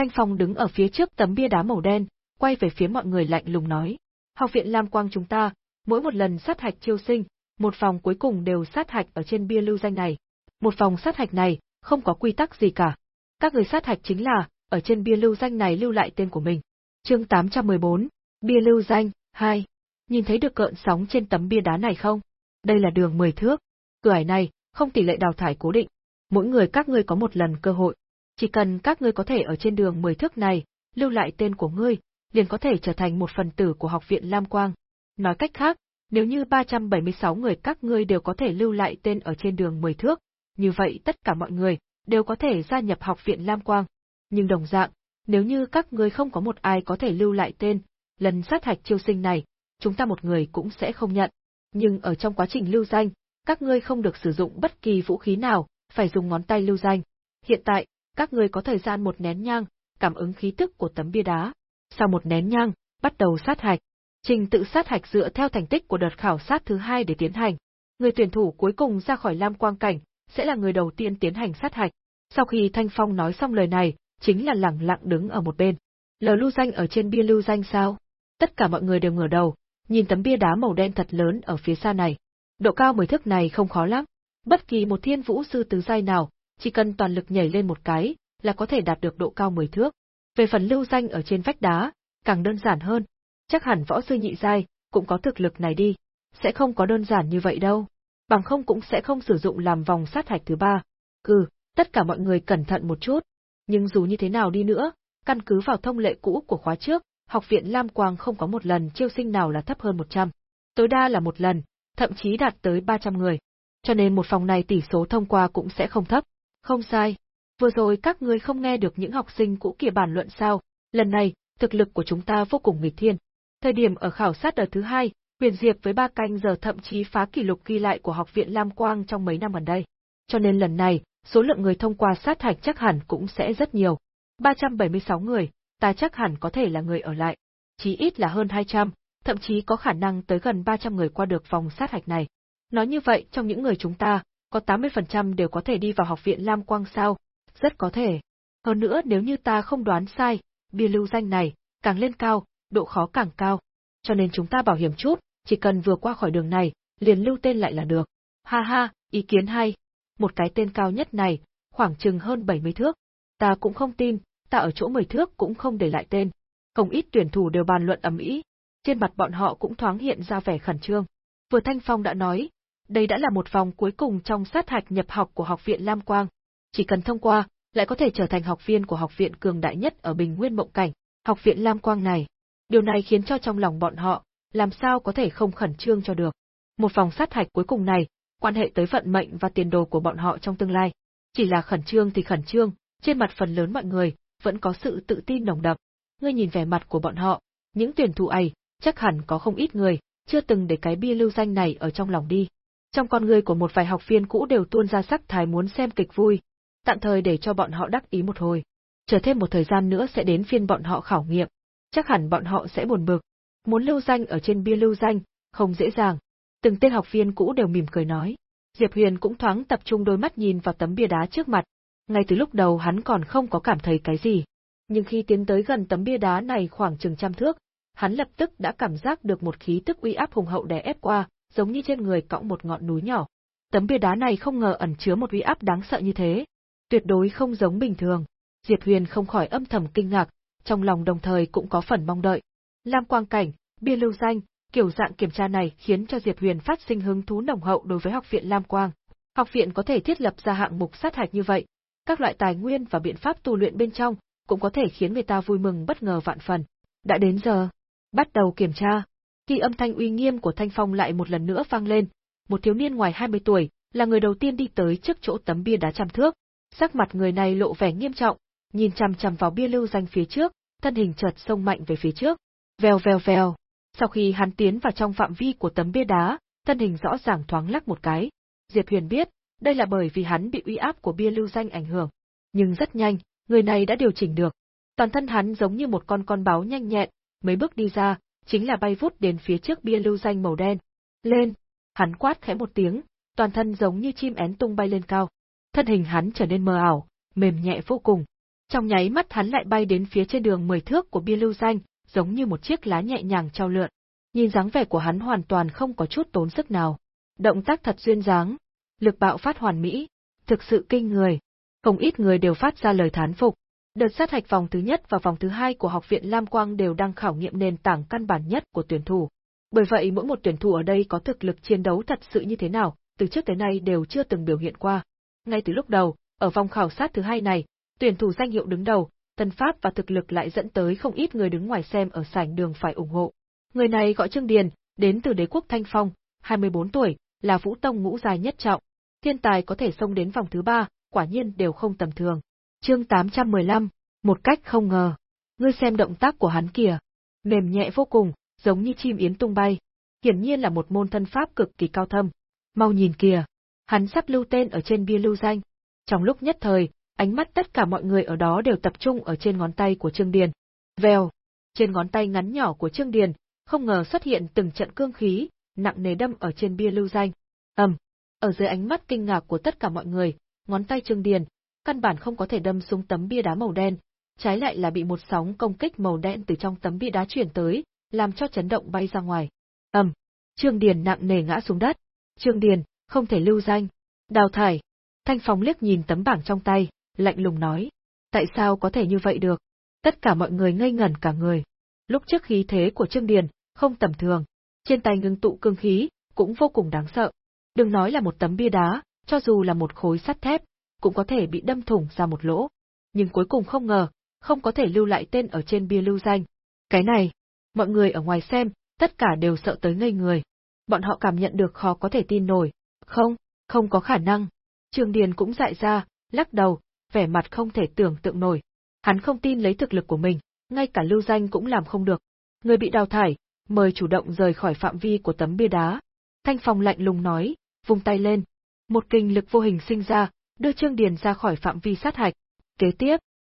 Thanh Phong đứng ở phía trước tấm bia đá màu đen, quay về phía mọi người lạnh lùng nói. Học viện Lam Quang chúng ta, mỗi một lần sát hạch chiêu sinh, một vòng cuối cùng đều sát hạch ở trên bia lưu danh này. Một vòng sát hạch này, không có quy tắc gì cả. Các người sát hạch chính là, ở trên bia lưu danh này lưu lại tên của mình. Chương 814, bia lưu danh, 2. Nhìn thấy được cợn sóng trên tấm bia đá này không? Đây là đường 10 thước. Cửa ải này, không tỷ lệ đào thải cố định. Mỗi người các ngươi có một lần cơ hội. Chỉ cần các ngươi có thể ở trên đường 10 thước này, lưu lại tên của ngươi, liền có thể trở thành một phần tử của học viện Lam Quang. Nói cách khác, nếu như 376 người các ngươi đều có thể lưu lại tên ở trên đường 10 thước, như vậy tất cả mọi người đều có thể gia nhập học viện Lam Quang. Nhưng đồng dạng, nếu như các ngươi không có một ai có thể lưu lại tên, lần sát hạch chiêu sinh này, chúng ta một người cũng sẽ không nhận. Nhưng ở trong quá trình lưu danh, các ngươi không được sử dụng bất kỳ vũ khí nào, phải dùng ngón tay lưu danh. Hiện tại, các ngươi có thời gian một nén nhang, cảm ứng khí tức của tấm bia đá. Sau một nén nhang, bắt đầu sát hạch. Trình tự sát hạch dựa theo thành tích của đợt khảo sát thứ hai để tiến hành. Người tuyển thủ cuối cùng ra khỏi Lam Quang Cảnh, sẽ là người đầu tiên tiến hành sát hạch. Sau khi Thanh Phong nói xong lời này, chính là lẳng lặng đứng ở một bên. Lờ lưu danh ở trên bia lưu danh sao? Tất cả mọi người đều ngửa đầu, nhìn tấm bia đá màu đen thật lớn ở phía xa này. Độ cao mười thước này không khó lắm. Bất kỳ một thiên vũ sư tứ giai nào, chỉ cần toàn lực nhảy lên một cái, là có thể đạt được độ cao mười thước. Về phần lưu danh ở trên vách đá, càng đơn giản hơn. Chắc hẳn võ sư nhị giai, cũng có thực lực này đi. Sẽ không có đơn giản như vậy đâu. Bằng không cũng sẽ không sử dụng làm vòng sát hạch thứ ba. Ừ, tất cả mọi người cẩn thận một chút. Nhưng dù như thế nào đi nữa, căn cứ vào thông lệ cũ của khóa trước, học viện Lam Quang không có một lần chiêu sinh nào là thấp hơn 100. Tối đa là một lần, thậm chí đạt tới 300 người. Cho nên một phòng này tỷ số thông qua cũng sẽ không thấp. Không sai. Vừa rồi các ngươi không nghe được những học sinh cũ kia bàn luận sao, lần này, thực lực của chúng ta vô cùng nghịch thiên. Thời điểm ở khảo sát đợt thứ hai, Huyền Diệp với ba canh giờ thậm chí phá kỷ lục ghi lại của học viện Lam Quang trong mấy năm gần đây. Cho nên lần này, số lượng người thông qua sát hạch chắc hẳn cũng sẽ rất nhiều. 376 người, ta chắc hẳn có thể là người ở lại. Chí ít là hơn 200, thậm chí có khả năng tới gần 300 người qua được vòng sát hạch này. Nói như vậy, trong những người chúng ta, có 80% đều có thể đi vào học viện Lam Quang sao? Rất có thể. Hơn nữa nếu như ta không đoán sai, bia lưu danh này, càng lên cao, độ khó càng cao. Cho nên chúng ta bảo hiểm chút, chỉ cần vừa qua khỏi đường này, liền lưu tên lại là được. Ha ha, ý kiến hay. Một cái tên cao nhất này, khoảng chừng hơn 70 thước. Ta cũng không tin, ta ở chỗ 10 thước cũng không để lại tên. Không ít tuyển thủ đều bàn luận ầm ĩ, trên mặt bọn họ cũng thoáng hiện ra vẻ khẩn trương. Vừa Thanh Phong đã nói, đây đã là một vòng cuối cùng trong sát hạch nhập học của học viện Lam Quang. Chỉ cần thông qua, lại có thể trở thành học viên của học viện cường đại nhất ở Bình Nguyên Mộng Cảnh, học viện Lam Quang này. Điều này khiến cho trong lòng bọn họ, làm sao có thể không khẩn trương cho được. Một vòng sát hạch cuối cùng này, quan hệ tới vận mệnh và tiền đồ của bọn họ trong tương lai. Chỉ là khẩn trương thì khẩn trương, trên mặt phần lớn mọi người, vẫn có sự tự tin nồng đậm. Ngươi nhìn vẻ mặt của bọn họ, những tuyển thủ ấy, chắc hẳn có không ít người, chưa từng để cái bia lưu danh này ở trong lòng đi. Trong con người của một vài học viên cũ đều tuôn ra sắc thái muốn xem kịch vui, tạm thời để cho bọn họ đắc ý một hồi. Chờ thêm một thời gian nữa sẽ đến phiên bọn họ khảo nghiệm, chắc hẳn bọn họ sẽ buồn bực. Muốn lưu danh ở trên bia lưu danh, không dễ dàng. Từng tên học viên cũ đều mỉm cười nói. Diệp Huyền cũng thoáng tập trung đôi mắt nhìn vào tấm bia đá trước mặt. Ngay từ lúc đầu hắn còn không có cảm thấy cái gì. Nhưng khi tiến tới gần tấm bia đá này khoảng chừng trăm thước, hắn lập tức đã cảm giác được một khí tức uy áp hùng hậu đè ép qua, giống như trên người cõng một ngọn núi nhỏ. Tấm bia đá này không ngờ ẩn chứa một uy áp đáng sợ như thế, tuyệt đối không giống bình thường. Diệp Huyền không khỏi âm thầm kinh ngạc, trong lòng đồng thời cũng có phần mong đợi. Lam quang cảnh, bia lưu danh, kiểu dạng kiểm tra này khiến cho Diệp Huyền phát sinh hứng thú nồng hậu đối với học viện Lam Quang. Học viện có thể thiết lập ra hạng mục sát hạch như vậy, các loại tài nguyên và biện pháp tu luyện bên trong cũng có thể khiến người ta vui mừng bất ngờ vạn phần. Đã đến giờ, bắt đầu kiểm tra. Khi âm thanh uy nghiêm của Thanh Phong lại một lần nữa vang lên, một thiếu niên ngoài 20 tuổi, là người đầu tiên đi tới trước chỗ tấm bia đá trăm thước. Sắc mặt người này lộ vẻ nghiêm trọng, nhìn chằm chằm vào bia lưu danh phía trước, thân hình chợt xông mạnh về phía trước. Vèo vèo vèo. Sau khi hắn tiến vào trong phạm vi của tấm bia đá, thân hình rõ ràng thoáng lắc một cái. Diệp Huyền biết, đây là bởi vì hắn bị uy áp của bia lưu danh ảnh hưởng. Nhưng rất nhanh, người này đã điều chỉnh được. Toàn thân hắn giống như một con con báo nhanh nhẹn, mấy bước đi ra, chính là bay vút đến phía trước bia lưu danh màu đen. Lên! Hắn quát khẽ một tiếng, toàn thân giống như chim én tung bay lên cao. Thân hình hắn trở nên mờ ảo, mềm nhẹ vô cùng. Trong nháy mắt hắn lại bay đến phía trên đường mười thước của bia lưu danh, giống như một chiếc lá nhẹ nhàng trao lượn. Nhìn dáng vẻ của hắn hoàn toàn không có chút tốn sức nào. Động tác thật duyên dáng, lực bạo phát hoàn mỹ, thực sự kinh người. Không ít người đều phát ra lời thán phục. Đợt sát hạch vòng thứ nhất và vòng thứ hai của Học viện Lam Quang đều đang khảo nghiệm nền tảng căn bản nhất của tuyển thủ. Bởi vậy mỗi một tuyển thủ ở đây có thực lực chiến đấu thật sự như thế nào, từ trước tới nay đều chưa từng biểu hiện qua. Ngay từ lúc đầu, ở vòng khảo sát thứ hai này, tuyển thủ danh hiệu đứng đầu, thân pháp và thực lực lại dẫn tới không ít người đứng ngoài xem ở sảnh đường phải ủng hộ. Người này gọi Trương Điền, đến từ đế quốc Thanh Phong, 24 tuổi, là vũ tông ngũ dài nhất trọng. Thiên tài có thể xông đến vòng thứ ba, quả nhiên đều không tầm thường. Chương 815, một cách không ngờ. Ngươi xem động tác của hắn kìa, mềm nhẹ vô cùng, giống như chim yến tung bay. Hiển nhiên là một môn thân pháp cực kỳ cao thâm. Mau nhìn kìa, hắn sắp lưu tên ở trên bia lưu danh. Trong lúc nhất thời, ánh mắt tất cả mọi người ở đó đều tập trung ở trên ngón tay của Trương Điền. Vèo, trên ngón tay ngắn nhỏ của Trương Điền, không ngờ xuất hiện từng trận cương khí, nặng nề đâm ở trên bia lưu danh. Ầm, ở dưới ánh mắt kinh ngạc của tất cả mọi người, ngón tay Trương Điền, căn bản không có thể đâm xuống tấm bia đá màu đen, trái lại là bị một sóng công kích màu đen từ trong tấm bia đá chuyển tới, làm cho chấn động bay ra ngoài. Ầm, Trương Điền nặng nề ngã xuống đất. Trương Điền, không thể lưu danh. Đào thải. Thanh Phong liếc nhìn tấm bảng trong tay, lạnh lùng nói. Tại sao có thể như vậy được? Tất cả mọi người ngây ngẩn cả người. Lúc trước khí thế của Trương Điền, không tầm thường. Trên tay ngưng tụ cương khí, cũng vô cùng đáng sợ. Đừng nói là một tấm bia đá, cho dù là một khối sắt thép, cũng có thể bị đâm thủng ra một lỗ. Nhưng cuối cùng không ngờ, không có thể lưu lại tên ở trên bia lưu danh. Cái này, mọi người ở ngoài xem, tất cả đều sợ tới ngây người. Bọn họ cảm nhận được khó có thể tin nổi. Không, không có khả năng. Trường Điền cũng dại ra, lắc đầu, vẻ mặt không thể tưởng tượng nổi. Hắn không tin lấy thực lực của mình, ngay cả lưu danh cũng làm không được. Người bị đào thải, mời chủ động rời khỏi phạm vi của tấm bia đá. Thanh Phong lạnh lùng nói, vung tay lên. Một kinh lực vô hình sinh ra, đưa Trương Điền ra khỏi phạm vi sát hạch. Kế tiếp,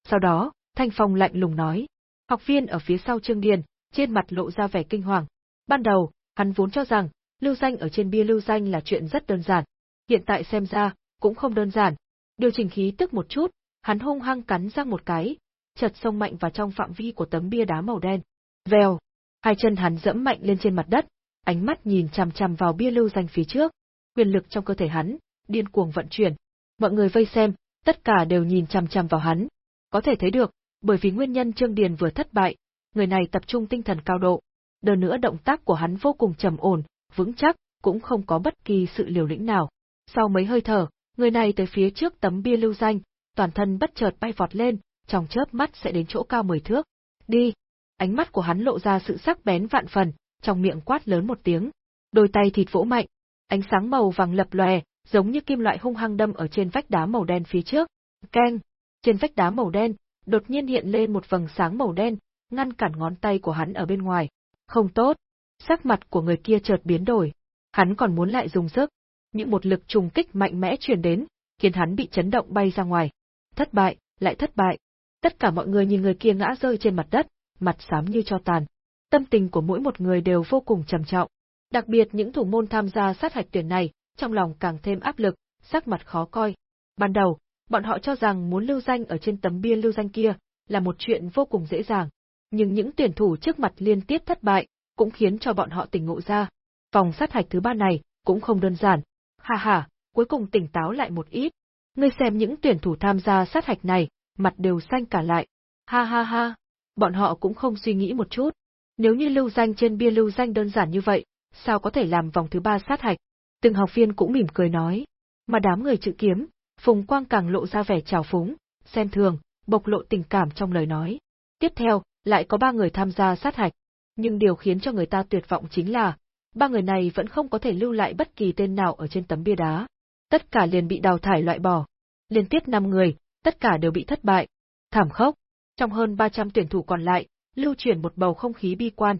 sau đó, Thanh Phong lạnh lùng nói. Học viên ở phía sau Trương Điền, trên mặt lộ ra vẻ kinh hoàng. Ban đầu, hắn vốn cho rằng, lưu danh ở trên bia lưu danh là chuyện rất đơn giản. Hiện tại xem ra, cũng không đơn giản. Điều chỉnh khí tức một chút, hắn hung hăng cắn răng một cái, chật sông mạnh vào trong phạm vi của tấm bia đá màu đen. Vèo, hai chân hắn dẫm mạnh lên trên mặt đất, ánh mắt nhìn chằm chằm vào bia lưu danh phía trước. Quyền lực trong cơ thể hắn điên cuồng vận chuyển. Mọi người vây xem, tất cả đều nhìn chằm chằm vào hắn. Có thể thấy được, bởi vì nguyên nhân Trương Điền vừa thất bại, người này tập trung tinh thần cao độ. Đợt nữa động tác của hắn vô cùng trầm ổn, vững chắc, cũng không có bất kỳ sự liều lĩnh nào. Sau mấy hơi thở, người này tới phía trước tấm bia lưu danh, toàn thân bất chợt bay vọt lên, trong chớp mắt sẽ đến chỗ cao mười thước. Đi! Ánh mắt của hắn lộ ra sự sắc bén vạn phần, trong miệng quát lớn một tiếng. Đôi tay thịt vỗ mạnh, ánh sáng màu vàng lập lòe, giống như kim loại hung hăng đâm ở trên vách đá màu đen phía trước. Keng! Trên vách đá màu đen, đột nhiên hiện lên một vầng sáng màu đen, ngăn cản ngón tay của hắn ở bên ngoài. Không tốt! Sắc mặt của người kia chợt biến đổi. Hắn còn muốn lại dùng sức. Những một lực trùng kích mạnh mẽ truyền đến, khiến hắn bị chấn động bay ra ngoài. Thất bại, lại thất bại. Tất cả mọi người nhìn người kia ngã rơi trên mặt đất, mặt xám như cho tàn. Tâm tình của mỗi một người đều vô cùng trầm trọng. Đặc biệt những thủ môn tham gia sát hạch tuyển này, trong lòng càng thêm áp lực, sắc mặt khó coi. Ban đầu, bọn họ cho rằng muốn lưu danh ở trên tấm bia lưu danh kia là một chuyện vô cùng dễ dàng. Nhưng những tuyển thủ trước mặt liên tiếp thất bại, cũng khiến cho bọn họ tỉnh ngộ ra. Vòng sát hạch thứ ba này cũng không đơn giản. Ha ha, cuối cùng tỉnh táo lại một ít. Ngươi xem những tuyển thủ tham gia sát hạch này, mặt đều xanh cả lại. Ha ha ha, bọn họ cũng không suy nghĩ một chút. Nếu như lưu danh trên bia lưu danh đơn giản như vậy, sao có thể làm vòng thứ ba sát hạch? Từng học viên cũng mỉm cười nói. Mà đám người chữ kiếm, Phùng Quang càng lộ ra vẻ trào phúng, xem thường, bộc lộ tình cảm trong lời nói. Tiếp theo, lại có ba người tham gia sát hạch. Nhưng điều khiến cho người ta tuyệt vọng chính là, ba người này vẫn không có thể lưu lại bất kỳ tên nào ở trên tấm bia đá. Tất cả liền bị đào thải loại bỏ. Liên tiếp năm người, tất cả đều bị thất bại. Thảm khốc. Trong hơn 300 tuyển thủ còn lại, lưu truyền một bầu không khí bi quan.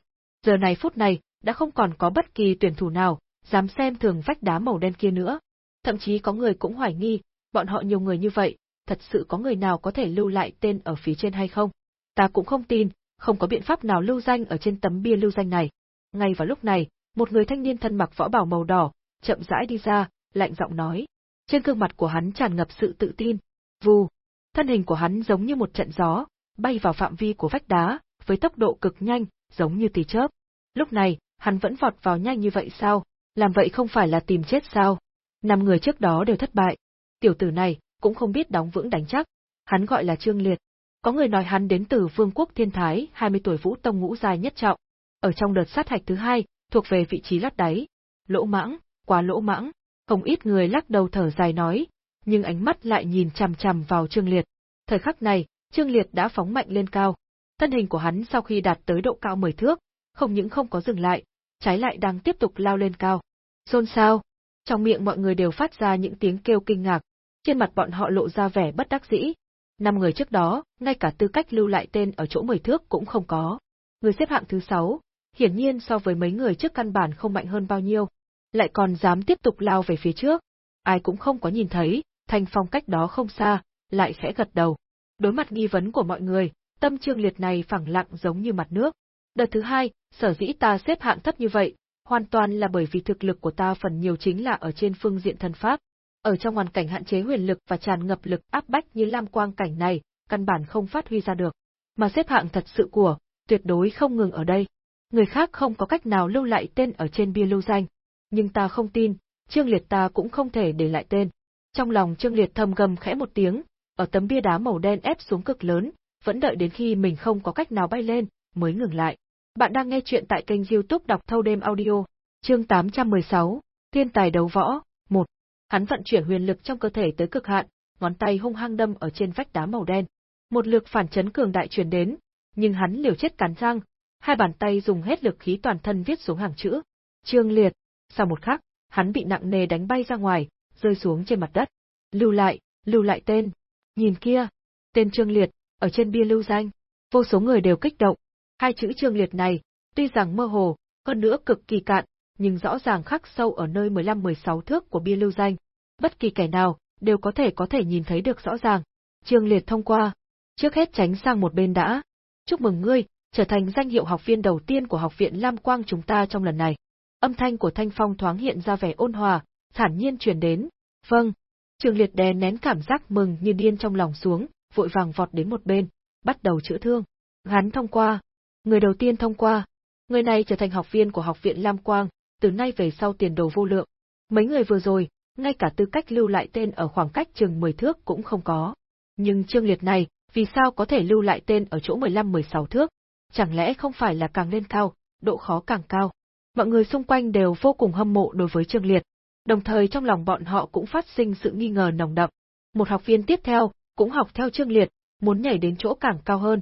Giờ này phút này, đã không còn có bất kỳ tuyển thủ nào, dám xem thường vách đá màu đen kia nữa. Thậm chí có người cũng hoài nghi, bọn họ nhiều người như vậy, thật sự có người nào có thể lưu lại tên ở phía trên hay không? Ta cũng không tin, không có biện pháp nào lưu danh ở trên tấm bia lưu danh này. Ngay vào lúc này, một người thanh niên thân mặc võ bào màu đỏ, chậm rãi đi ra, lạnh giọng nói. Trên gương mặt của hắn tràn ngập sự tự tin. Vù, thân hình của hắn giống như một trận gió, bay vào phạm vi của vách đá, với tốc độ cực nhanh, giống như tì chớp. Lúc này, hắn vẫn vọt vào nhanh như vậy sao? Làm vậy không phải là tìm chết sao? Năm người trước đó đều thất bại. Tiểu tử này, cũng không biết đóng vững đánh chắc. Hắn gọi là Trương Liệt. Có người nói hắn đến từ Vương quốc Thiên Thái, 20 tuổi Vũ Tông ngũ giai nhất trọng. Ở trong đợt sát hạch thứ hai, thuộc về vị trí lát đáy. Lỗ mãng, quá lỗ mãng. Không ít người lắc đầu thở dài nói, nhưng ánh mắt lại nhìn chằm chằm vào Trương Liệt. Thời khắc này, Trương Liệt đã phóng mạnh lên cao. Thân hình của hắn sau khi đạt tới độ cao 10 thước, không những không có dừng lại, trái lại đang tiếp tục lao lên cao. Xôn xao, trong miệng mọi người đều phát ra những tiếng kêu kinh ngạc, trên mặt bọn họ lộ ra vẻ bất đắc dĩ. Năm người trước đó, ngay cả tư cách lưu lại tên ở chỗ 10 thước cũng không có. Người xếp hạng thứ sáu, hiển nhiên so với mấy người trước căn bản không mạnh hơn bao nhiêu, lại còn dám tiếp tục lao về phía trước. Ai cũng không có nhìn thấy, Thanh Phong cách đó không xa, lại khẽ gật đầu. Đối mặt nghi vấn của mọi người, tâm trương liệt này phẳng lặng giống như mặt nước. Đợt thứ hai, sở dĩ ta xếp hạng thấp như vậy, hoàn toàn là bởi vì thực lực của ta phần nhiều chính là ở trên phương diện thân pháp. Ở trong hoàn cảnh hạn chế huyền lực và tràn ngập lực áp bách như lam quang cảnh này, căn bản không phát huy ra được. Mà xếp hạng thật sự của, tuyệt đối không ngừng ở đây. Người khác không có cách nào lưu lại tên ở trên bia lưu danh. Nhưng ta không tin, Trương Liệt ta cũng không thể để lại tên. Trong lòng Trương Liệt thầm gầm khẽ một tiếng, ở tấm bia đá màu đen ép xuống cực lớn, vẫn đợi đến khi mình không có cách nào bay lên, mới ngừng lại. Bạn đang nghe chuyện tại kênh youtube đọc thâu đêm audio, chương 816, Thiên tài đấu võ, 1. Hắn vận chuyển huyền lực trong cơ thể tới cực hạn, ngón tay hung hăng đâm ở trên vách đá màu đen. Một lực phản chấn cường đại truyền đến, nhưng hắn liều chết cắn răng, hai bàn tay dùng hết lực khí toàn thân viết xuống hàng chữ. Trương Liệt. Sau một khắc, hắn bị nặng nề đánh bay ra ngoài, rơi xuống trên mặt đất. Lưu lại, lưu lại tên. Nhìn kia, tên Trương Liệt, ở trên bia lưu danh. Vô số người đều kích động. Hai chữ Trương Liệt này, tuy rằng mơ hồ, hơn nữa cực kỳ cạn, nhưng rõ ràng khắc sâu ở nơi 15-16 thước của bia lưu danh. Bất kỳ kẻ nào, đều có thể có thể nhìn thấy được rõ ràng. Trương Liệt thông qua. Trước hết tránh sang một bên đã. Chúc mừng ngươi, trở thành danh hiệu học viên đầu tiên của học viện Lam Quang chúng ta trong lần này. Âm thanh của Thanh Phong thoáng hiện ra vẻ ôn hòa, thản nhiên truyền đến. Vâng. Trường Liệt đè nén cảm giác mừng như điên trong lòng xuống, vội vàng vọt đến một bên, bắt đầu chữa thương. Hắn thông qua. Người đầu tiên thông qua. Người này trở thành học viên của học viện Lam Quang, từ nay về sau tiền đồ vô lượng. Mấy người vừa rồi, ngay cả tư cách lưu lại tên ở khoảng cách chừng 10 thước cũng không có. Nhưng Trương Liệt này, vì sao có thể lưu lại tên ở chỗ 15-16 thước? Chẳng lẽ không phải là càng lên cao, độ khó càng cao? Mọi người xung quanh đều vô cùng hâm mộ đối với Trương Liệt, đồng thời trong lòng bọn họ cũng phát sinh sự nghi ngờ nồng đậm. Một học viên tiếp theo, cũng học theo Trương Liệt, muốn nhảy đến chỗ càng cao hơn.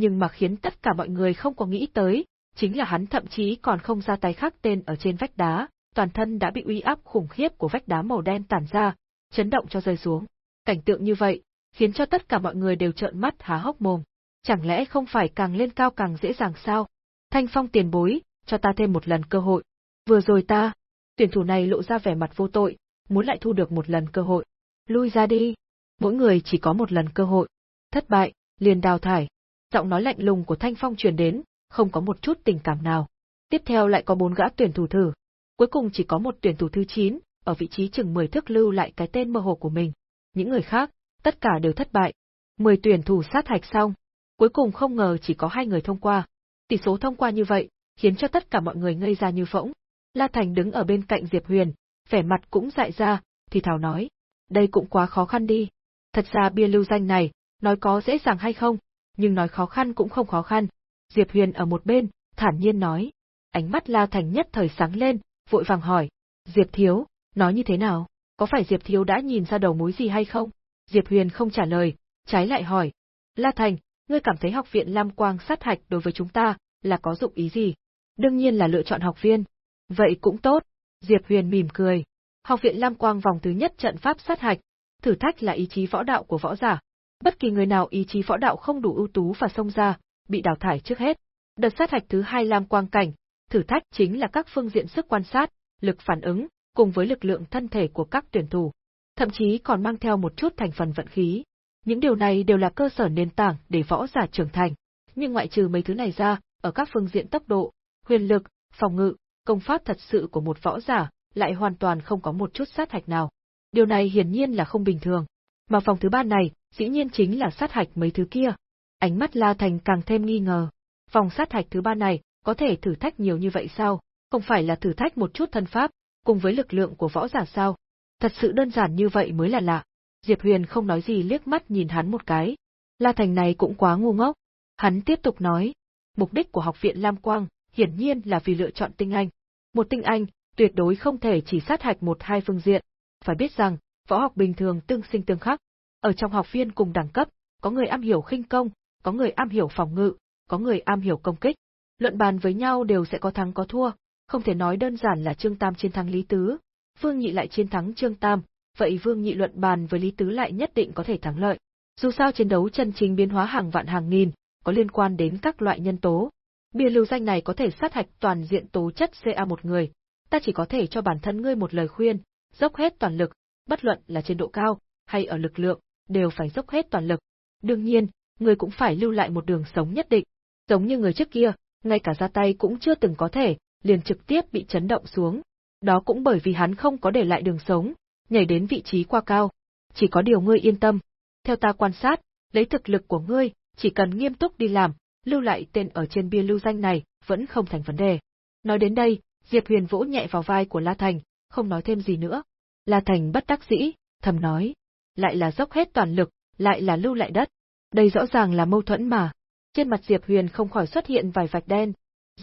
Nhưng mà khiến tất cả mọi người không có nghĩ tới, chính là hắn thậm chí còn không ra tay khắc tên ở trên vách đá, toàn thân đã bị uy áp khủng khiếp của vách đá màu đen tản ra, chấn động cho rơi xuống. Cảnh tượng như vậy, khiến cho tất cả mọi người đều trợn mắt há hốc mồm. Chẳng lẽ không phải càng lên cao càng dễ dàng sao? Thanh Phong tiền bối, cho ta thêm một lần cơ hội. Vừa rồi ta, tuyển thủ này lộ ra vẻ mặt vô tội, muốn lại thu được một lần cơ hội. Lui ra đi. Mỗi người chỉ có một lần cơ hội. Thất bại, liền đào thải. Giọng nói lạnh lùng của Thanh Phong truyền đến, không có một chút tình cảm nào. Tiếp theo lại có bốn gã tuyển thủ thử. Cuối cùng chỉ có một tuyển thủ thứ 9, ở vị trí chừng 10 thước lưu lại cái tên mơ hồ của mình. Những người khác, tất cả đều thất bại. 10 tuyển thủ sát hạch xong. Cuối cùng không ngờ chỉ có hai người thông qua. Tỷ số thông qua như vậy, khiến cho tất cả mọi người ngây ra như phỗng. La Thành đứng ở bên cạnh Diệp Huyền, vẻ mặt cũng dại ra, thì thào nói, đây cũng quá khó khăn đi. Thật ra bia lưu danh này, nói có dễ dàng hay không, nhưng nói khó khăn cũng không khó khăn. Diệp Huyền ở một bên, thản nhiên nói. Ánh mắt La Thành nhất thời sáng lên, vội vàng hỏi, Diệp Thiếu, nói như thế nào, có phải Diệp Thiếu đã nhìn ra đầu mối gì hay không? Diệp Huyền không trả lời, trái lại hỏi, La Thành, ngươi cảm thấy học viện Lam Quang sát hạch đối với chúng ta, là có dụng ý gì? Đương nhiên là lựa chọn học viên. Vậy cũng tốt. Diệp Huyền mỉm cười. Học viện Lam Quang vòng thứ nhất trận pháp sát hạch, thử thách là ý chí võ đạo của võ giả. Bất kỳ người nào ý chí võ đạo không đủ ưu tú và xông ra, bị đào thải trước hết. Đợt sát hạch thứ hai Lam Quang cảnh, thử thách chính là các phương diện sức quan sát, lực phản ứng, cùng với lực lượng thân thể của các tuyển thủ. Thậm chí còn mang theo một chút thành phần vận khí. Những điều này đều là cơ sở nền tảng để võ giả trưởng thành. Nhưng ngoại trừ mấy thứ này ra, ở các phương diện tốc độ, huyền lực, phòng ngự, công pháp thật sự của một võ giả, lại hoàn toàn không có một chút sát hạch nào. Điều này hiển nhiên là không bình thường. Mà phòng thứ ba này, dĩ nhiên chính là sát hạch mấy thứ kia. Ánh mắt La Thành càng thêm nghi ngờ. Phòng sát hạch thứ ba này, có thể thử thách nhiều như vậy sao? Không phải là thử thách một chút thân pháp, cùng với lực lượng của võ giả sao? Thật sự đơn giản như vậy mới là lạ. Diệp Huyền không nói gì liếc mắt nhìn hắn một cái. La Thành này cũng quá ngu ngốc. Hắn tiếp tục nói, mục đích của học viện Lam Quang, hiển nhiên là vì lựa chọn tinh anh. Một tinh anh, tuyệt đối không thể chỉ sát hạch một hai phương diện. Phải biết rằng, võ học bình thường tương sinh tương khắc. Ở trong học viên cùng đẳng cấp, có người am hiểu khinh công, có người am hiểu phòng ngự, có người am hiểu công kích. Luận bàn với nhau đều sẽ có thắng có thua, không thể nói đơn giản là Trương Tam chiến thắng Lý Tứ, Vương Nhị lại chiến thắng Trương Tam, vậy Vương Nhị luận bàn với Lý Tứ lại nhất định có thể thắng lợi. Dù sao chiến đấu chân chính biến hóa hàng vạn hàng nghìn, có liên quan đến các loại nhân tố. Bia lưu danh này có thể sát hạch toàn diện tố chất CA một người, ta chỉ có thể cho bản thân ngươi một lời khuyên, dốc hết toàn lực, bất luận là trên độ cao, hay ở lực lượng, đều phải dốc hết toàn lực. Đương nhiên, người cũng phải lưu lại một đường sống nhất định. Giống như người trước kia, ngay cả ra tay cũng chưa từng có thể, liền trực tiếp bị chấn động xuống. Đó cũng bởi vì hắn không có để lại đường sống, nhảy đến vị trí qua cao. Chỉ có điều ngươi yên tâm. Theo ta quan sát, lấy thực lực của ngươi, chỉ cần nghiêm túc đi làm, lưu lại tên ở trên bia lưu danh này, vẫn không thành vấn đề. Nói đến đây, Diệp Huyền vỗ nhẹ vào vai của La Thành, không nói thêm gì nữa. La Thành bất đắc dĩ, thầm nói, lại là dốc hết toàn lực, lại là lưu lại đất. Đây rõ ràng là mâu thuẫn mà. Trên mặt Diệp Huyền không khỏi xuất hiện vài vạch đen.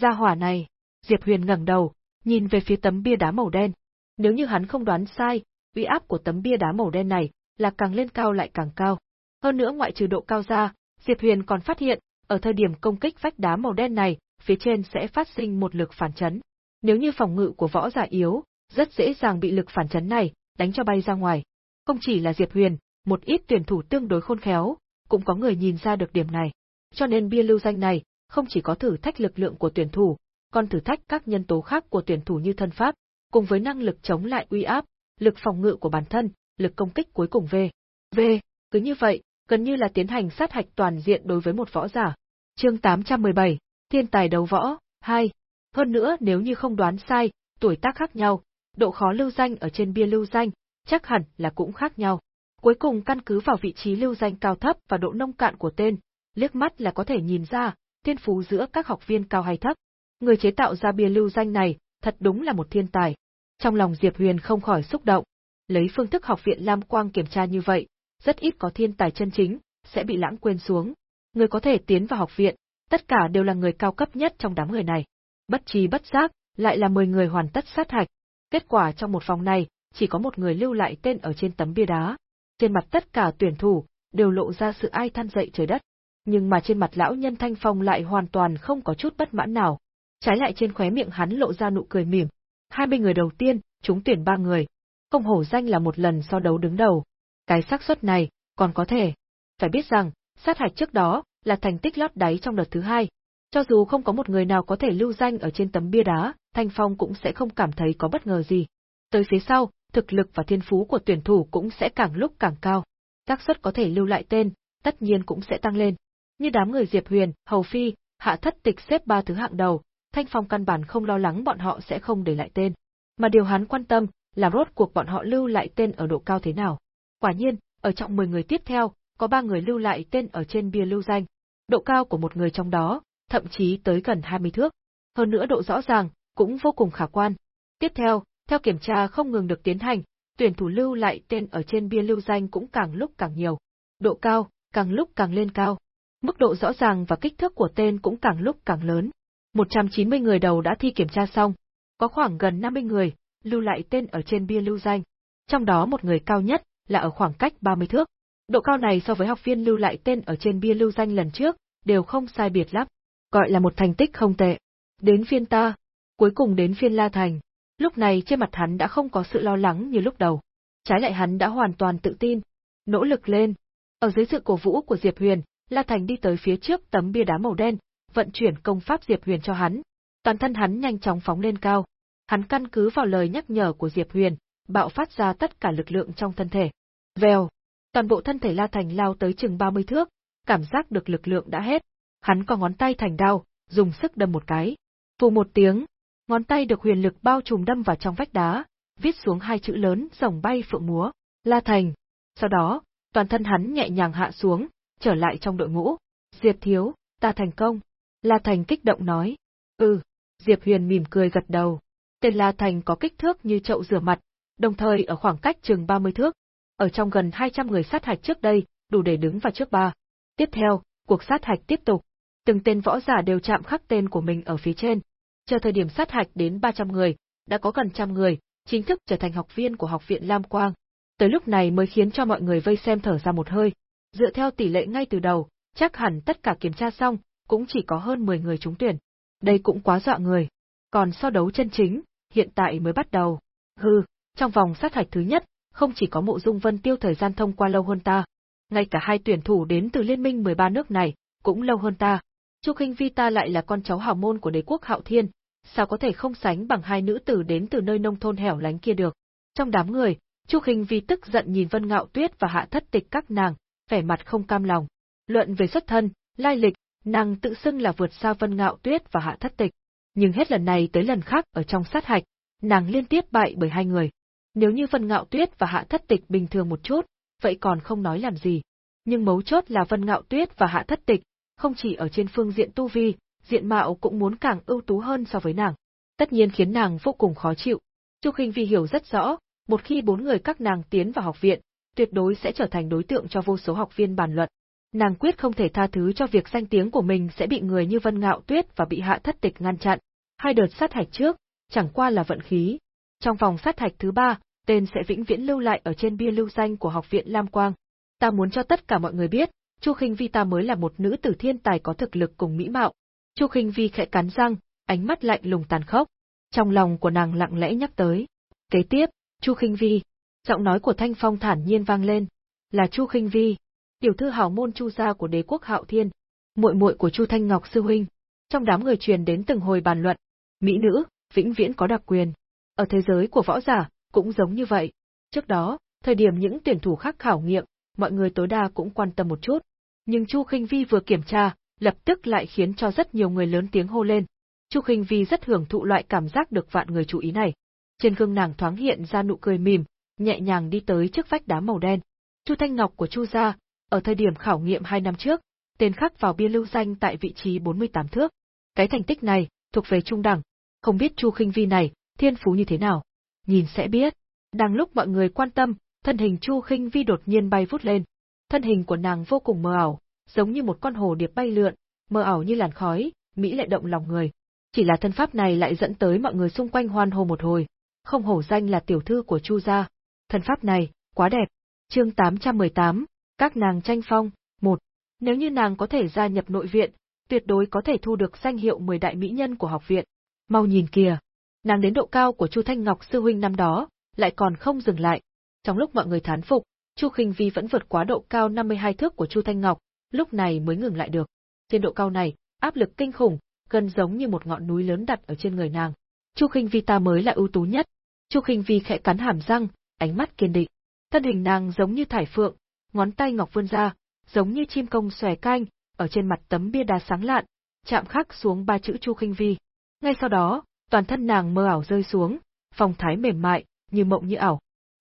Ra hỏa này, Diệp Huyền ngẩng đầu, nhìn về phía tấm bia đá màu đen. Nếu như hắn không đoán sai, uy áp của tấm bia đá màu đen này là càng lên cao lại càng cao. Hơn nữa ngoại trừ độ cao ra, Diệp Huyền còn phát hiện, ở thời điểm công kích vách đá màu đen này, phía trên sẽ phát sinh một lực phản chấn. Nếu như phòng ngự của võ giả yếu, rất dễ dàng bị lực phản chấn này đánh cho bay ra ngoài. Không chỉ là Diệp Huyền, một ít tuyển thủ tương đối khôn khéo, cũng có người nhìn ra được điểm này. Cho nên bia lưu danh này không chỉ có thử thách lực lượng của tuyển thủ, còn thử thách các nhân tố khác của tuyển thủ như thân pháp, cùng với năng lực chống lại uy áp, lực phòng ngự của bản thân, lực công kích cuối cùng về. Về, cứ như vậy, gần như là tiến hành sát hạch toàn diện đối với một võ giả. Chương 817, Thiên tài đấu võ, 2. Hơn nữa nếu như không đoán sai, tuổi tác khác nhau, độ khó lưu danh ở trên bia lưu danh, chắc hẳn là cũng khác nhau. Cuối cùng căn cứ vào vị trí lưu danh cao thấp và độ nông cạn của tên, liếc mắt là có thể nhìn ra, thiên phú giữa các học viên cao hay thấp. Người chế tạo ra bia lưu danh này, thật đúng là một thiên tài. Trong lòng Diệp Huyền không khỏi xúc động. Lấy phương thức học viện Lam Quang kiểm tra như vậy, rất ít có thiên tài chân chính, sẽ bị lãng quên xuống. Người có thể tiến vào học viện, tất cả đều là người cao cấp nhất trong đám người này. Bất trí bất giác, lại là 10 người hoàn tất sát hạch. Kết quả trong một phòng này, chỉ có một người lưu lại tên ở trên tấm bia đá. Trên mặt tất cả tuyển thủ, đều lộ ra sự ai than dậy trời đất. Nhưng mà trên mặt lão nhân Thanh Phong lại hoàn toàn không có chút bất mãn nào. Trái lại trên khóe miệng hắn lộ ra nụ cười mỉm. 20 người đầu tiên, chúng tuyển ba người. Không hổ danh là một lần so đấu đứng đầu. Cái xác suất này, còn có thể. Phải biết rằng, sát hạch trước đó, là thành tích lót đáy trong đợt thứ hai. Cho dù không có một người nào có thể lưu danh ở trên tấm bia đá, Thanh Phong cũng sẽ không cảm thấy có bất ngờ gì. Tới phía sau, thực lực và thiên phú của tuyển thủ cũng sẽ càng lúc càng cao. các suất có thể lưu lại tên, tất nhiên cũng sẽ tăng lên. Như đám người Diệp Huyền, Hầu Phi, Hạ Thất Tịch xếp ba thứ hạng đầu, Thanh Phong căn bản không lo lắng bọn họ sẽ không để lại tên. Mà điều hắn quan tâm là rốt cuộc bọn họ lưu lại tên ở độ cao thế nào. Quả nhiên, ở trong 10 người tiếp theo, có ba người lưu lại tên ở trên bia lưu danh. Độ cao của một người trong đó, thậm chí tới gần 20 thước. Hơn nữa độ rõ ràng, cũng vô cùng khả quan. Tiếp theo, theo kiểm tra không ngừng được tiến hành, tuyển thủ lưu lại tên ở trên bia lưu danh cũng càng lúc càng nhiều. Độ cao, càng lúc càng lên cao. Mức độ rõ ràng và kích thước của tên cũng càng lúc càng lớn. 190 người đầu đã thi kiểm tra xong, có khoảng gần 50 người lưu lại tên ở trên bia lưu danh. Trong đó một người cao nhất là ở khoảng cách 30 thước. Độ cao này so với học viên lưu lại tên ở trên bia lưu danh lần trước, đều không sai biệt lắm, gọi là một thành tích không tệ. Đến phiên ta, cuối cùng đến phiên La Thành. Lúc này trên mặt hắn đã không có sự lo lắng như lúc đầu. Trái lại hắn đã hoàn toàn tự tin, nỗ lực lên. Ở dưới sự cổ vũ của Diệp Huyền, La Thành đi tới phía trước tấm bia đá màu đen, vận chuyển công pháp Diệp Huyền cho hắn. Toàn thân hắn nhanh chóng phóng lên cao. Hắn căn cứ vào lời nhắc nhở của Diệp Huyền, bạo phát ra tất cả lực lượng trong thân thể. Vèo, toàn bộ thân thể La Thành lao tới chừng 30 thước, cảm giác được lực lượng đã hết. Hắn có ngón tay thành đao, dùng sức đâm một cái. Phù một tiếng, ngón tay được huyền lực bao trùm đâm vào trong vách đá, viết xuống hai chữ lớn rồng bay phượng múa, La Thành. Sau đó, toàn thân hắn nhẹ nhàng hạ xuống, trở lại trong đội ngũ. Diệp Thiếu, ta thành công. La Thành kích động nói. Ừ, Diệp Huyền mỉm cười gật đầu. Tên La Thành có kích thước như chậu rửa mặt, đồng thời ở khoảng cách chừng 30 thước. Ở trong gần 200 người sát hạch trước đây, đủ để đứng vào trước ba. Tiếp theo, cuộc sát hạch tiếp tục. Từng tên võ giả đều chạm khắc tên của mình ở phía trên. Chờ thời điểm sát hạch đến 300 người, đã có gần trăm người, chính thức trở thành học viên của học viện Lam Quang. Tới lúc này mới khiến cho mọi người vây xem thở ra một hơi. Dựa theo tỷ lệ ngay từ đầu, chắc hẳn tất cả kiểm tra xong, cũng chỉ có hơn 10 người trúng tuyển. Đây cũng quá dọa người. Còn so đấu chân chính, hiện tại mới bắt đầu. Hừ, trong vòng sát hạch thứ nhất, không chỉ có mộ dung vân tiêu thời gian thông qua lâu hơn ta, ngay cả hai tuyển thủ đến từ liên minh 13 nước này, cũng lâu hơn ta. Chu Khinh Vi ta lại là con cháu hào môn của đế quốc Hạo Thiên, sao có thể không sánh bằng hai nữ tử đến từ nơi nông thôn hẻo lánh kia được. Trong đám người, Chu Khinh Vi tức giận nhìn Vân Ngạo Tuyết và Hạ Thất Tịch các nàng, vẻ mặt không cam lòng. Luận về xuất thân, lai lịch, nàng tự xưng là vượt xa Vân Ngạo Tuyết và Hạ Thất Tịch. Nhưng hết lần này tới lần khác ở trong sát hạch, nàng liên tiếp bại bởi hai người. Nếu như Vân Ngạo Tuyết và Hạ Thất Tịch bình thường một chút, vậy còn không nói làm gì. Nhưng mấu chốt là Vân Ngạo Tuyết và Hạ Thất Tịch, không chỉ ở trên phương diện tu vi, diện mạo cũng muốn càng ưu tú hơn so với nàng. Tất nhiên khiến nàng vô cùng khó chịu. Chu Khinh Vi hiểu rất rõ, một khi bốn người các nàng tiến vào học viện, tuyệt đối sẽ trở thành đối tượng cho vô số học viên bàn luận. Nàng quyết không thể tha thứ cho việc danh tiếng của mình sẽ bị người như Vân Ngạo Tuyết và bị Hạ Thất Tịch ngăn chặn. Hai đợt sát hạch trước, chẳng qua là vận khí. Trong vòng sát hạch thứ ba, tên sẽ vĩnh viễn lưu lại ở trên bia lưu danh của học viện Lam Quang. Ta muốn cho tất cả mọi người biết, Chu Khinh Vi ta mới là một nữ tử thiên tài có thực lực cùng mỹ mạo. Chu Khinh Vi khẽ cắn răng, ánh mắt lạnh lùng tàn khốc. Trong lòng của nàng lặng lẽ nhắc tới. Kế tiếp, Chu Khinh Vi, giọng nói của Thanh Phong thản nhiên vang lên, là Chu Khinh Vi, tiểu thư hảo môn Chu gia của đế quốc Hạo Thiên, muội muội của Chu Thanh Ngọc sư huynh. Trong đám người truyền đến từng hồi bàn luận, mỹ nữ, vĩnh viễn có đặc quyền. Ở thế giới của võ giả, cũng giống như vậy. Trước đó, thời điểm những tuyển thủ khác khảo nghiệm, mọi người tối đa cũng quan tâm một chút. Nhưng Chu Khinh Vi vừa kiểm tra, lập tức lại khiến cho rất nhiều người lớn tiếng hô lên. Chu Khinh Vi rất hưởng thụ loại cảm giác được vạn người chú ý này. Trên gương nàng thoáng hiện ra nụ cười mỉm, nhẹ nhàng đi tới trước vách đá màu đen. Chu Thanh Ngọc của Chu gia, ở thời điểm khảo nghiệm hai năm trước, tên khắc vào bia lưu danh tại vị trí 48 thước. Cái thành tích này thuộc về trung đẳng, không biết Chu Khinh Vi này thiên phú như thế nào. Nhìn sẽ biết. Đang lúc mọi người quan tâm, thân hình Chu Khinh Vi đột nhiên bay vút lên. Thân hình của nàng vô cùng mờ ảo, giống như một con hồ điệp bay lượn, mờ ảo như làn khói, mỹ lệ động lòng người. Chỉ là thân pháp này lại dẫn tới mọi người xung quanh hoan hô một hồi. Không hổ danh là tiểu thư của Chu gia. Thân pháp này, quá đẹp. Chương 818, các nàng tranh phong, một. Nếu như nàng có thể gia nhập nội viện, tuyệt đối có thể thu được danh hiệu 10 đại mỹ nhân của học viện. Mau nhìn kìa, nàng đến độ cao của Chu Thanh Ngọc sư huynh năm đó, lại còn không dừng lại. Trong lúc mọi người thán phục, Chu Khinh Vi vẫn vượt quá độ cao 52 thước của Chu Thanh Ngọc, lúc này mới ngừng lại được. Trên độ cao này, áp lực kinh khủng, gần giống như một ngọn núi lớn đặt ở trên người nàng. Chu Khinh Vi ta mới là ưu tú nhất. Chu Khinh Vi khẽ cắn hàm răng, ánh mắt kiên định. Thân hình nàng giống như thải phượng, ngón tay ngọc vươn ra, giống như chim công xòe canh, ở trên mặt tấm bia đá sáng lạn, chạm khắc xuống ba chữ Chu Khinh Vi. Ngay sau đó, toàn thân nàng mơ ảo rơi xuống, phong thái mềm mại, như mộng như ảo.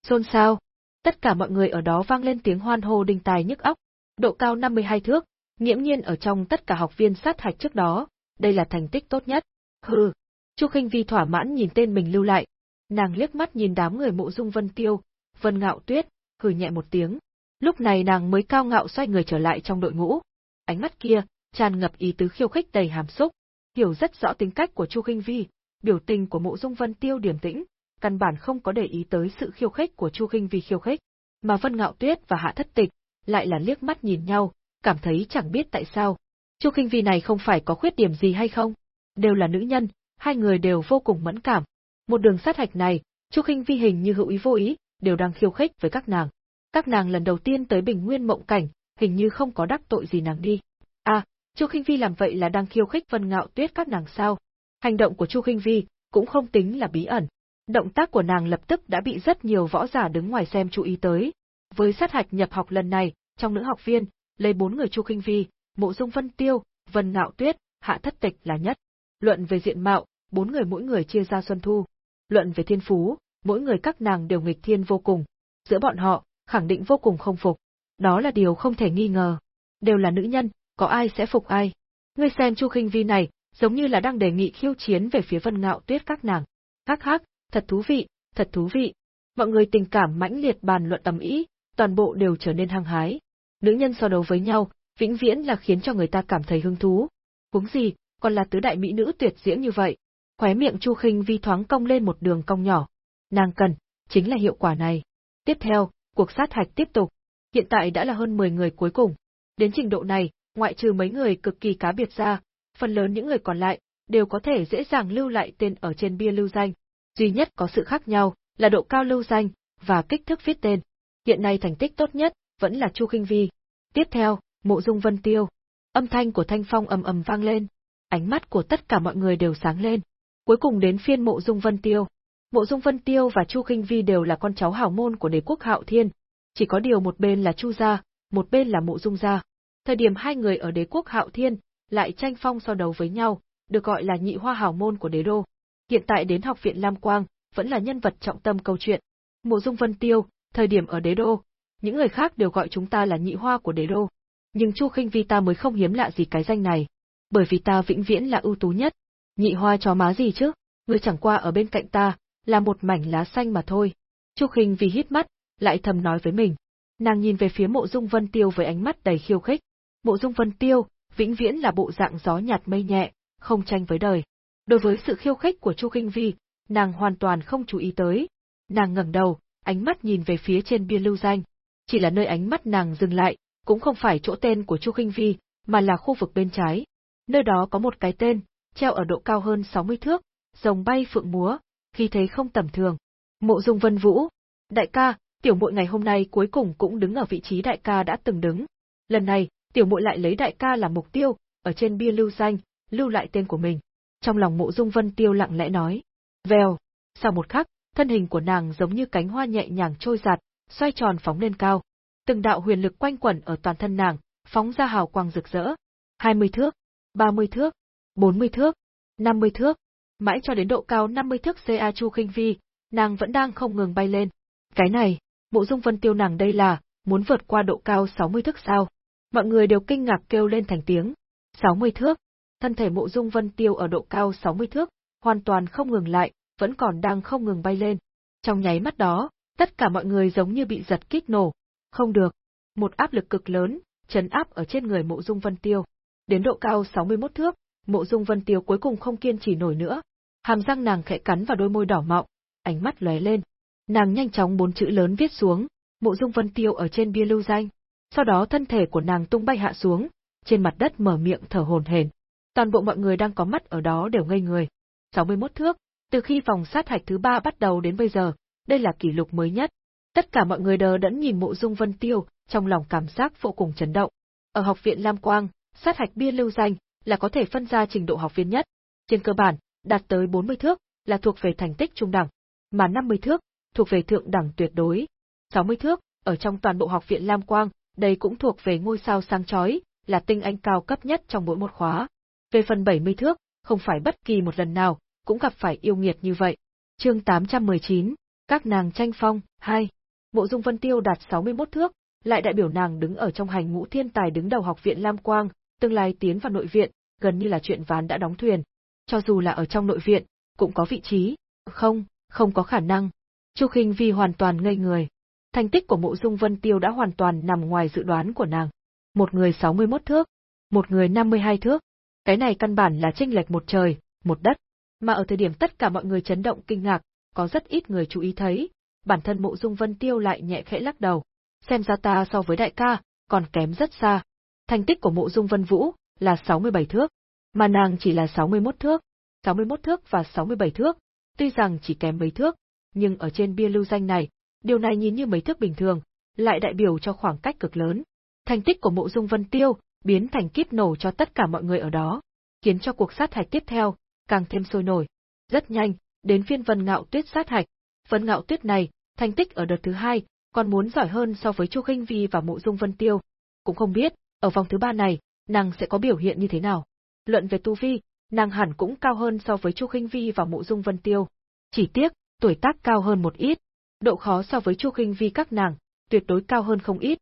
Xôn xao, tất cả mọi người ở đó vang lên tiếng hoan hô đình tài nhức óc. Độ cao 52 thước, nghiễm nhiên ở trong tất cả học viên sát hạch trước đó, đây là thành tích tốt nhất. Hừ. Chu Khinh Vi thỏa mãn nhìn tên mình lưu lại. Nàng liếc mắt nhìn đám người mộ dung Vân Tiêu, Vân Ngạo Tuyết, hừ nhẹ một tiếng. Lúc này nàng mới cao ngạo xoay người trở lại trong đội ngũ. Ánh mắt kia, tràn ngập ý tứ khiêu khích đầy hàm xúc, hiểu rất rõ tính cách của Chu Khinh Vi, biểu tình của Mộ Dung Vân Tiêu điềm tĩnh, căn bản không có để ý tới sự khiêu khích của Chu Khinh Vi khiêu khích, mà Vân Ngạo Tuyết và Hạ Thất Tịch lại là liếc mắt nhìn nhau, cảm thấy chẳng biết tại sao. Chu Khinh Vi này không phải có khuyết điểm gì hay không? Đều là nữ nhân, hai người đều vô cùng mẫn cảm. Một đường sát hạch này, Chu Khinh Vi hình như hữu ý vô ý, đều đang khiêu khích với các nàng. Các nàng lần đầu tiên tới Bình Nguyên Mộng Cảnh, hình như không có đắc tội gì nàng đi. À, Chu Khinh Vi làm vậy là đang khiêu khích Vân Ngạo Tuyết các nàng sao? Hành động của Chu Khinh Vi cũng không tính là bí ẩn. Động tác của nàng lập tức đã bị rất nhiều võ giả đứng ngoài xem chú ý tới. Với sát hạch nhập học lần này, trong nữ học viên, lấy bốn người Chu Kinh Vi, Mộ Dung Vân Tiêu, Vân Ngạo Tuyết, Hạ Thất Tịch là nhất. Luận về diện mạo, bốn người mỗi người chia ra xuân thu. Luận về thiên phú, mỗi người các nàng đều nghịch thiên vô cùng. Giữa bọn họ, khẳng định vô cùng không phục. Đó là điều không thể nghi ngờ. Đều là nữ nhân, có ai sẽ phục ai. Ngươi xem Chu Khinh Vi này, giống như là đang đề nghị khiêu chiến về phía Vân Ngạo Tuyết các nàng. Hắc hắc, thật thú vị, thật thú vị. Mọi người tình cảm mãnh liệt bàn luận tầm ý, toàn bộ đều trở nên hăng hái. Nữ nhân so đấu với nhau, vĩnh viễn là khiến cho người ta cảm thấy hứng thú. Huống gì, còn là tứ đại mỹ nữ tuyệt diễm như vậy. Khóe miệng Chu Khinh Vi thoáng cong lên một đường cong nhỏ. Nàng cần, chính là hiệu quả này. Tiếp theo, cuộc sát hạch tiếp tục. Hiện tại đã là hơn 10 người cuối cùng. Đến trình độ này, ngoại trừ mấy người cực kỳ cá biệt ra, phần lớn những người còn lại đều có thể dễ dàng lưu lại tên ở trên bia lưu danh. Duy nhất có sự khác nhau là độ cao lưu danh và kích thước viết tên. Hiện nay thành tích tốt nhất vẫn là Chu Khinh Vi. Tiếp theo, Mộ Dung Vân Tiêu. Âm thanh của Thanh Phong ầm ầm vang lên, ánh mắt của tất cả mọi người đều sáng lên. Cuối cùng đến phiên Mộ Dung Vân Tiêu. Mộ Dung Vân Tiêu và Chu Khinh Vi đều là con cháu hảo môn của đế quốc Hạo Thiên, chỉ có điều một bên là Chu gia, một bên là Mộ Dung gia. Thời điểm hai người ở đế quốc Hạo Thiên lại tranh phong so đấu với nhau, được gọi là nhị hoa hảo môn của đế đô. Hiện tại đến học viện Lam Quang, vẫn là nhân vật trọng tâm câu chuyện. Mộ Dung Vân Tiêu, thời điểm ở đế đô, những người khác đều gọi chúng ta là nhị hoa của đế đô. Nhưng Chu Khinh Vi ta mới không hiếm lạ gì cái danh này, bởi vì ta vĩnh viễn là ưu tú nhất. Nhị hoa chó má gì chứ, ngươi chẳng qua ở bên cạnh ta, là một mảnh lá xanh mà thôi. Chu Khinh Vi hít mắt, lại thầm nói với mình. Nàng nhìn về phía Mộ Dung Vân Tiêu với ánh mắt đầy khiêu khích. Mộ Dung Vân Tiêu, vĩnh viễn là bộ dạng gió nhạt mây nhẹ, không tranh với đời. Đối với sự khiêu khích của Chu Kinh Vi, nàng hoàn toàn không chú ý tới. Nàng ngẩng đầu, ánh mắt nhìn về phía trên bia lưu danh. Chỉ là nơi ánh mắt nàng dừng lại, cũng không phải chỗ tên của Chu Kinh Vi, mà là khu vực bên trái. Nơi đó có một cái tên, treo ở độ cao hơn 60 thước, rồng bay phượng múa, khi thấy không tầm thường. Mộ Dung Vân Vũ, đại ca, tiểu muội ngày hôm nay cuối cùng cũng đứng ở vị trí đại ca đã từng đứng. Lần này, tiểu muội lại lấy đại ca làm mục tiêu, ở trên bia lưu danh, lưu lại tên của mình. Trong lòng Mộ Dung Vân Tiêu lặng lẽ nói. Vèo, sau một khắc, thân hình của nàng giống như cánh hoa nhẹ nhàng trôi giạt, xoay tròn phóng lên cao. Từng đạo huyền lực quanh quẩn ở toàn thân nàng, phóng ra hào quang rực rỡ. 20 thước, 30 thước, 40 thước, 50 thước, mãi cho đến độ cao 50 thước CA Chu Khinh Vi, nàng vẫn đang không ngừng bay lên. Cái này, Mộ Dung Vân Tiêu nàng đây là muốn vượt qua độ cao 60 thước sao? Mọi người đều kinh ngạc kêu lên thành tiếng. 60 thước. Thân thể Mộ Dung Vân Tiêu ở độ cao 60 thước, hoàn toàn không ngừng lại, vẫn còn đang không ngừng bay lên. Trong nháy mắt đó, tất cả mọi người giống như bị giật kích nổ. Không được. Một áp lực cực lớn, chấn áp ở trên người Mộ Dung Vân Tiêu. Đến độ cao 61 thước, Mộ Dung Vân Tiêu cuối cùng không kiên trì nổi nữa. Hàm răng nàng khẽ cắn vào đôi môi đỏ mọng, ánh mắt lóe lên. Nàng nhanh chóng bốn chữ lớn viết xuống, Mộ Dung Vân Tiêu ở trên bia lưu danh. Sau đó thân thể của nàng tung bay hạ xuống, trên mặt đất mở miệng thở hổn hển. Toàn bộ mọi người đang có mắt ở đó đều ngây người. 61 thước, từ khi vòng sát hạch thứ ba bắt đầu đến bây giờ, đây là kỷ lục mới nhất. Tất cả mọi người đờ đẫn nhìn mộ dung vân tiêu, trong lòng cảm giác vô cùng chấn động. Ở học viện Lam Quang, sát hạch bia lưu danh là có thể phân ra trình độ học viên nhất. Trên cơ bản, đạt tới 40 thước là thuộc về thành tích trung đẳng, mà 50 thước thuộc về thượng đẳng tuyệt đối. 60 thước, ở trong toàn bộ học viện Lam Quang, đây cũng thuộc về ngôi sao sáng chói, là tinh anh cao cấp nhất trong mỗi một khóa. Về phần 70 thước, không phải bất kỳ một lần nào, cũng gặp phải yêu nghiệt như vậy. Chương 819, các nàng tranh phong, 2. Mộ Dung Vân Tiêu đạt 61 thước, lại đại biểu nàng đứng ở trong hành ngũ thiên tài đứng đầu học viện Lam Quang, tương lai tiến vào nội viện, gần như là chuyện ván đã đóng thuyền. Cho dù là ở trong nội viện, cũng có vị trí. Không, không có khả năng. Chu Khinh Vi hoàn toàn ngây người. Thành tích của Mộ Dung Vân Tiêu đã hoàn toàn nằm ngoài dự đoán của nàng. Một người 61 thước, một người 52 thước. Cái này căn bản là chênh lệch một trời, một đất. Mà ở thời điểm tất cả mọi người chấn động kinh ngạc, có rất ít người chú ý thấy, bản thân Mộ Dung Vân Tiêu lại nhẹ khẽ lắc đầu. Xem ra ta so với đại ca, còn kém rất xa. Thành tích của Mộ Dung Vân Vũ là 67 thước, mà nàng chỉ là 61 thước. 61 thước và 67 thước, tuy rằng chỉ kém mấy thước, nhưng ở trên bia lưu danh này, điều này nhìn như mấy thước bình thường, lại đại biểu cho khoảng cách cực lớn. Thành tích của Mộ Dung Vân Tiêu biến thành kiếp nổ cho tất cả mọi người ở đó, khiến cho cuộc sát hạch tiếp theo càng thêm sôi nổi. Rất nhanh, đến phiên Vân Ngạo Tuyết sát hạch. Vân Ngạo Tuyết này, thành tích ở đợt thứ hai, còn muốn giỏi hơn so với Chu Khinh Vi và Mộ Dung Vân Tiêu. Cũng không biết, ở vòng thứ ba này, nàng sẽ có biểu hiện như thế nào. Luận về tu vi, nàng hẳn cũng cao hơn so với Chu Khinh Vi và Mộ Dung Vân Tiêu. Chỉ tiếc, tuổi tác cao hơn một ít. Độ khó so với Chu Khinh Vi các nàng, tuyệt đối cao hơn không ít.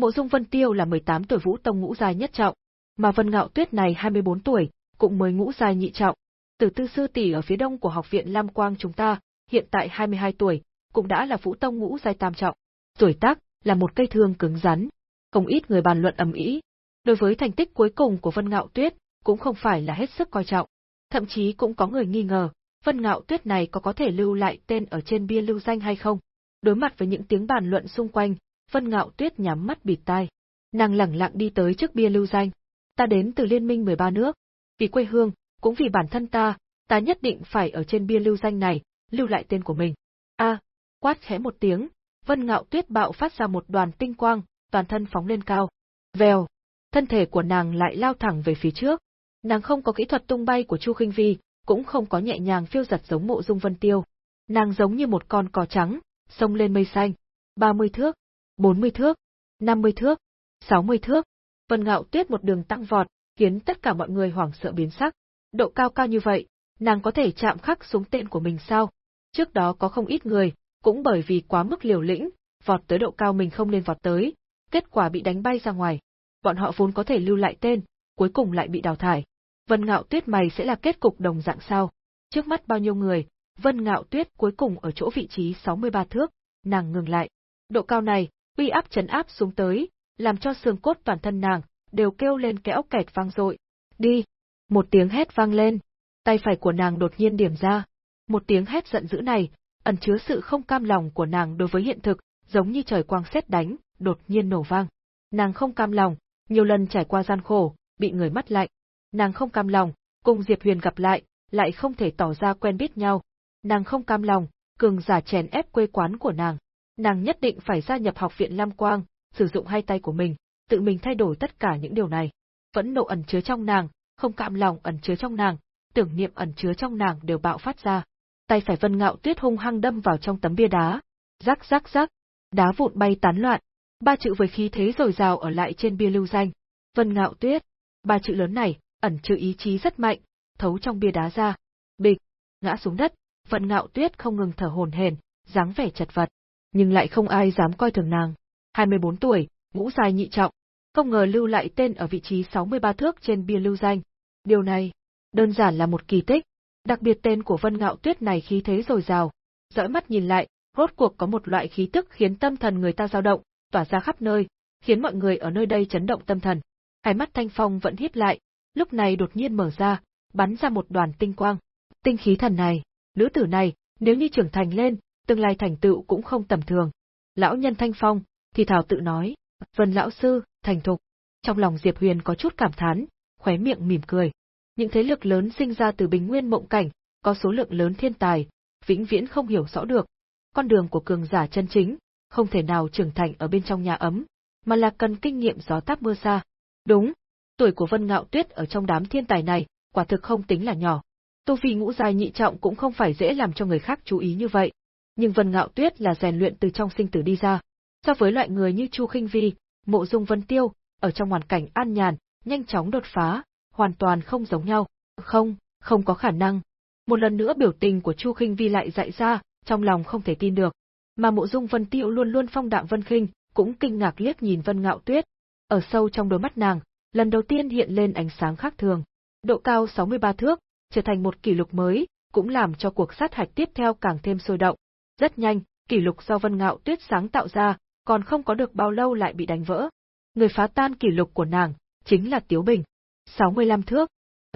Mộ Dung Vân Tiêu là 18 tuổi Vũ Tông ngũ giai nhất trọng, mà Vân Ngạo Tuyết này 24 tuổi, cũng mới ngũ giai nhị trọng. Tử Tư sư tỷ ở phía đông của học viện Lam Quang chúng ta, hiện tại 22 tuổi, cũng đã là Vũ Tông ngũ giai tam trọng. Tuổi tác là một cây thương cứng rắn. Không ít người bàn luận ầm ĩ. Đối với thành tích cuối cùng của Vân Ngạo Tuyết, cũng không phải là hết sức coi trọng. Thậm chí cũng có người nghi ngờ, Vân Ngạo Tuyết này có có thể lưu lại tên ở trên bia lưu danh hay không. Đối mặt với những tiếng bàn luận xung quanh, Vân Ngạo Tuyết nhắm mắt bịt tai. Nàng lẳng lặng đi tới trước bia lưu danh. Ta đến từ liên minh 13 nước. Vì quê hương, cũng vì bản thân ta, ta nhất định phải ở trên bia lưu danh này, lưu lại tên của mình. A, quát khẽ một tiếng, Vân Ngạo Tuyết bạo phát ra một đoàn tinh quang, toàn thân phóng lên cao. Vèo, thân thể của nàng lại lao thẳng về phía trước. Nàng không có kỹ thuật tung bay của Chu Khinh Vi, cũng không có nhẹ nhàng phiêu giật giống Mộ Dung Vân Tiêu. Nàng giống như một con cò trắng, xông lên mây xanh. 30 thước, 40 thước, 50 thước, 60 thước. Vân Ngạo Tuyết một đường tăng vọt, khiến tất cả mọi người hoảng sợ biến sắc. Độ cao cao như vậy, nàng có thể chạm khắc xuống tên của mình sao? Trước đó có không ít người, cũng bởi vì quá mức liều lĩnh, vọt tới độ cao mình không nên vọt tới, kết quả bị đánh bay ra ngoài. Bọn họ vốn có thể lưu lại tên, cuối cùng lại bị đào thải. Vân Ngạo Tuyết mày sẽ là kết cục đồng dạng sao? Trước mắt bao nhiêu người, Vân Ngạo Tuyết cuối cùng ở chỗ vị trí 63 thước, nàng ngừng lại. Độ cao này, uy áp chấn áp xuống tới, làm cho xương cốt toàn thân nàng đều kêu lên kéo kẹt vang dội. Đi! Một tiếng hét vang lên, tay phải của nàng đột nhiên điểm ra. Một tiếng hét giận dữ này, ẩn chứa sự không cam lòng của nàng đối với hiện thực, giống như trời quang xét đánh, đột nhiên nổ vang. Nàng không cam lòng, nhiều lần trải qua gian khổ, bị người mắt lạnh. Nàng không cam lòng, cùng Diệp Huyền gặp lại, lại không thể tỏ ra quen biết nhau. Nàng không cam lòng, cường giả chèn ép quê quán của nàng. Nàng nhất định phải gia nhập học viện Lam Quang, sử dụng hai tay của mình, tự mình thay đổi tất cả những điều này. Vẫn nộ ẩn chứa trong nàng, không cạm lòng ẩn chứa trong nàng, tưởng niệm ẩn chứa trong nàng đều bạo phát ra. Tay phải Vân Ngạo Tuyết hung hăng đâm vào trong tấm bia đá. Rắc rắc rắc, đá vụn bay tán loạn, ba chữ với khí thế dồi dào ở lại trên bia lưu danh. Vân Ngạo Tuyết, ba chữ lớn này, ẩn chứa ý chí rất mạnh, thấu trong bia đá ra. Bịch, ngã xuống đất, Vân Ngạo Tuyết không ngừng thở hổn hển, dáng vẻ chật vật, nhưng lại không ai dám coi thường nàng. 24 tuổi, ngũ dài nhị trọng, không ngờ lưu lại tên ở vị trí 63 thước trên bia lưu danh. Điều này, đơn giản là một kỳ tích, đặc biệt tên của Vân Ngạo Tuyết này khí thế dồi dào. Dõi mắt nhìn lại, rốt cuộc có một loại khí tức khiến tâm thần người ta dao động, tỏa ra khắp nơi, khiến mọi người ở nơi đây chấn động tâm thần. Hai mắt Thanh Phong vẫn híp lại, lúc này đột nhiên mở ra, bắn ra một đoàn tinh quang. Tinh khí thần này, nữ tử này, nếu như trưởng thành lên, tương lai thành tựu cũng không tầm thường. Lão nhân Thanh Phong, thì thảo tự nói, Vân lão sư, thành thục. Trong lòng Diệp Huyền có chút cảm thán, khóe miệng mỉm cười. Những thế lực lớn sinh ra từ bình nguyên mộng cảnh, có số lượng lớn thiên tài, vĩnh viễn không hiểu rõ được. Con đường của cường giả chân chính, không thể nào trưởng thành ở bên trong nhà ấm, mà là cần kinh nghiệm gió táp mưa xa. Đúng, tuổi của Vân Ngạo Tuyết ở trong đám thiên tài này, quả thực không tính là nhỏ. Tu vi ngũ dài nhị trọng cũng không phải dễ làm cho người khác chú ý như vậy. Nhưng Vân Ngạo Tuyết là rèn luyện từ trong sinh tử đi ra. So với loại người như Chu Khinh Vi, Mộ Dung Vân Tiêu, ở trong hoàn cảnh an nhàn, nhanh chóng đột phá, hoàn toàn không giống nhau. Không, không có khả năng. Một lần nữa biểu tình của Chu Khinh Vi lại dạy ra, trong lòng không thể tin được. Mà Mộ Dung Vân Tiêu luôn luôn phong đạm Vân Khinh, cũng kinh ngạc liếc nhìn Vân Ngạo Tuyết. Ở sâu trong đôi mắt nàng, lần đầu tiên hiện lên ánh sáng khác thường. Độ cao 63 thước, trở thành một kỷ lục mới, cũng làm cho cuộc sát hạch tiếp theo càng thêm sôi động. Rất nhanh, kỷ lục do Vân Ngạo Tuyết sáng tạo ra, còn không có được bao lâu lại bị đánh vỡ. Người phá tan kỷ lục của nàng, chính là Tiếu Bình. 65 thước.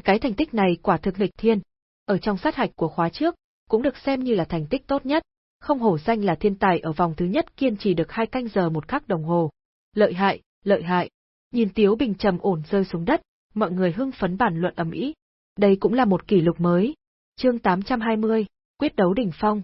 Cái thành tích này quả thực nghịch thiên. Ở trong sát hạch của khóa trước, cũng được xem như là thành tích tốt nhất. Không hổ danh là thiên tài ở vòng thứ nhất kiên trì được hai canh giờ một khắc đồng hồ. Lợi hại, lợi hại. Nhìn Tiếu Bình trầm ổn rơi xuống đất, mọi người hưng phấn bàn luận ầm ĩ. Đây cũng là một kỷ lục mới. Chương 820, quyết đấu đỉnh phong,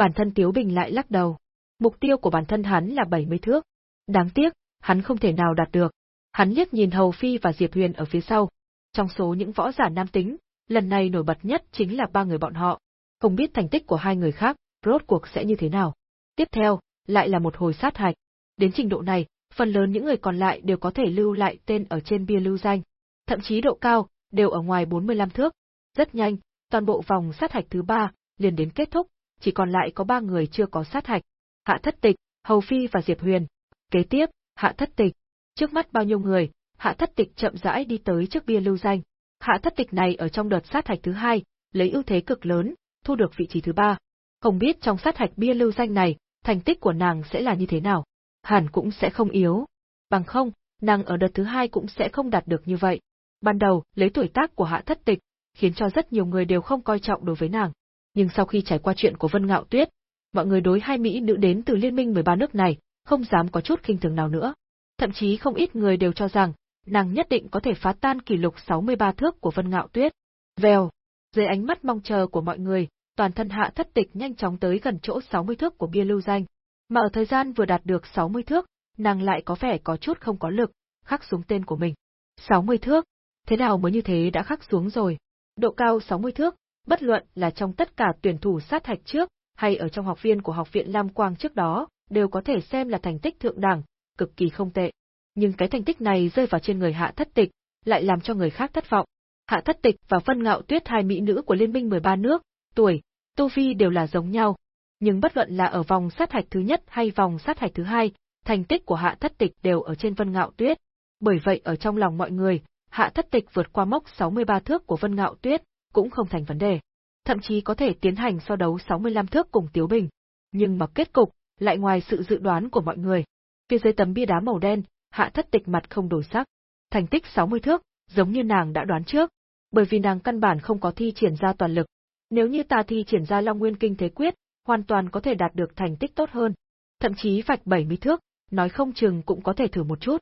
Bản thân Tiếu Bình lại lắc đầu. Mục tiêu của bản thân hắn là 70 thước. Đáng tiếc, hắn không thể nào đạt được. Hắn liếc nhìn Hầu Phi và Diệp Huyền ở phía sau. Trong số những võ giả nam tính, lần này nổi bật nhất chính là ba người bọn họ. Không biết thành tích của hai người khác, rốt cuộc sẽ như thế nào. Tiếp theo, lại là một hồi sát hạch. Đến trình độ này, phần lớn những người còn lại đều có thể lưu lại tên ở trên bia lưu danh. Thậm chí độ cao, đều ở ngoài 45 thước. Rất nhanh, toàn bộ vòng sát hạch thứ ba liền đến kết thúc, chỉ còn lại có ba người chưa có sát hạch. Hạ Thất Tịch, Hầu Phi và Diệp Huyền. Kế tiếp, Hạ Thất Tịch. Trước mắt bao nhiêu người, Hạ Thất Tịch chậm rãi đi tới trước bia lưu danh. Hạ Thất Tịch này ở trong đợt sát hạch thứ hai, lấy ưu thế cực lớn, thu được vị trí thứ ba. Không biết trong sát hạch bia lưu danh này, thành tích của nàng sẽ là như thế nào. Hẳn cũng sẽ không yếu. Bằng không, nàng ở đợt thứ hai cũng sẽ không đạt được như vậy. Ban đầu, lấy tuổi tác của Hạ Thất Tịch, khiến cho rất nhiều người đều không coi trọng đối với nàng. Nhưng sau khi trải qua chuyện của Vân Ngạo Tuyết, mọi người đối hai mỹ nữ đến từ liên minh 13 nước này, không dám có chút khinh thường nào nữa. Thậm chí không ít người đều cho rằng, nàng nhất định có thể phá tan kỷ lục 63 thước của Vân Ngạo Tuyết. Vèo, dưới ánh mắt mong chờ của mọi người, toàn thân hạ thất tịch nhanh chóng tới gần chỗ 60 thước của bia lưu danh. Mà ở thời gian vừa đạt được 60 thước, nàng lại có vẻ có chút không có lực, khắc xuống tên của mình. 60 thước, thế nào mới như thế đã khắc xuống rồi? Độ cao 60 thước, bất luận là trong tất cả tuyển thủ sát hạch trước, hay ở trong học viên của học viện Lam Quang trước đó, đều có thể xem là thành tích thượng đẳng, cực kỳ không tệ. Nhưng cái thành tích này rơi vào trên người Hạ Thất Tịch, lại làm cho người khác thất vọng. Hạ Thất Tịch và Vân Ngạo Tuyết hai mỹ nữ của Liên minh 13 nước, tuổi, tu vi đều là giống nhau. Nhưng bất luận là ở vòng sát hạch thứ nhất hay vòng sát hạch thứ hai, thành tích của Hạ Thất Tịch đều ở trên Vân Ngạo Tuyết. Bởi vậy ở trong lòng mọi người, Hạ Thất Tịch vượt qua mốc 63 thước của Vân Ngạo Tuyết, cũng không thành vấn đề. Thậm chí có thể tiến hành so đấu 65 thước cùng Tiếu Bình. Nhưng mà kết cục, lại ngoài sự dự đoán của mọi người. Phía dưới tấm bia đá màu đen, Hạ Thất Tịch mặt không đổi sắc. Thành tích 60 thước, giống như nàng đã đoán trước, bởi vì nàng căn bản không có thi triển ra toàn lực. Nếu như ta thi triển ra Long Nguyên Kinh Thế Quyết, hoàn toàn có thể đạt được thành tích tốt hơn. Thậm chí vạch 70 thước, nói không chừng cũng có thể thử một chút.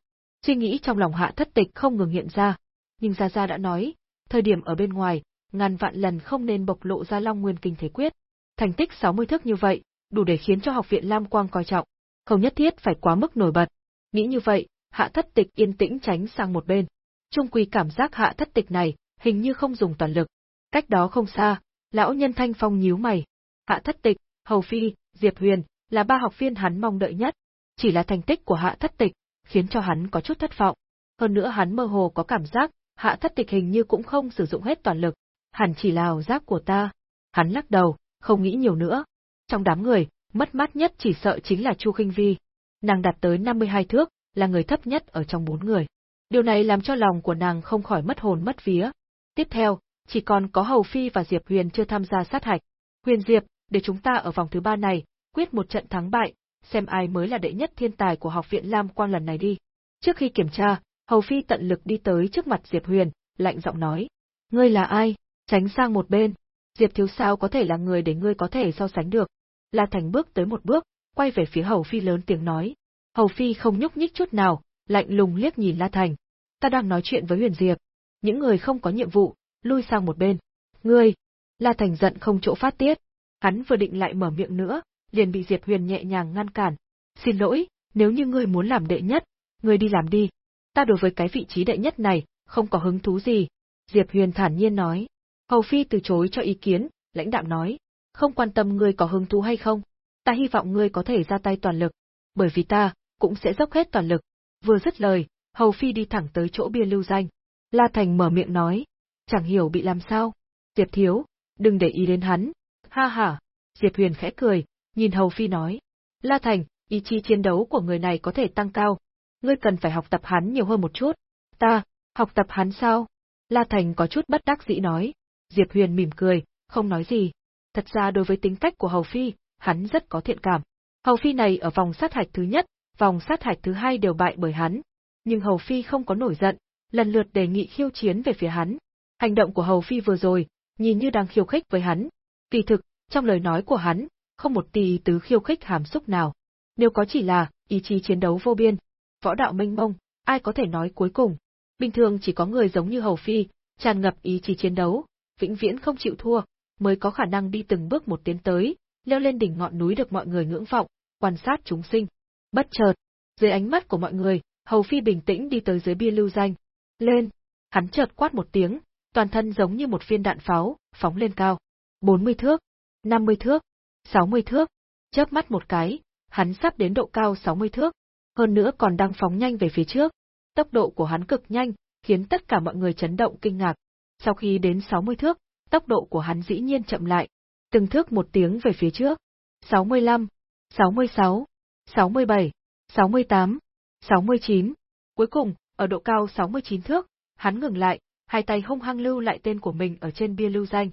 Suy nghĩ trong lòng hạ thất tịch không ngừng hiện ra. Nhưng Gia Gia đã nói, thời điểm ở bên ngoài, ngàn vạn lần không nên bộc lộ ra Long Nguyên Kinh Thế Quyết. Thành tích 60 thước như vậy, đủ để khiến cho học viện Lam Quang coi trọng, không nhất thiết phải quá mức nổi bật. Nghĩ như vậy, hạ thất tịch yên tĩnh tránh sang một bên. Trung quy cảm giác hạ thất tịch này, hình như không dùng toàn lực. Cách đó không xa, lão nhân thanh phong nhíu mày. Hạ thất tịch, Hầu Phi, Diệp Huyền, là ba học viên hắn mong đợi nhất. Chỉ là thành tích của hạ thất tịch, khiến cho hắn có chút thất vọng. Hơn nữa hắn mơ hồ có cảm giác, hạ thất tịch hình như cũng không sử dụng hết toàn lực. Hẳn chỉ là ảo giác của ta. Hắn lắc đầu, không nghĩ nhiều nữa. Trong đám người, mất mát nhất chỉ sợ chính là Chu Khinh Vi. Nàng đạt tới 52 thước, là người thấp nhất ở trong bốn người. Điều này làm cho lòng của nàng không khỏi mất hồn mất vía. Tiếp theo, chỉ còn có Hầu Phi và Diệp Huyền chưa tham gia sát hạch. Huyền Diệp, để chúng ta ở vòng thứ ba này, quyết một trận thắng bại, xem ai mới là đệ nhất thiên tài của học viện Lam Quang lần này đi. Trước khi kiểm tra, Hầu Phi tận lực đi tới trước mặt Diệp Huyền, lạnh giọng nói. Ngươi là ai? Tránh sang một bên. Diệp thiếu sao có thể là người để ngươi có thể so sánh được. La Thành bước tới một bước, quay về phía Hầu Phi lớn tiếng nói. Hầu Phi không nhúc nhích chút nào, lạnh lùng liếc nhìn La Thành. Ta đang nói chuyện với Huyền Diệp. Những người không có nhiệm vụ, lui sang một bên. Ngươi! La Thành giận không chỗ phát tiết. Hắn vừa định lại mở miệng nữa, liền bị Diệp Huyền nhẹ nhàng ngăn cản. Xin lỗi, nếu như ngươi muốn làm đệ nhất, ngươi đi làm đi. Ta đối với cái vị trí đệ nhất này, không có hứng thú gì. Diệp Huyền thản nhiên nói. Hầu Phi từ chối cho ý kiến, lãnh đạm nói. Không quan tâm ngươi có hứng thú hay không. Ta hy vọng ngươi có thể ra tay toàn lực. Bởi vì ta, cũng sẽ dốc hết toàn lực. Vừa dứt lời, Hầu Phi đi thẳng tới chỗ bia lưu danh. La Thành mở miệng nói. Chẳng hiểu bị làm sao. Diệp Thiếu, đừng để ý đến hắn. Ha ha. Diệp Huyền khẽ cười, nhìn Hầu Phi nói. La Thành, ý chí chiến đấu của người này có thể tăng cao. Ngươi cần phải học tập hắn nhiều hơn một chút. Ta, học tập hắn sao? La Thành có chút bất đắc dĩ nói. Diệp Huyền mỉm cười, không nói gì. Thật ra đối với tính cách của Hầu Phi, hắn rất có thiện cảm. Hầu Phi này ở vòng sát hạch thứ nhất, vòng sát hạch thứ hai đều bại bởi hắn. Nhưng Hầu Phi không có nổi giận, lần lượt đề nghị khiêu chiến về phía hắn. Hành động của Hầu Phi vừa rồi, nhìn như đang khiêu khích với hắn. Kỳ thực, trong lời nói của hắn, không một tì tứ khiêu khích hàm xúc nào. Nếu có chỉ là, ý chí chiến đấu vô biên, võ đạo mênh mông, ai có thể nói cuối cùng. Bình thường chỉ có người giống như Hầu Phi, tràn ngập ý chí chiến đấu, vĩnh viễn không chịu thua, mới có khả năng đi từng bước một tiến tới, leo lên đỉnh ngọn núi được mọi người ngưỡng vọng, quan sát chúng sinh. Bất chợt, dưới ánh mắt của mọi người, Hầu Phi bình tĩnh đi tới dưới bia lưu danh. Lên! Hắn chợt quát một tiếng, toàn thân giống như một viên đạn pháo, phóng lên cao. 40 thước, 50 thước, 60 thước, chớp mắt một cái, hắn sắp đến độ cao 60 thước, hơn nữa còn đang phóng nhanh về phía trước. Tốc độ của hắn cực nhanh, khiến tất cả mọi người chấn động kinh ngạc. Sau khi đến 60 thước, tốc độ của hắn dĩ nhiên chậm lại, từng thước một tiếng về phía trước. 65, 66, 67, 68, 69. Cuối cùng, ở độ cao 69 thước, hắn ngừng lại, hai tay hung hăng lưu lại tên của mình ở trên bia lưu danh.